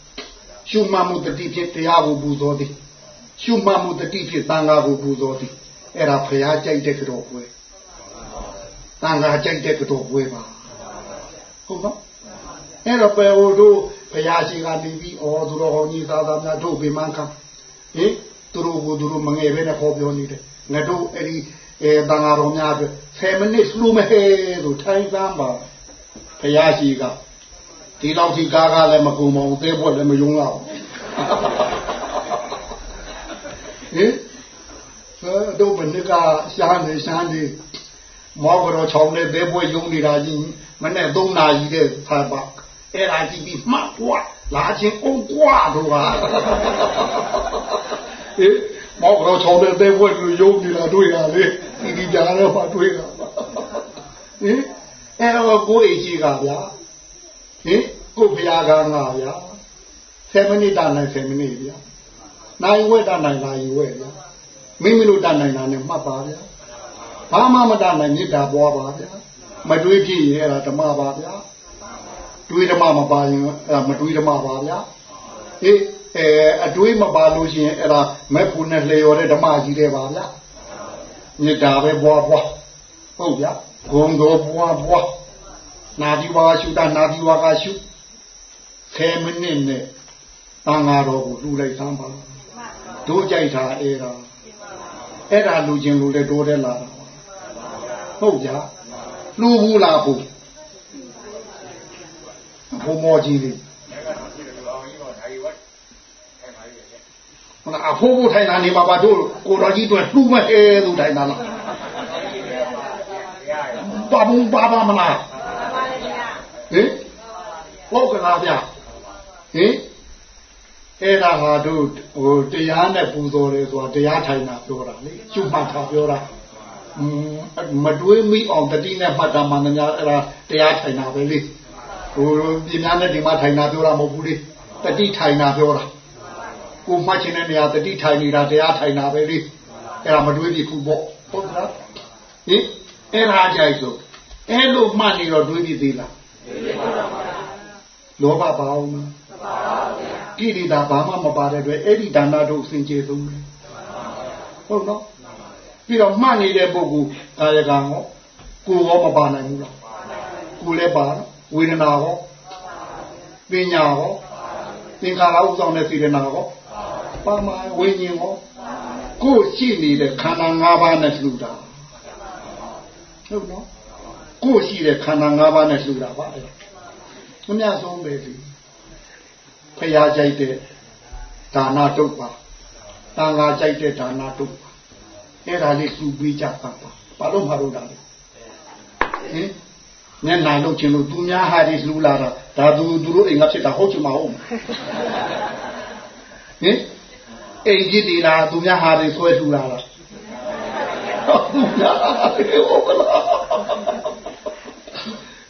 ရှုမှတ်မှုတတိဖြင့်တရားကိုပူဇော်သည်ရှုမှတ်မှုတတိဖြင့်သံဃာကိုပူဇော်သည်အဲ့ဒါဖရာကြိုက်တဲ့ကြောပွဲတန်ခါကြိုက်တဲ့ကတော့ပွဲပါဟုတ်နော်အဲ့တော့ပေဟိုတို့ဘုရားရှိခိုးနေပြီးဩသူတော်ဟောကြီးသာသာများတို့ပြမခံဟင်သူတို့ကသူတို့မငယ်ပဲနဲ့ခေါ်ပြောနေတယ်ငါတို့အဲ့ဒီအဲတန်ဃာတော်များအတွက်10မိနစ်လှူမဲ့ဆိုထိုင်သမ်းပါ ဘုရားရှိခိုးဒီလောက်ထိကားကားလည်းမကုန်ပါဘူးသဲပွက်လည်းမယုံတော့ဟင်တို့ဘယ်နှစ်ကရှားနေရှားနေမောကတော့ချောင်းနဲ့ဘဲပွဲယုံနေတာကြီးမနဲ့၃နာရီတဲ့ဖာပါအဲ့ဒါကြည့်ပြီးမှတ်ကွာလာချင်းအောင်ကွာတို့ဟာဟေးမောကတော့ချောင်းနဲ့ဘဲပွဲယုံနေတာတွေ့ရလေဒီဒီကြားတော့မှတွေ့တာဟင် အဲ့တော့ကိုယ်အရှိကဗျာဟင်ကိုဘုရားကငါဗျာ7မိနစ်တာနိုင်7မိနစ်ဗျာနိုင်ဝဲတာနိုင်လာယူဝဲဗျာမိမိတို့တာနိုင်တာနဲ့မှတ်ပါဗျာဘာမှမတနိုင်မေတ္တာပွားပါဗျာမတွေးဖြစ်ရင်အဲ့ဒါဓမ္မပါဗျာတွေးဓမ္မမပါရင်အဲ့ဒါမတွေးဓမ္မပါဗျာအေးအဲအတွေးမပါလို့ရှိရင်အဲ့ဒါမက်ဖူနဲ့လျော်တဲ့ဓမ္မကြီးတွေပါဗျာမေတ္တာပဲပွားပွားဟုတ်ဗျာ ဂုံတော်ပွားပွားနာဒီဝါရှုတာနာဒီဝါကရှု10မိနစ်နဲ့တန်ဃာတော်ကိုလှူလိုက်သမ်းပါတို့ကြိုက်တာအဲ့ဒါအဲ့ဒါလူချင်းလူလည်းတိုးတယ်လာတာဟုတ်ကြလူဘူးလားဘူးဘုံမောကြီးလေးဟိုအဖိုးဖို့ထိုင်တာနေပါပါတို့ကိုတော်ကြီးတို့လှူမဟဲသူထိုင်တာလား ပါဘုံပါပါမလားဟင်ဟုတ်ကလားဗျဟင်အဲ့ဒါဟာတို့ဟိုတရားနဲ့ပူဇော်တယ်ဆိုတာတရားထိုင်တာပြောတာလေကျွတ်မှတ်တာပြောတာမတွေးမိအောင်တတိနဲ့မှတ်တာမှန်များအဲ့ဒါတရားထိုင်တာပဲလေဟိုပြင်များနဲ့ဒီမှာထိုင်တာပြောတာမဟုတ်ဘူးလေတတိထိုင်တာပြောတာကိုမှတ်ချင်တဲ့နေရာတတိထိုင်နေတာတရားထိုင်တာပဲလေအဲ့ဒါမတွေးပြီခုပေါ့ဟုတ်လားဟင် အဲ့ဒါကြိုက်ဆိုအဲ့လိုမှတ်နေတော့တွေးပြီသေးလားလောဘပါအောင်မပါပါဘူးကိရိတာဘာမှမပါတဲ့အတွက်အဲ့ဒီဒါနတို့စင်ကြယ်ဆုံးတယ်ဟုတ်နော်ပြီးတော့မှတ်နေတဲ့ပုဂ္ဂိုလ်ကာယကံရောကိုယ်ရောမပါနိုင်ဘူးလားကိုယ်လည်းပါဝေဒနာရောပညာရောသင်္ခါရဥဆောင်တဲ့စေတနာရောပါမှာဝိညာဉ်ရောကိုယ်ရှိနေတဲ့ခန္ဓာ၅ပါးနဲ့လှူတာ ဟုတ်နော်ကိုယ်ရှိတဲ့ခန္ဓာ၅ပါးနဲ့လှူတာပါအဲ့ဒါအများဆုံးပဲဒီဖရာကြိုက်တဲ့ဒါနတုတ်ပါတန်ဃာကြိုက်တဲ့ဒါနတုတ်ပါအဲ့ဒါလေးသူပေးကြပါပါဘာလို့မလုပ်တာလဲဟင်မျက်နှာလုပ်ချင်လို့သူများဟာဒီလှူလာတာဒါသူသူတို့အိမ်ကဖြစ်တာဟုတ်ချင်မဟုတ်ဟင်အိမ်ကြီးဒီလားသူများဟာဒီဆွဲလှူလာတာ သူများဟာဒီဟုတ်လား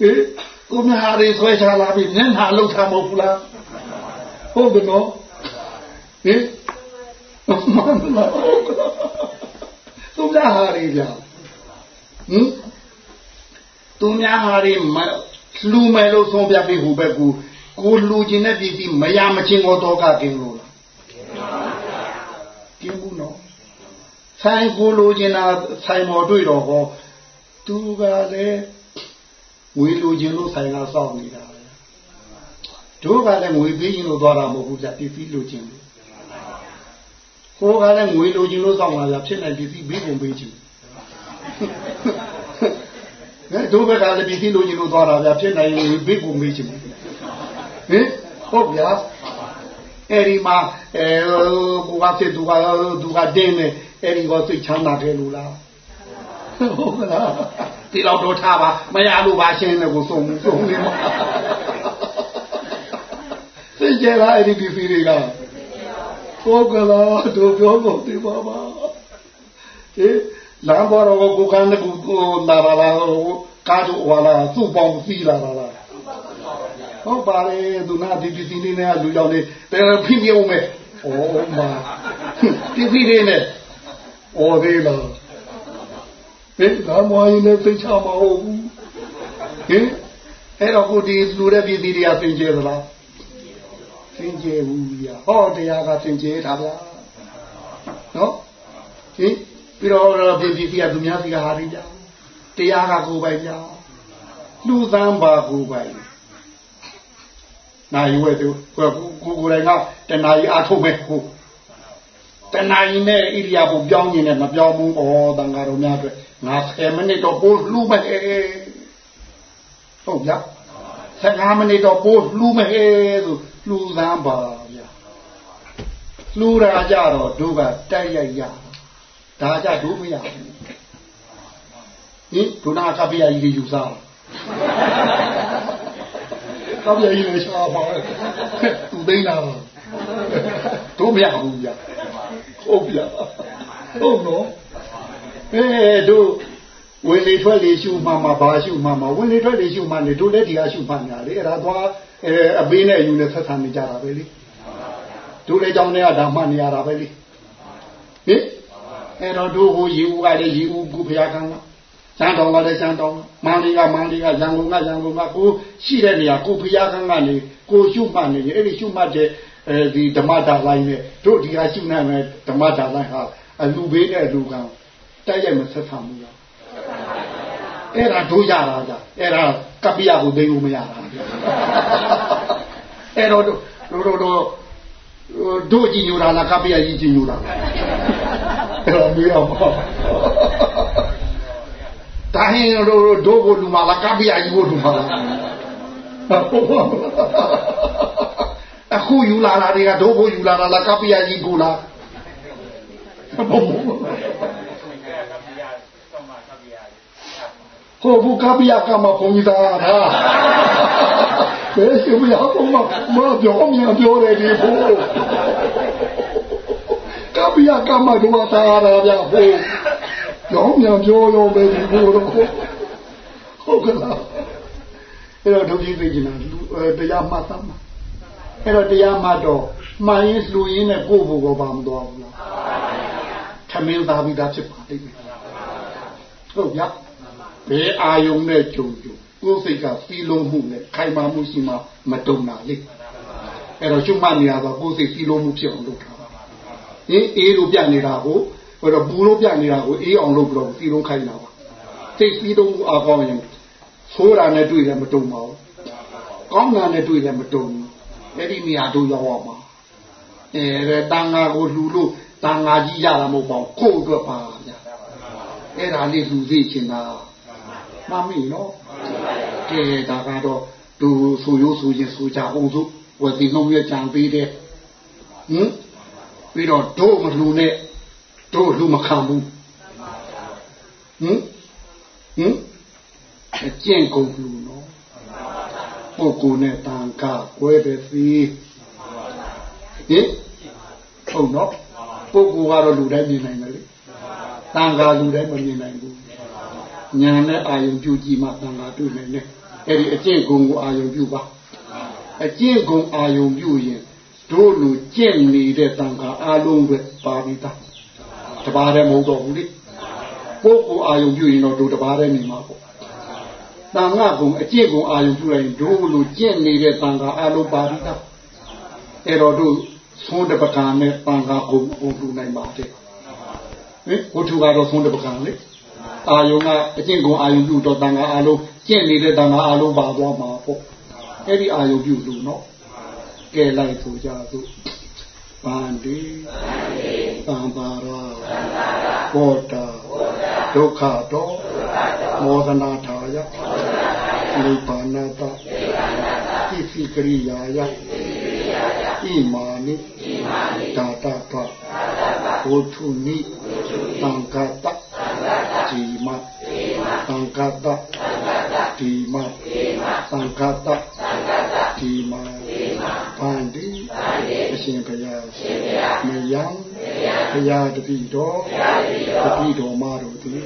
ဟင်သူများဟာဒီဆွဲချလာပြီမျက်နှာလုပ်တာမဟုတ်ဘူးလားဟုတ်တယ်နော်ဟင်မှန်လားသူများဟာတွေဗျာဟင်သူများဟာတွေမလူမယ်လို့ဆုံးပြပြီးဟိုဘက်ကူကိုလူကျင်တဲ့ပစ္စည်းမရမချင်းကိုတော့ကကင်းလို့လားကင်းဘူးနော် ဆိုင်ကိုလူကျင်တာဆိုင်မော်တွေ့တော့ဟောသူကလည်းငွေလူကျင်လို့ဆိုင်ကစောင့်နေတာပဲတို့ကလည်းငွေပေးရင်လို့သွားတာမဟုတ်ဘူးဗျပစ္စည်းလူကျင်လို့ကိုကလည်းငွေလူကျင်လို့စောင့်လာဗျဖြစ်နေပစ္စည်းပေးကုန်ပေးချင်အဲတို့ဘက်ကလည်းပစ္စည်းလူကျင်လို့သွားတာဗျဖြစ်နေငွေပေးကုန်ပေးချင်ဟင်ဟုတ်ဗျာ အဲ့ဒီမှာအဲကိုကစစ်သူကသူကတင်းနေအဲ့ဒီကစိတ်ချမ်းသာတယ်လို့လားဟုတ်ကလားဒီတော့တော့ထားပါမရလို့ပါရှင်းတယ်ကိုစုံစုံနေမှာသိကြလားအဲ့ဒီဒီဖီတွေကဟုတ်ကလားတို့ပြောဖို့ဒီပါပါဟေးလမ်းပေါ်တော့ကိုကန်းကူကိုလာလာလာကားတို့ဟွာလာသူ့ပေါင်းစီးလာလာလာ ဟုတ်ပါလေသူနာဒီပစ္စည်းလေးနဲ့လူကြောင့်လေတယ်ဖိမြုံမဲ့ဩမာပစ္စည်းလေးနဲ့ဩသေးလားဟင်ငါမွားရင်လည်းသိချမှာဟုတ်ဘူးဟင်အဲ့တော့ကိုဒီလူတဲ့ပစ္စည်းတွေကသင်ကျဲသလားသင်ကျဲဘူးဗျာဟောတရားကသင်ကျဲတာဗျာနော်ဟင်ပြီးတော့ပစ္စည်းကသူများစီကဟာရကြတရားကကိုယ်ပိုင်ကြလူသမ်းပါကိုယ်ပိုင် နိုင်ဝဲသူကိုကိုကိုယ်တိုင်ကတဏှာကြီးအားထုတ်မဲ့ကိုတဏှာကြီးနဲ့ဣရိယာပုပြောင်းနေတယ်မပြောင်းဘူးဩတန်ဃာတော်များအတွက်ငါ10မိနစ်တော့ပိုးလှူမဲ့ဟုတ်ဗျာ15မိနစ်တော့ပိုးလှူမဲ့ဆိုလှူသမ်းပါဗျာလှူတာကြတော့တို့ကတိုက်ရိုက်ရဒါကြတို့မရဘူးဟင်ဒုနာကပိယကြီးယူစား ကပိယကြီးလည်းရှားပါသူသိနေတာတို့မရဘူးဗျာဟုတ်ဗျာဟုတ်နော်အဲတို့ဝင်လေထွက်လေရှုမှမှာဘာရှုမှမှာဝင်လေထွက်လေရှုမှနေတို့လည်းဒီဟာရှုမှညာလေအဲ့ဒါသွားအဲအပေးနဲ့ယူနဲ့ဆက်ဆံနေကြတာပဲလေတို့လည်းကြောင်းတွေကဒါမှနေရတာပဲလေဟင်အဲ့တော့တို့ဟိုရေဦးကလည်းရေဦးကုဖျားခံလား ရှမ်းတောင်ကလည်းရှမ်းတောင်မန္တလေးကမန္တလေးကရန်ကုန်ကရန်ကုန်ကကိုရှိတဲ့နေရာကိုဖျားခံကနေကိုရှုမှတ်နေတယ်အဲ့ဒီရှုမှတ်တဲ့အဲဒီဓမ္မတာလိုင်းနဲ့တို့ဒီဟာရှုနေမယ်ဓမ္မတာလိုင်းဟာအလူဘေးနဲ့အလူကံတိုက်ရိုက်မဆက်ဆံဘူးလားအဲ့ဒါတို့ရတာကြအဲ့ဒါကပ္ပိယကိုသိလို့မရတာအဲ့တော့တို့တို့တို့တို့ကြည်ညိုတာလားကပ္ပိယကြီးကြည်ညိုတာအဲ့တော့မေးအောင်ပါ ဒါဟင်းတို့တို့ကိုလူမလားကပ္ပိယကြီးကိုလူမလားအခုယူလာတာတွေကတို့ကိုယူလာတာလားကပ္ပိယကြီးကိုလားဟိုဘူကပ္ပိယကမပုံကြီးတာဟာဘယ်ရှိမရတော့မမပြောမြပြောတယ်ဒီဘို့ကပ္ပိယကမတို့တာရဗျာဘို့ ပြောမြပြောရောပဲဒီဘို့တော့ဟုတ်ကလားအဲ့တော့ဒုကြီးသိကျင်တာတရားမှတ်သမှာအဲ့တော့တရားမှတ်တော့မှန်ရင်လူရင်းနဲ့ကိုယ့်ဘုကောပါမတော်ဘူးလားထမင်းသားပြီးသားဖြစ်ပါလိမ့်မယ်ဟုတ်ဗျာဘယ်အာယုံနဲ့ကြုံကြုံကိုယ်စိတ်ကစီလုံးမှုနဲ့ခိုင်မာမှုရှိမှမတုံတာလေအဲ့တော့ကျွတ်မှတ်နေရတော့ကိုယ်စိတ်စီလုံးမှုဖြစ်အောင်လုပ်တာပါဟင်အေးလို့ပြနေတာကို ဟိုတော့ဘူးလို့ပြနေတာကိုအေးအောင်လုပ်လို့စီလုံးခိုင်းတာပါစိတ်စီလုံးမှုအကောင်းရင်ဆိုးတာနဲ့တွေ့တယ်မတုံပါဘူးကောင်းတာနဲ့တွေ့တယ်မတုံဘူးအဲ့ဒီနေရာတို့ရောက်အောင်ပါအဲတန်ဃာကိုလှူလို့တန်ဃာကြီးရတာမဟုတ်ပါဘူးကိုယ့်အတွက်ပါဗျာအဲ့ဒါလေးလှူစေချင်တာမမီနော်ကဲဒါကတော့သူဆိုရိုးဆိုရင်ဆိုကြအောင်စို့ဝယ်ဒီနှုံးရကြံပေးတယ်ဟင်ပြီးတော့တို့မလှူနဲ့ တို့လှူမခံဘူးဟင်ဟင်အကျင့်ကုန်လှူနော်ပုဂ္ဂိုလ်နဲ့တန်ခါကွဲတယ်စီဟင်ဟုတ်နော်ပုဂ္ဂိုလ်ကတော့လူတိုင်းမြင်နိုင်တယ်လေတန်ခါလူတိုင်းမမြင်နိုင်ဘူးညာနဲ့အာယုံပြုကြည့်မှတန်ခါတွေ့နိုင်တယ်အဲ့ဒီအကျင့်ကုန်ကိုအာယုံပြုပါအကျင့်ကုန်အာယုံပြုရင်တို့လူကျင့်နေတဲ့တန်ခါအလုံးပဲပါပြီးသား တပါးတည်းမဟုတ်တော့ဘူးလေပုဂ္ဂိုလ်အာယုံပြုရင်တော့တို့တပါးတည်းနေမှာပေါ့တန်ခါကုံအကျင့်ကုံအာရုံပြုလိုက်ဒို့လို့ကျင့်နေတဲ့တန်ခါအလုံးပါပြီးသားအဲ့တော့တို့သုံးတပကံနဲ့တန်ခါကုံကိုပြုနိုင်ပါတယ်ဟင်ဝတ္ထုကတော့သုံးတပကံလေအာယုံကအကျင့်ကုံအာယုံပြုတော့တန်ခါအလုံးကျင့်နေတဲ့တန်ခါအလုံးပါသွားမှာပေါ့အဲ့ဒီအာယုံပြုလို့နော်ကဲလိုက်ဆိုကြသို့ပန္တိသံပါရာ ဘောတာဒုက္ခတောမောဒနာထာယနိဗ္ဗာနတတိပိကရိယာယဣမာနိဒါတပဘုထုနိသံဃတဒီမသံဃတဒီမသံဃတ ဒီမဗန္ဒီအရှင်ဘုရားမယံဘုရားတတိတော်တတိတော်မတော်သည်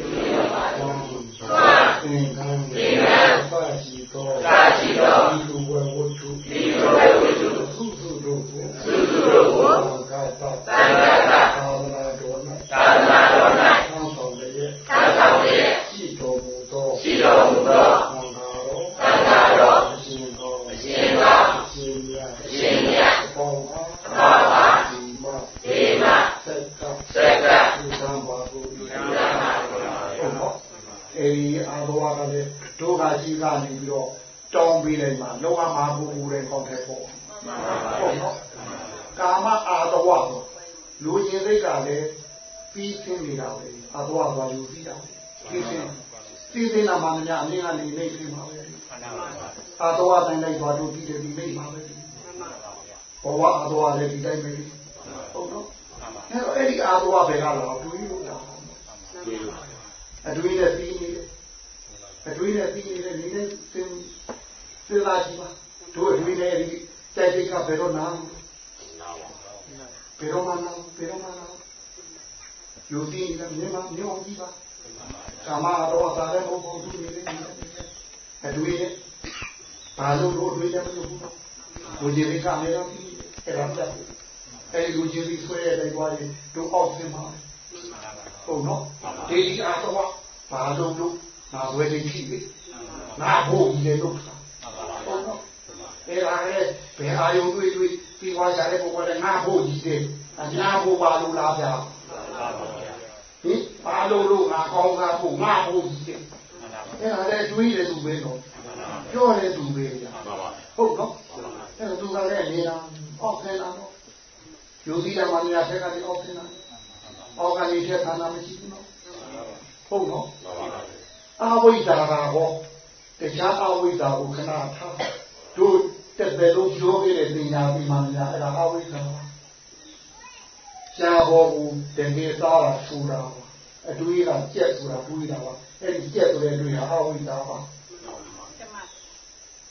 သင်္ကန်းသင်္ကန်းပါရှိတော်ပါရှိတော်ဒီလိုဝဝတ္ထုဒီလိုဝဝတ္ထုသုသုတို့ကိုသုသုတို့ကိုသံဃာတသံဃာတသာသနာတော်၌သာသနာတော်၌သံဆောင်လျက်သံဆောင်လျက်ရှိတော်မူသောရှိတော်မူသောသံဃာတော်သံဃာတော်အရှင်တော်အရှင်တော်အရှင်မြတ်အရှင်မြတ်ဘောဟာဘောဟာဒီမဒီမသက်ကသက်ကဒီသံပါကိုဒီသံပါကိုဟုတ်ပါအဲဒီအာဘဝကလည်းဒုက္ခရှိကနေပြီးတော့တောင်းပေးလိုက်မှာလော ကမှာပူပူတဲ့ကောင်းတဲ့ပေါ့ဟုတ်နော်ကာမအာတဝဆိုလူရင်စိတ်ကလည်းပြီးသင်းနေတာပဲအာတဝသွားယူပြီးတာပြီးသင်းပြီးသင်းတာမှမများအမြင်ကနေနေပြီးမှာပဲအာတဝတိုင်းလိုက်သွားတို့ပြီးတယ်ပြီးနေမှာပဲဘဝအာတဝလည်းဒီတိုင်းပဲဟုတ်နော်အဲ့တော့အဲ့ဒီအာတဝပဲကတော့တူ yi လို့လားအတွင်းနဲ့ပြီးနေတယ်အတွင်းနဲ့ပြီးနေတဲ့နေနဲ့သင်စဉ်းစားကြည့်ပါ တို့အတွင်းနဲ့ဒီတိုက်တိတ်ကဘယ်တော့နာဘယ်တော့မှနာဘယ်တော့မှနာယူတည်တယ်မြင်မမြင်အောင်ကြည့်ပါကာမတော့သာလည်းဘုံဘုံသူနေနေအတွင်းနဲ့ဘာလို့တို့အတွင်းနဲ့မလုပ်ဘူးဘုရားရိကလည်းတော့ပြီးအဲ့ဒါပြအဲ့ဒီလူကြီးကြီးဆွဲရတဲ့ဘွားကြီးတို့အောက်ဆင်းပါဟုတ်နော်ဒီအားတော့ဘာလို့လို့ငါဝယ်နေပြီငါဘို့ကြီးလေလို့ဟုတ်နော် အဲ့ဒါလေဘယ်အာယုံတွေ့တွေ့ပြီးသွားကြတဲ့ပုဂ္ဂိုလ်ကငါဘို့ကြီးတယ်အညာဘို့ပါလို့လားဗျာဟင်ဘာလို့လို့ငါကောင်းတာဖို့ငါဘို့ကြီးတယ်အဲ့ဒါလေတွေးတယ်သူပဲတော့ပြောတယ်သူပဲဗျာဟုတ်နော်အဲ့ဒါသူကလည်းနေတာအောက်ခဲလာတော့ယူစီတာမနီယာဆက်ကလည်းအောက်ခဲလာအောက်ကနေထက်ခါနာမရှိဘူးနော်ဟုတ်နော်အဝိဇ္ဇာကဟောတရားအဝိဇ္ဇာကိုခဏထားတို့ တက်တယ်လို့ပြောခဲ့တဲ့ပညာပြီးမှများအဲ့ဒါအဝိဇ္ဇာပါရှားဘောကိုတကယ်သားတာထူတာပါအတွေးကကြက်ဆိုတာတွေးတာပါအဲ့ဒီကြက်ဆိုတဲ့တွေးဟာအဝိဇ္ဇာပါ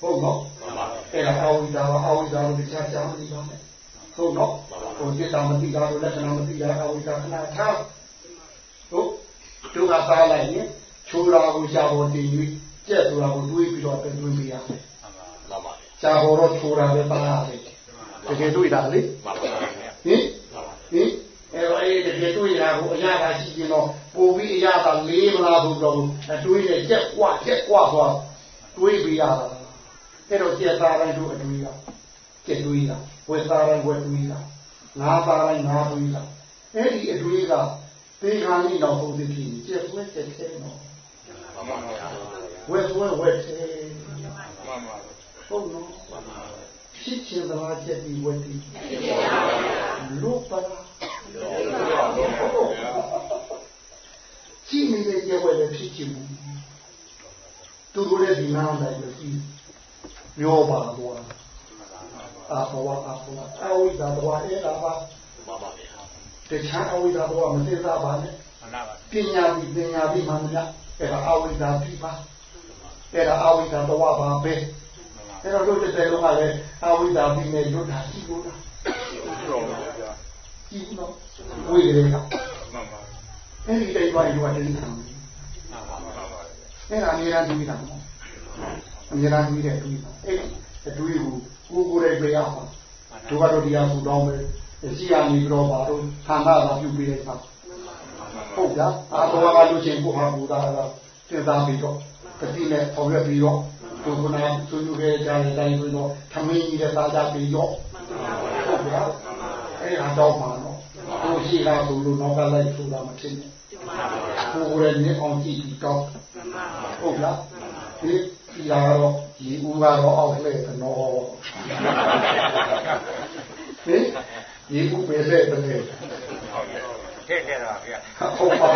ဟုတ်နော်အဲ့ဒါအဝိဇ္ဇာပါအဝိဇ္ဇာကိုတရားကြောင်းနေပါမယ်ဟုတ်နော်ဟိုစိတ်တော်မသိတာလို့လက္ခဏာမသိတာအဝိဇ္ဇာခဏထားဟုတ်တို့ကသားလိုက်ရင်ချိုးတာကိုရှားပေါ်တည်ပြီးကြက်ဆိုတာကိုတွေးပြီးတော့တွင်းပေးရတယ်မှန်ပါ ရှားပေါ်တော့ချိုးတာပဲပါရတယ်တကယ်တွေးတာလေမှန်ပါဟင်ဟင်အဲ့တော့အဲ့ဒီတကယ်တွေးတာကိုအရာသာရှိရင်တော့ပို့ပြီးအရာသာလေးမလားဆိုတော့တွေးတယ်ကြက်ကွာကြက်ကွာဆိုတွေးပေးရတာအဲ့တော့ကြက်သားတိုင်းတို့အတွေးတာကြက်တွေးတာဝက်သားတိုင်းဝက်တွေးတာငါးသားတိုင်းငါးတွေးတာအဲ့ဒီအတွေးကသေခါလေးတော့ဟုတ်သည်ဖြစ်ကျက်ဆွဲကျက်သေးနော်မှန်ပါဗျာဝက်ဆွဲ ဝက်သေးမှန်ပါဟုတ်နော်ဖြစ်ချင်သလားကျက်ပြီးဝက်ပြီးလုပါကြည့်နေတဲ့ကျက်ဝက်လည်းဖြစ်ချင်ဘူးသူတို့လည်းဒီနားတိုင်းလို့ကြည့်ပြောပါတော့အာဘဝအာဘဝအဝိဇ္ဇာဘဝအဲ့ဒါပါမှန်ပါဗျာတခြားအဝိဇ္ဇာတော့မသိသားပါနဲ့ပညာပြီးပညာပြီးမှမလားအဲ့ဒါအဝိဇ္ဇာပြီးပါအဲ့ဒါအဝိဇ္ဇာတော့ပါပဲ အဲ့တော့တို့တဲ့လုံးကလည်းအဝိဇ္ဇာပြီးနေလွတ်တာရှိလို့လားရှိလို့ဝိရေကအဲ့ဒီတိတ်ပါရွာတိတ်ခံအဲ့ဒါအများအားကြီးတာအများအားကြီးတဲ့အတွေ့အဲ့အတွေ့ကိုကိုကိုယ်တိုင်ပြရပါတို့ကတော့ဒီအကူတောင်းပဲရှိရမီတော့ပါတော့ခန္ဓာသာပြုပေးလိုက်ပါဟုတ်ကြအာတော်ကလို့ချင်းကိုဟာဘူတာကစဉ်းစားပြီးတော့တတိနဲ့ပေါ်ရပြီးတော့ သူကနာသူလူရဲ့ကြတဲ့တိုင်းဆိုတော့သမင်းကြီးတဲ့သားကြပြီးတော့ဟုတ်ဗျာအဲ့ဒါတော့မှာနော်ကိုရှိတာသူလူနောက်ကလိုက်ဆိုတာမဖြစ်နဲ့ကိုယ်ရဲ့နေအောင်ကြည့်ပြီးတော့ဟုတ်လားဒီဒီလာတော့ဒီဦးကတော့အောက်လေတော့ဟင်ဒီဦးပဲလေတည်းထည့်ခဲ့တာဗျာဟုတ်ပါ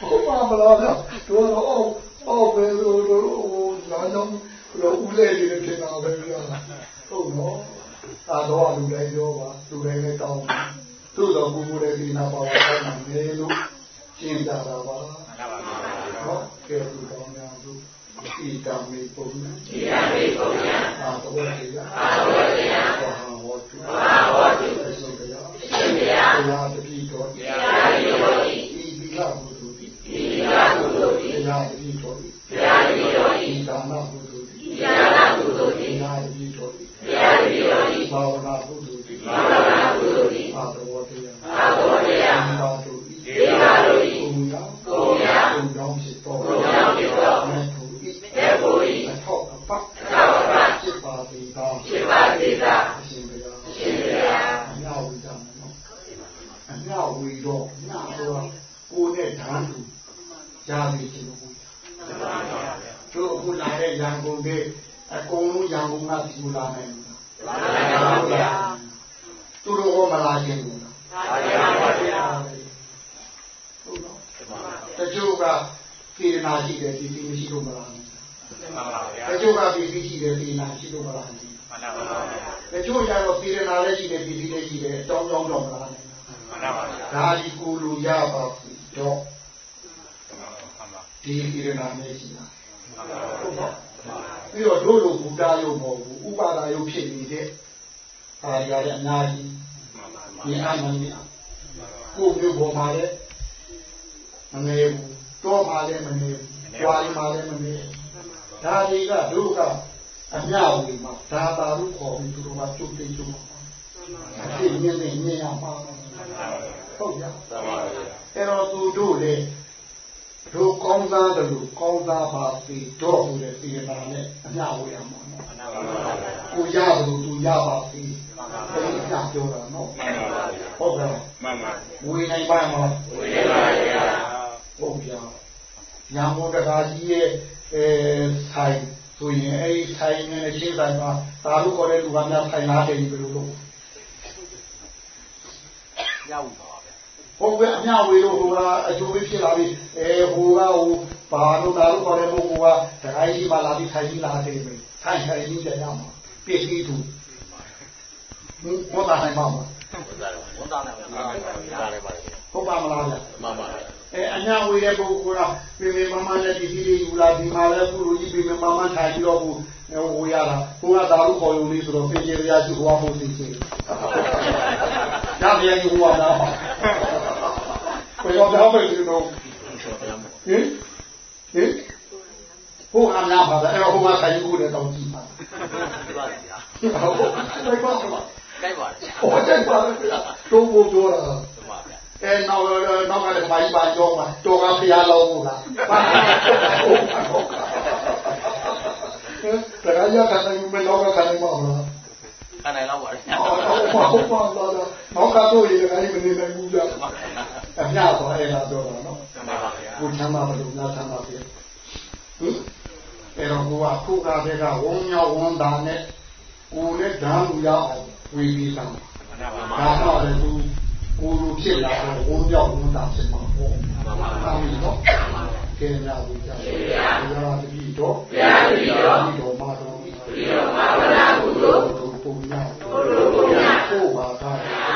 ဟုတ်ပါမလားတို့တော့ အောက်ပဲလို့လို့လာတော့လို့ဦးလေးတွေဖြစ်တာပဲဗျာဟုတ်နော်အာတော့လူတိုင်းပြောပါလူတိုင်းလည်းတောင်းသူ့တော်ကိုကိုယ်ရဲ့ဒီနာပါဝါတိုင်းမှာနေလို့ရှင်းတာပါပါဟောကဲလူတော်များသူဣတံမေပုံညာဣတံမေပုံညာအာတော်တေယအာတော်တေယဘာဟောတုဘာဟောတုအရှင်ဘုရားအရှင်ဘုရားဘုရားတတိတော်ဘုရားတတိတော်ဤသီလဘုသူတိဤသီလဘုသူတိဘု ရားတတိတော်ဤဘုရားတတိတော်ဤဒါနဘုသူတိဒါနဘုသူတိဘုရားတတိတော်ဤဘုရားတတိတော်ဤဘာဝနာဘုသူတိဘာဝနာဘုသူတိအာတော်တေယအာတော်တေယဘာတုတိဒေဝတို့ဤကုညာကုညာကုကြောင့်ဖြစ်တော်ကုကြောင့်ဖြစ်တော်မေထုဤမေထုဤအထောက်အပအထောက်အပဖြစ်ပါသည်သာဖြစ်ပါသည်သာအရှင်ဘုရားအရှင်ဘုရားအမြောက်ဝိဒမယ်နော်အမြောက်ဝိတော့ညတော့ကိုယ်နဲ့ဓာတ်သူရာပြီခြင်းလို့တို့အခုလာတဲ့ရန်ကုန်တဲ့အကုန် လုံးရန်ကုန်ကပြူလာနိုင်ဘူးလားလာနိုင်ပါဗျာသူတို့ကမလာခြင်းဘူးလားလာနိုင်ပါဗျာဟုတ်တော့တချို့ကပြေနာရှိတယ်ဒီဒီမရှိလို့မလာဘူးမှန်ပါဗျာတချို့ကပြေပြီးရှိတယ်ပြေနာရှိလို့မလာဘူးမှန်ပါဗျာတချို့ကျတော့ပြေနာလည်းရှိတယ်ပြေပြီးလည်းရှိတယ်အကြောင်းကြောင်းတော့မလာဘူးမှန်ပါဗျာဒါဒီကိုလူရပါဘူးတော့ဒီပြေနာလည်းရှိတာဟုတ်ပါ ပြီးတော့တို့လိုဘုရားယုံမဟုတ်ဘူးဥပါဒာယုံဖြစ်နေတဲ့အာရရအများကြီးဒီအမှန်ကြီးကိုမျိုးပေါ်မှာလည်းမနေဘူးတော့မှာလည်းမနေဘူးကြွားမှာလည်းမနေဒါတွေကတို့ကအမြဝေမှာဒါပါလို့ခေါ်ပြီးသူတို့ကကျုပ်သိကျုပ်မှာဒီမြင်နေမြင်ရမှာဟုတ်ရအဲ့တော့သူတို့လည်း တို့ကောင်းသားတယ်လို့ကောင်းသားပါပြီတော့ဆိုတဲ့ပြေနာနဲ့အမြဝေရမှာနော်ကိုရတယ်လို့သူရပါပြီအဲ့ဒီအပြောတာနော်ဟုတ်ကဲ့မှန်ပါဝေနိုင်ပါမလားဝေနိုင်ပါဗျာဟုတ်ဗျာညာမောတကာကြီးရဲ့အဲဆိုင်ဆိုရင်အဲ့ဒီဆိုင်နဲ့ရှင်းဆိုင်မှာဒါလို့ခေါ်တဲ့လူကများဆိုင်လာတယ်ဘယ်လိုလုပ်ရဘူးပါ ဟုတ်ကဲ့အမြဝေလို့ဟိုကအကျိုးဖြစ်လာပြီအဲဟိုကဟိုဘာလို့ဒါလို့ခေါ်တဲ့ပုဂ္ဂိုလ်ကတခိုင်းကြီးပါလာပြီးခိုင်းကြီးလာတယ်ပဲခိုင်းခိုင်းကြီးကြရမှာပြည့်စည်သူဘောတာနိုင်ပါမလားဘောတာနိုင်ပါဘူးဟုတ်ပါမလားဗျမှန်ပါအဲအညာဝေတဲ့ပုဂ္ဂိုလ်ကပြင်ပြင်မမနဲ့ဒီဒီလေးယူလာဒီမှာလဲကုလိုကြီးပြင်ပြင်မမထိုင်ပြီးတော့ဟိုဟိုရတာဟိုကဒါလို့ခေါ်ရုံလေးဆိုတော့ပြင်ကျရရှိဟိုကမို့သိချင်ရပြန်ဟိုကဒါပါ ဘယ်တော့တော့ပဲဒီလိုဟင်ဟင်ဟိုအများပါပဲအဲ့တော့ဟိုကဆိုင်ကူတဲ့တောင်းကြည့်ပါဟုတ်ပါဗျာဟုတ်ပါပါတိုက်ပါဟောတိုက်ပါဗျာတော့ဘိုးပြောတာအဲနောက်နောက်ကလည်းဘာကြီးပါကြောမှာတော်ကဖျားလုံးဘူးလားဟုတ်ပါဟုတ်ပါတရားရခံနိုင်မနောက်ကခံနိုင်မှာမလား ခံနိုင်တော့ပါလေဟုတ်ပါဟုတ်ပါတော့နောက်ကတော့ရေကနေမနေနိုင်ဘူးကြအမြတ်သွားအဲ့ဒါပြောတာနော်ကိုချမ်းသာမလို့နားချမ်းသာပြီဟင်အဲ့တော့ကိုကခုကတည်းကဝုံညောဝန်းတာနဲ့ကိုနဲ့ဓာတ်လူရအောင်ဝေပြီးဆောင်ဒါတော့လေသူကိုလိုဖြစ်လာတော့ဝုံညောဝန်းတာဖြစ်မှာပေါ့ဒါမှမဟုတ်ကဲနာဝိကြဘုရားတပည့်တော်ဘုရားတပည့်တော်ဒီတော်မှာတော်ဒီတော်မှာဗလာကုသိုလ် 要，不如不要，不把。